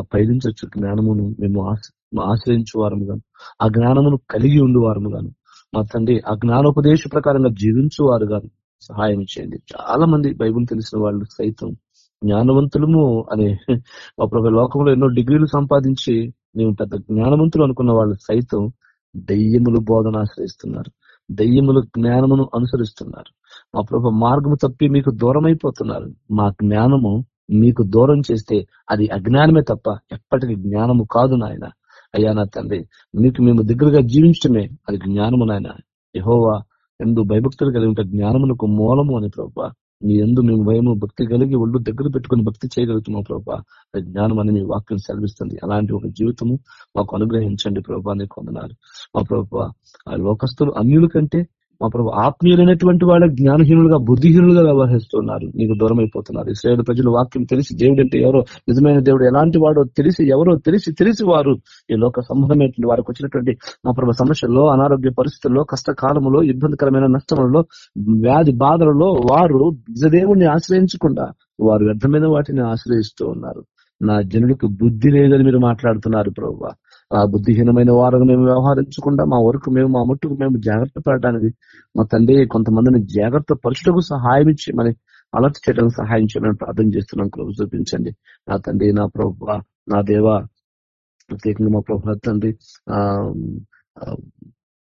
జ్ఞానమును మేము ఆశ్రయించు వారము గాను ఆ జ్ఞానమును కలిగి ఉండు వారము గాను మా తండ్రి ఆ జ్ఞానోపదేశ ప్రకారంగా జీవించు వారు గాను సహాయం చేయండి. చాలా మంది బైబుల్ తెలిసిన వాళ్ళు సైతం జ్ఞానవంతులము అనే మా ప్రభు లోకంలో ఎన్నో డిగ్రీలు సంపాదించి నేను పెద్ద జ్ఞానవంతులు అనుకున్న వాళ్ళు సైతం దెయ్యములు బోధన ఆశ్రయిస్తున్నారు. దెయ్యములు జ్ఞానమును అనుసరిస్తున్నారు. మా ప్రభు మార్గము తప్పి మీకు దూరం అయిపోతున్నారు మా జ్ఞానము మీకు దూరం చేస్తే అది అజ్ఞానమే తప్ప ఎప్పటికీ జ్ఞానము కాదు నాయన. అయ్యా నా తండ్రి మీకు మేము దగ్గరగా జీవించడమే అది జ్ఞానము నాయన. యహోవా ఎందు భయభక్తులు కలిగి ఉంటే జ్ఞానమునకు మూలము అని ప్రభావ మీ ఎందు మేము భయము భక్తి కలిగి ఒళ్ళు దగ్గర పెట్టుకుని భక్తి చేయగలుగుతున్నాం ప్రభా. జ్ఞానం అని మీ వాక్యం సెలవిస్తుంది. అలాంటి ఒక జీవితము మాకు అనుగ్రహించండి ప్రభా అని వందనాలు. మా ప్రభా ఆ లోకస్తులు అన్యుల కంటే మా ప్రభు ఆత్మీయులైనటువంటి వాళ్ళ జ్ఞానహీనులుగా బుద్ధిహీనులుగా వ్యవహరిస్తున్నారు. నీకు దూరం అయిపోతున్నారు ఇస్రాయేల్ ప్రజలు వాక్యం తెలిసి దేవుడు అంటే ఎవరో నిజమైన దేవుడు ఎలాంటి వాడో తెలిసి ఎవరో తెలిసి తెలిసి వారు ఈ లోక సంబంధమైనటువంటి వారికి వచ్చినటువంటి మా ప్రభు సమస్యల్లో అనారోగ్య పరిస్థితుల్లో కష్టకాలంలో ఇబ్బందికరమైన నష్టములలో వ్యాధి బాధలలో వారు నిజదేవుణ్ణి ఆశ్రయించకుండా వారు వ్యర్థమైన వాటిని ఆశ్రయిస్తూ ఉన్నారు. నా జనులకు బుద్ధి లేదని మీరు మాట్లాడుతున్నారు ప్రభు. ఆ బుద్ధిహీనమైన వారు మేము వ్యవహరించకుండా మా వరకు మేము మా మట్టుకు మేము జాగ్రత్త పడటానికి మా తండ్రి కొంతమందిని జాగ్రత్త పరుచుటకు సహాయం ఇచ్చి మరి అలర్ట్ చేయడానికి సహాయం చేయమని ప్రార్థన చేస్తున్నాం. ప్రభు చూపించండి. నా తండ్రి నా ప్రభు నా దేవ ప్రత్యేకంగా మా ప్రభు తండ్రి ఆ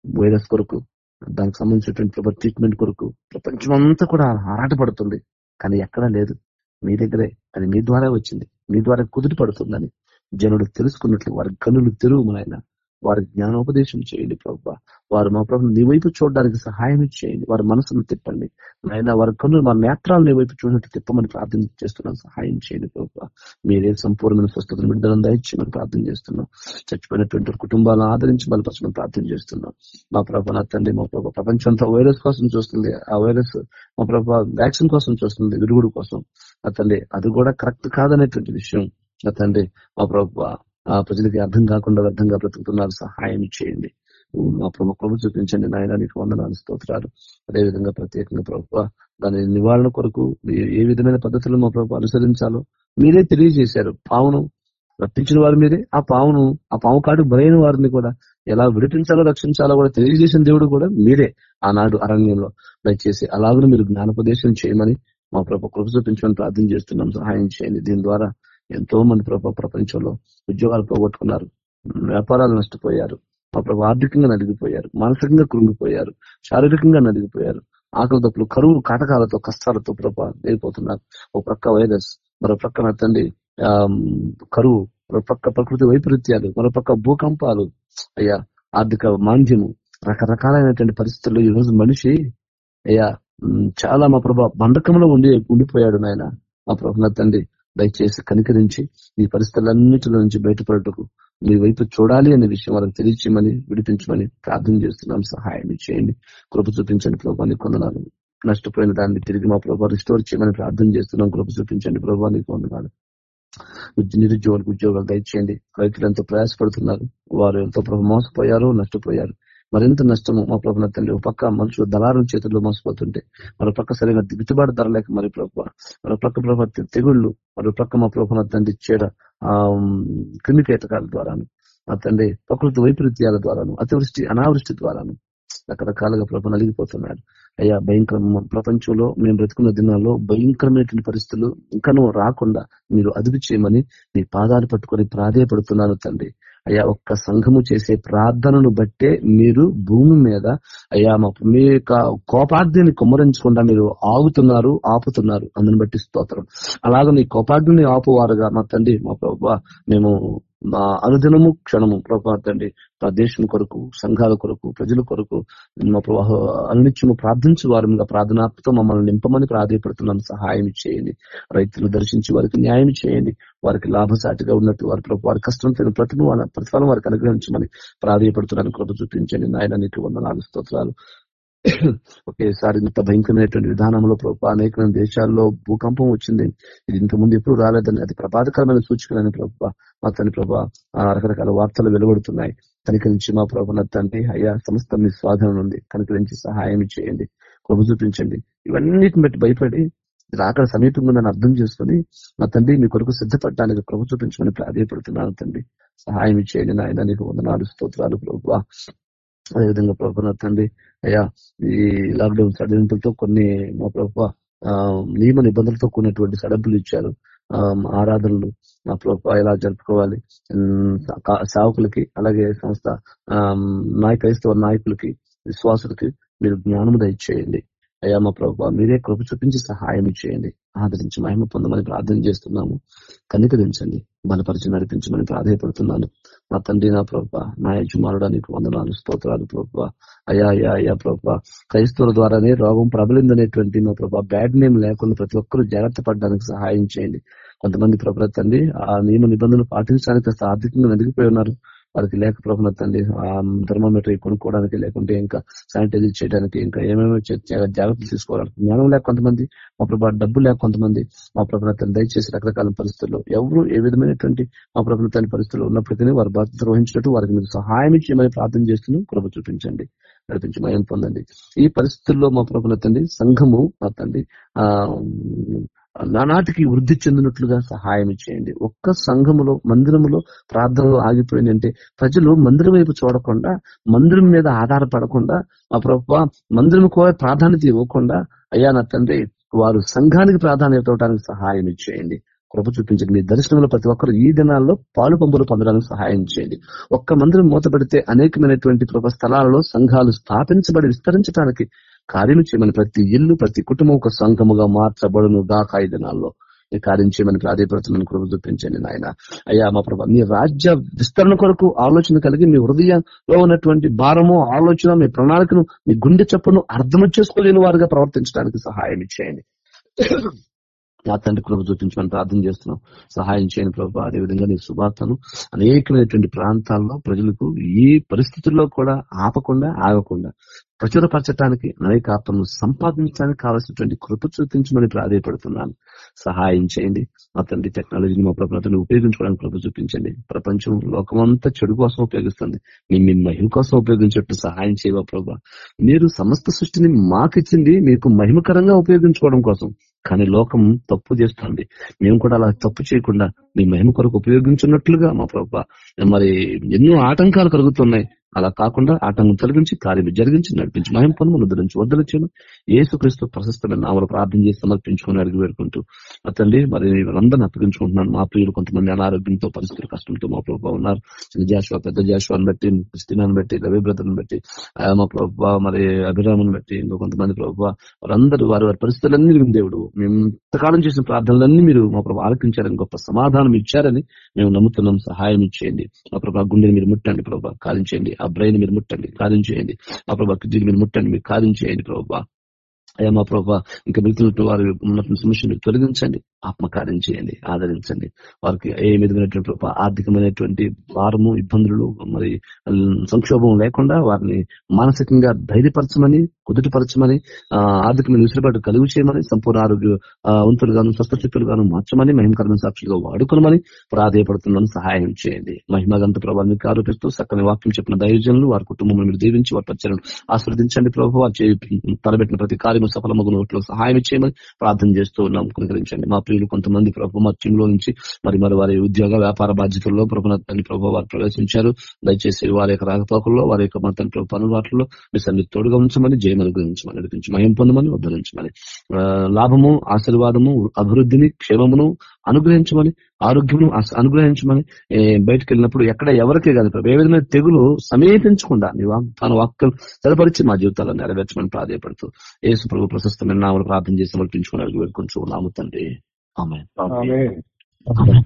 వైరస్ కొరకు దానికి సంబంధించినటువంటి ట్రీట్మెంట్ కొరకు ప్రపంచం అంతా కూడా ఆరాటపడుతుంది. కానీ ఎక్కడా లేదు. మీ దగ్గరే. అది మీ ద్వారా వచ్చింది. మీ ద్వారా కుదుటి పడుతుందని జనుడు తెలుసుకున్నట్లు వారి కనులు తెరువు నాయన వారి జ్ఞానోపదేశం చేయండి ప్రభావ వారు మా ప్రభు నీ వైపు చూడడానికి సహాయం చేయండి. వారి మనసును తిప్పండి. నాయన వారి కన్నులు మా నేత్రాలు నీ వైపు చూసినట్టు తిప్పమని ప్రార్థన చేస్తున్నాం. సహాయం చేయండి ప్రభావ మీరే సంపూర్ణమైన స్వస్థతను విడుదలను మనం ప్రార్థన చేస్తున్నాం. చచ్చిపోయినటువంటి కుటుంబాలను ఆదరించి బలపరచమని ప్రార్థన చేస్తున్నాం. మా ప్రభు నా తండ్రి మా ప్రభు ప్రపంచం అంతా వైరస్ కోసం చూస్తుంది. ఆ వైరస్ మా ప్రభావ వ్యాక్సిన్ కోసం చూస్తుంది. విరుగుడు కోసం. ఆ తండ్రి అది కూడా కరెక్ట్ కాదనేటువంటి విషయం నా తండ్రి మా ప్రభు ఆ ప్రజలకి అర్థం కాకుండా అర్థంగా బ్రతుకుతున్నారు. సహాయం చేయండి. మా ప్రభు కృప చూపించండి. నాయన నీకు వందనాలు స్తోత్రాలు. అదేవిధంగా ప్రత్యేకంగా ప్రభుత్వ దాని నివారణ కొరకు ఏ విధమైన పద్ధతులు మా ప్రభు అనుసరించాలో మీరే తెలియజేశారు. పావును రప్పించిన వారు మీరే ఆ పావును ఆ పావు కాడు బలైన వారిని కూడా ఎలా విడిపించాలో రక్షించాలో కూడా తెలియజేసిన దేవుడు కూడా మీరే ఆనాడు అరణ్యంలో. దయచేసి అలాగే మీరు జ్ఞానోపదేశం చేయమని మా ప్రభు కృప చూపించమని ప్రార్థన చేస్తున్నాం. సహాయం చేయండి. దీని ద్వారా ఎంతో మంది ప్రభావ ప్రపంచంలో ఉద్యోగాలు పోగొట్టుకున్నారు వ్యాపారాలు నష్టపోయారు మా ప్రభు ఆర్థికంగా నలిగిపోయారు మానసికంగా కృంగిపోయారు శారీరకంగా నలిగిపోయారు. ఆకలి తప్పులు కరువు కాటకాలతో కష్టాలతో ప్రభా లేకపోతున్నారు ఒక ప్రక్క వైరస్ మరో ప్రక్క నా తండ్రి కరువు మరో ప్రక్క ప్రకృతి వైపరీత్యాలు మరో ప్రక్క భూకంపాలు. అయ్యా ఆర్థిక మాంద్యము రకరకాలైనటువంటి పరిస్థితుల్లో ఈ రోజు మనిషి అయ్యా చాలా మా ప్రభా బంధకంలో ఉండి ఉండిపోయాడు నాయన. మా ప్రభు తండ్రి దయచేసి కనికరించి ఈ పరిస్థితులన్నిటిలో నుంచి బయటపడటకు మీ వైపు చూడాలి అనే విషయం వాళ్ళకి తెలియచేయమని విడిపించమని ప్రార్థన చేస్తున్నాం. సహాయం చేయండి. కృప చూపించండి ప్రభావాన్ని కొందనాలు నష్టపోయిన దాన్ని తిరిగి మా ప్రభావ రిస్టోర్ చేయమని ప్రార్థన చేస్తున్నాం. కృప చూపించండి ప్రభావాన్ని కొందనాలు నిరుద్యోగులకు ఉద్యోగాలు దయచేయండి. రైతులు ఎంతో ప్రయాసపడుతున్నారు. వారు ఎంతో ప్రభు మోసపోయారు నష్టపోయారు. మరింత నష్టము మా ప్రభుత్వ తండ్రి. ఒక పక్క మనుషులు దళారుల చేతుల్లో మోసపోతుంటే మరో పక్క సరైన గిట్టుబాటు ధర లేక మరి ప్రభు మరో పక్క ప్రభు తెగుళ్ళు మరో పక్క మా ప్రభుత్వ తండ్రి చేడ ఆ క్రిమికేతకాల ద్వారాను మా తండ్రి ప్రకృతి వైపరీత్యాల ద్వారాను అతివృష్టి అనావృష్టి ద్వారాను రకరకాలుగా ప్రభు నలిగిపోతున్నాడు. అయ్యా భయంకర ప్రపంచంలో మేము బ్రతుకున్న దినాల్లో భయంకరమైనటువంటి పరిస్థితులు ఇంకనూ రాకుండా మీరు అదుపు చేయమని మీ పాదాలు పట్టుకొని ప్రాధేయపడుతున్నాను తండ్రి. అయ్యా ఒక్క సంఘము చేసే ప్రార్థనను బట్టే మీరు భూమి మీద అయ్యా మా మీ యొక్క కోపాగ్నిని కుమ్మరించకుండా మీరు ఆగుతున్నారు ఆపుతున్నారు. అందుని బట్టి స్తోత్రం. అలాగే నీ కోపాగ్ని ఆపువారుగా మా తండ్రి మా ప్రభావ మేము మా అనుదినము క్షణము ప్రభా తండ్రి దేశం కొరకు సంఘాల కొరకు ప్రజల కొరకు మా ప్రభావ అనిత్యము ప్రార్థించే వారంగా ప్రార్థనాత్మతో మమ్మల్ని నింపమని ప్రాధాయపడుతున్నాం. సహాయం చేయండి. రైతులు దర్శించి వారికి న్యాయం చేయండి. వారికి లాభసాటిగా ఉన్నట్టు వారి వారి కష్టం తిన ప్రతిఫలం ప్రతిఫలం వారికి అనుగ్రహించమని ప్రాధాయపడుతున్నాను. కృప చూపించండి. నాయన నీకు వందనాలు స్తోత్రాలు. [CLEARS THROAT] ఒకేసారి ఇంత భయంకరమైనటువంటి విధానంలో ప్రభు అనేకమైన దేశాల్లో భూకంపం వచ్చింది. ఇది ఇంతకుముందు ముందు ఎప్పుడు రాలేదని అది ప్రమాదకరమైన సూచికలని ప్రభావ మా తండ్రి ప్రభా రకరకాల వార్తలు వెలువడుతున్నాయి. కనుకరించి మా ప్రభు తండ్రి అయ్యా సంస్థ మీ స్వాధీనం ఉంది. కనుకరించి సహాయం చేయండి. కృప చూపించండి. ఇవన్నిటిని బట్టి భయపడి రాకడ సమీపంగా నన్ను అర్థం చేసుకుని మా తండ్రి మీ కొరకు సిద్ధపడడానికి కృప చూపించమని ప్రాధాయపడుతున్నాను తండ్రి. సహాయం చేయండి నాయన నీకు వందనాలు స్తోత్రాలు ప్రభు. అదేవిధంగా ప్రభు తండ్రి అయ్యా ఈ లాక్డౌన్ సడలింపులతో కొన్ని మా ప్రభు నియమ నిబంధనలతో కూడినటువంటి సడలింపులు ఇచ్చారు. ఆరాధనలు మా ప్రభు ఎలా జరుపుకోవాలి సేవకులకి అలాగే సంస్థ నాయ క్రైస్తవ నాయకులకి విశ్వాసులకి మీరు జ్ఞానం దయచేయండి. అయ్యా మా ప్రభావ మీరే కృప చూపించి సహాయం చేయండి. ఆదరించి మహిమ పొందమని ప్రార్థన చేస్తున్నాము. కనికరించండి బలపరిచి నడిపించమని ప్రాధాయపడుతున్నాను. మా తండ్రి నా ప్రభావ నా యజమానుడా నీకు వందనాలు స్తోత్రాలు ప్రభావ అయ్యా అయ్యా అయ్యా ప్రభావ క్రైస్తవుల ద్వారానే రోగం ప్రబలిందనేటువంటి మా ప్రభావ బ్యాడ్ నేమ్ లేకుండా ప్రతి ఒక్కరూ జాగ్రత్త పడడానికి సహాయం చేయండి. కొంతమంది ప్రభావ తండ్రి ఆ నియమ నిబంధనలు పాటించడానికి కాస్త ఆర్థికంగా వెలిగిపోయి ఉన్నారు. వారికి లేక ప్రభుత్వ తండ్రి ఆ థర్మోమీటర్ కొనుక్కోవడానికి లేకుంటే ఇంకా శానిటైజర్ చేయడానికి ఇంకా ఏమేమి జాగ్రత్తలు తీసుకోవడానికి జ్ఞానం లేక కొంతమంది మా ప్రభావ డబ్బు లేక కొంతమంది మా ప్రభుత్వ తండ్రి దయచేసి రకరకాల పరిస్థితుల్లో ఎవరు ఏ విధమైనటువంటి మా ప్రభుత్వ తండ్రి పరిస్థితుల్లో ఉన్నప్పటికీ వారి బాధ్యత నిర్వహించినట్టు వారికి మీరు సహాయం ఇచ్చేయమని ప్రార్థన చేస్తున్నాం కృప చూపించండి నడిపించి మయం పొందండి. ఈ పరిస్థితుల్లో మా ప్రభుత్వ తండ్రి సంఘము మా తండ్రి ఆ నానాటికి వృద్ధి చెందినట్లుగా సహాయం చేయండి. ఒక్క సంఘములో మందిరములో ప్రార్థనలు ఆగిపోయిందంటే ప్రజలు మందిరం వైపు చూడకుండా మందిరం మీద ఆధారపడకుండా మా ప్రభావ మందిరం కూడా ప్రాధాన్యత ఇవ్వకుండా అయ్యా నా తండ్రి వారు సంఘానికి ప్రాధాన్యత ఇవ్వడానికి సహాయం చేయండి. కృప చూపించండి. మీ దర్శనంలో ప్రతి ఒక్కరు ఈ దినాల్లో పాలు పంపులు పొందడానికి సహాయం చేయండి. ఒక్క మందిరం మూతపడితే అనేకమైనటువంటి ప్రభ స్థలాలలో సంఘాలు స్థాపించబడి విస్తరించడానికి కార్యం చేయమని ప్రతి ఇల్లు ప్రతి కుటుంబం ఒక సంఘముగా మార్చబడును దాకాయి దినాల్లో. ఈ కార్యం చేయమని ప్రాధాయపడుతున్నాను కృప చూపించండి నాయన. అయ్యా మా ప్రభా మీ రాజ్య విస్తరణ కొరకు ఆలోచన కలిగి మీ హృదయంలో ఉన్నటువంటి భారము ఆలోచన మీ ప్రణాళికను మీ గుండె చప్పును అర్థం చేసుకోలేని వారుగా ప్రవర్తించడానికి సహాయం ఇచ్చేయండి నా తండ్రి కృప చూపించమని ప్రార్థన చేస్తున్నాం. సహాయం చేయని ప్రభు అదేవిధంగా నీ శుభార్తను. అనేకమైనటువంటి ప్రాంతాల్లో ప్రజలకు ఏ పరిస్థితుల్లో కూడా ఆపకుండా ఆగకుండా ప్రచురపరచడానికి అనేక ఆత్మను సంపాదించడానికి కావాల్సినటువంటి కృప చూపించమని ప్రాధాయపడుతున్నాను. సహాయం చేయండి. మా తండ్రి టెక్నాలజీని మా ప్రభుత్వం ఉపయోగించుకోవడానికి కృప చూపించండి. ప్రపంచం లోకమంతా చెడు కోసం ఉపయోగిస్తుంది. మేము మీ మహిమ కోసం ఉపయోగించేట్టు సహాయం చేయవా ప్రభా? మీరు సమస్త సృష్టిని మాకిచ్చింది మీకు మహిమకరంగా ఉపయోగించుకోవడం కోసం. కానీ లోకం తప్పు చేస్తుంది. మేము కూడా అలా తప్పు చేయకుండా మీ మహిమ కొరకు ఉపయోగించున్నట్లుగా మా ప్రభావ మరి ఎన్నో ఆటంకాలు కలుగుతున్నాయి. అలా కాకుండా ఆటంకం తొలగించి కార్యం జరిగించి నడిపించి మహిం పనులు ఉద్దరించి వద్దలచ్చాను వద్దలొచ్చాను ఏసుక్రీస్తు ప్రశస్తమైన నామలు ప్రార్థన చేసి సమర్పించుకొని అడిగి పెట్టుకుంటూ అతండి మరి అందరిని అప్పగించుకుంటున్నాను. మా ప్రియులు కొంతమంది అనారోగ్యంతో పరిస్థితులు కష్టంతో మా ప్రభావ ఉన్నారు. చిన్న జాషువా పెద్ద జాషువాని బట్టి క్రిస్టినాన్ని బట్టి రవి బ్రదర్ని బట్టి మా ప్రభావ మరి అభిరామని బట్టి ఇంకో కొంతమంది ప్రభావ వారందరూ వారి వారి పరిస్థితులన్నీ దేవుడు మేము ఇంతకాలం చేసిన ప్రార్థనలన్నీ మీరు మా ప్రభావ ఆలకించారని గొప్ప సమాధానం ఇచ్చారని మేము నమ్ముతున్నాం. సహాయం ఇచ్చేయండి. మా ప్రభావ గుండెని మీరు ముట్టండి ప్రభావ కాలించేయండి. ఆ బ్రెయిన్ మీరు ముట్టండి కార్యం చేయండి. ఆ ప్రభా కిడ్నీ మీరు ముట్టండి మీరు కార్యం చేయండి ప్రభావ అయ్యా మా ప్రభావ ఇంకా మిగుతున్నట్టు వారి ఉన్నటువంటి సమస్యను తొలగించండి. ఆత్మకార్యం చేయండి ఆదరించండి. వారికి ఏ విధమైనటువంటి ఆర్థికమైనటువంటి భారము ఇబ్బందులు మరి సంక్షోభం లేకుండా వారిని మానసికంగా ధైర్యపరచమని కుదుటిపరచమని ఆర్థికమైన విసులుబాటు కలుగు చేయమని సంపూర్ణ ఆరోగ్య వంతులుగాను స్వస్థచిత్తులుగాను మార్చమని మహిమకరమైన సాక్షులుగా వాడుకోమని ప్రాధాయపడుతున్నాను. సహాయం చేయండి. మహిమగంత ప్రభావాన్ని ఆరోపిస్తూ చక్కని వాక్యం చెప్పిన దైవజనులు వారి కుటుంబం మీరు దీవించి వారి పరిచయం ఆస్వాదించండి ప్రభావ తలబెట్టిన ప్రతి కార్యము సఫలమగునట్లు సహాయం చేయమని ప్రార్థన చేస్తూ ఉన్నాం. కనుకరించండి మా స్త్రీలు కొంతమంది ప్రభు మత్యంలో నుంచి మరి మరి వారి ఉద్యోగ వ్యాపార బాధ్యతల్లో ప్రభుత్వాన్ని ప్రభు వారు ప్రవేశించారు. దయచేసి వారి యొక్క రాకపోకల్లో వారి యొక్క మన పనుల వాటిలో మీ సన్ని తోడుగా ఉంచమని జయమని గురించమని నడిపించి మయం పొందమని ఉద్ధరించమని లాభము ఆశీర్వాదము అభివృద్ధిని క్షేమమును అనుగ్రహించమని ఆరోగ్యము అనుగ్రహించమని బయటకు వెళ్ళినప్పుడు ఎక్కడ ఎవరికి కాదు ఏ విధమైన తెగులు సమీపించకుండా నీ తన వాక్యలు తెలపరిచి మా జీవితాలను నెరవేర్చమని ప్రాధాయపడుతూ ఏసు ప్రభు ప్రశస్తమైన నామలు ప్రార్థన చేసి సమర్పించుకుని వేడుకొంచు నాము తండ్రి.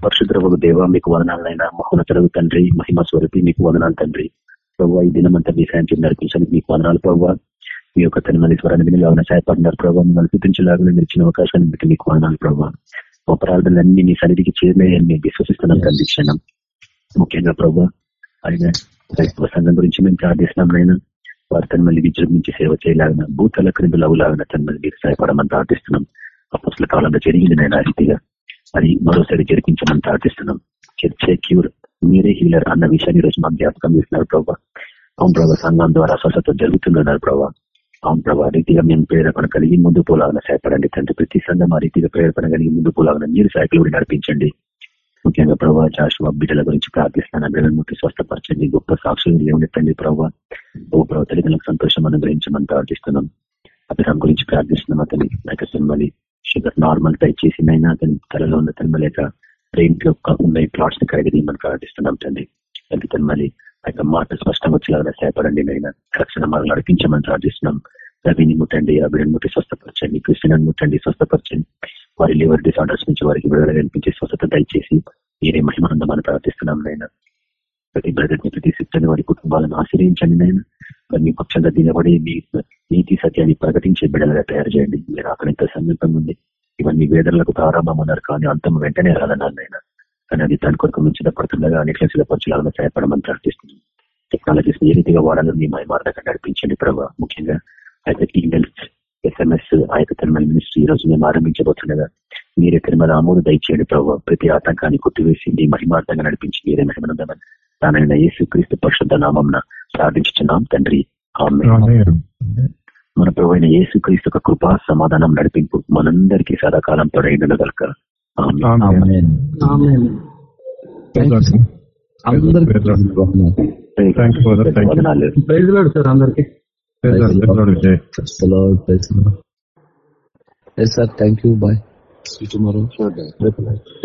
పరిశుద్ర దేవ మీకు వదనాలైనా మహోన్నతులకు తండ్రి మహిమ స్వరూపి మీకు వదనాలు తండ్రి. ప్రభావ ఈ దినమంతా మీ సాయం నడిపించడానికి మీకు వదనాలు ప్రభావ మీ యొక్క తన మంది స్వరాన్ని వినిలాగా సహాయపడినారు ప్రభావ మిమ్మల్ని చూపించలాగా మీరు ఇచ్చిన అవకాశాన్ని బట్టి మీకు వదనాలు ప్రభావ మా ప్రార్థనలన్నీ మీ సన్నిధికి చేరినాయని మేము విశ్వసిస్తున్నాం తండ్రి. క్షణం. ముఖ్యంగా ప్రభావ ఆయన క్రైస్తవ సంఘం గురించి మేము ప్రార్థిస్తున్నాం అయినా వారి తన మళ్ళీ విజృంభించి సేవ చేయలాగిన భూతల క్రిందులు అవులాగిన తన మళ్ళీ మీరు సహాయపడమని ప్రార్థిస్తున్నాం. అపస్ల కాలంలో జరిగింది నేను ఆ రీతిగా అది మరోసారి జరిపించమని ప్రార్థిస్తున్నాం. చర్చే క్యూర్. మీరే హీలర్ అన్న విషయాన్ని రోజు మా జ్ఞాపకం చేస్తున్నారు ప్రభావ అవును ప్రభావ సంఘం ద్వారా స్వస్థత జరుగుతుందన్నారు ప్రభావ అవును ప్రభావ రీతిగా మేము ప్రేరపణ కలిగి ముందు పోలాగా సహాయపడండి తండ్రి. ప్రతి సంఘం ఆ రీతిగా ప్రేరపణ కలిగి ముందు పోలాగా మీరు సైకిల్ కూడా నడిపించండి. ముఖ్యంగా ప్రభావ జాషువా బిడ్డల గురించి ప్రార్థిస్తాను బిడ్డల ముట్టి స్వస్థపరచండి. గొప్ప సాక్షులు ఏమిటండి ప్రభావ ఓ ప్రభావ తల్లిదండ్రులకు సంతోషం అనుగ్రహించమని ప్రార్థిస్తున్నాం. అభిరామ్ గురించి ప్రార్థిస్తున్నాం అతని లేక సినిమాని షుగర్ నార్మల్ దయచేసి చేసిందైనా అతని తలలో ఉన్న తన లేక బ్రెయిన్లో ఉన్న ప్లాట్స్ని కడిగి ప్రార్థిస్తున్నాం తండ్రి తల్లి తన మళ్ళీ మాట స్పష్టంగా వచ్చేలాగా సహాయపడండి నైనా రక్షణ మనం నడిపించమని ప్రార్థిస్తున్నాం. రవిని ముట్టండి అభిని ముట్టి స్వస్థపరచండి క్రిస్టియన్ ముట్టండి స్వస్థపరచండి. వారి లివర్ డిసార్డర్స్ నుంచి వారికి విడుదల కనిపించే స్వస్థత దయచేసి మీరే మహిమానందమని ప్రార్థిస్తున్నాం నాయన. ప్రతి బ్రదర్ని ప్రతి సిస్టర్ వారి కుటుంబాలను ఆశ్రయించండి నాయన. మరి మీ పక్షంగా నిలబడి మీ నీతి సత్యాన్ని ప్రకటించే బిడ్డలుగా తయారు చేయండి. మీరు అక్కడ ఎంత సమీపం ఉంది ఇవన్నీ వేదనలకు ప్రారంభం ఉన్నారు కానీ అంతం వెంటనే రాదన్నారు నాయన. కానీ అది దాని కొరకు మించిన పడుతుండగా అనేక సిద్ధపరచాలని సహాయపడమని ప్రార్థిస్తున్నాను. టెక్నాలజీస్ ఏ రీతిగా వాడాలో మీ మహిమార్గంగా నడిపించండి ప్రభావ ముఖ్యంగా అయితే ఈమెయిల్స్ ఎస్ఎంఎస్ ఆ యొక్క మినిస్ట్రీ ఈ రోజు మేము ఆరంభించబోతుండగా మీరే తిరుమల ఆమోదు దయచేయండి ప్రభావ ప్రతి ఆటంకాన్ని కొట్టివేసి మీ మహిమార్థంగా నడిపించి మీరే మహిమనందమని దానైన యేసు క్రీస్తు పరిశుద్ధ నామం ప్రార్థించున్నాం తండ్రి. ఆమేన్. మన ప్రభు అయిన యేసు క్రీస్తు యొక్క కృపా సమాధానం నడిపింపు మనందరికీ సదాకాలం తొడైండగలక అందరికీ Thank you, brother. You. Lord sir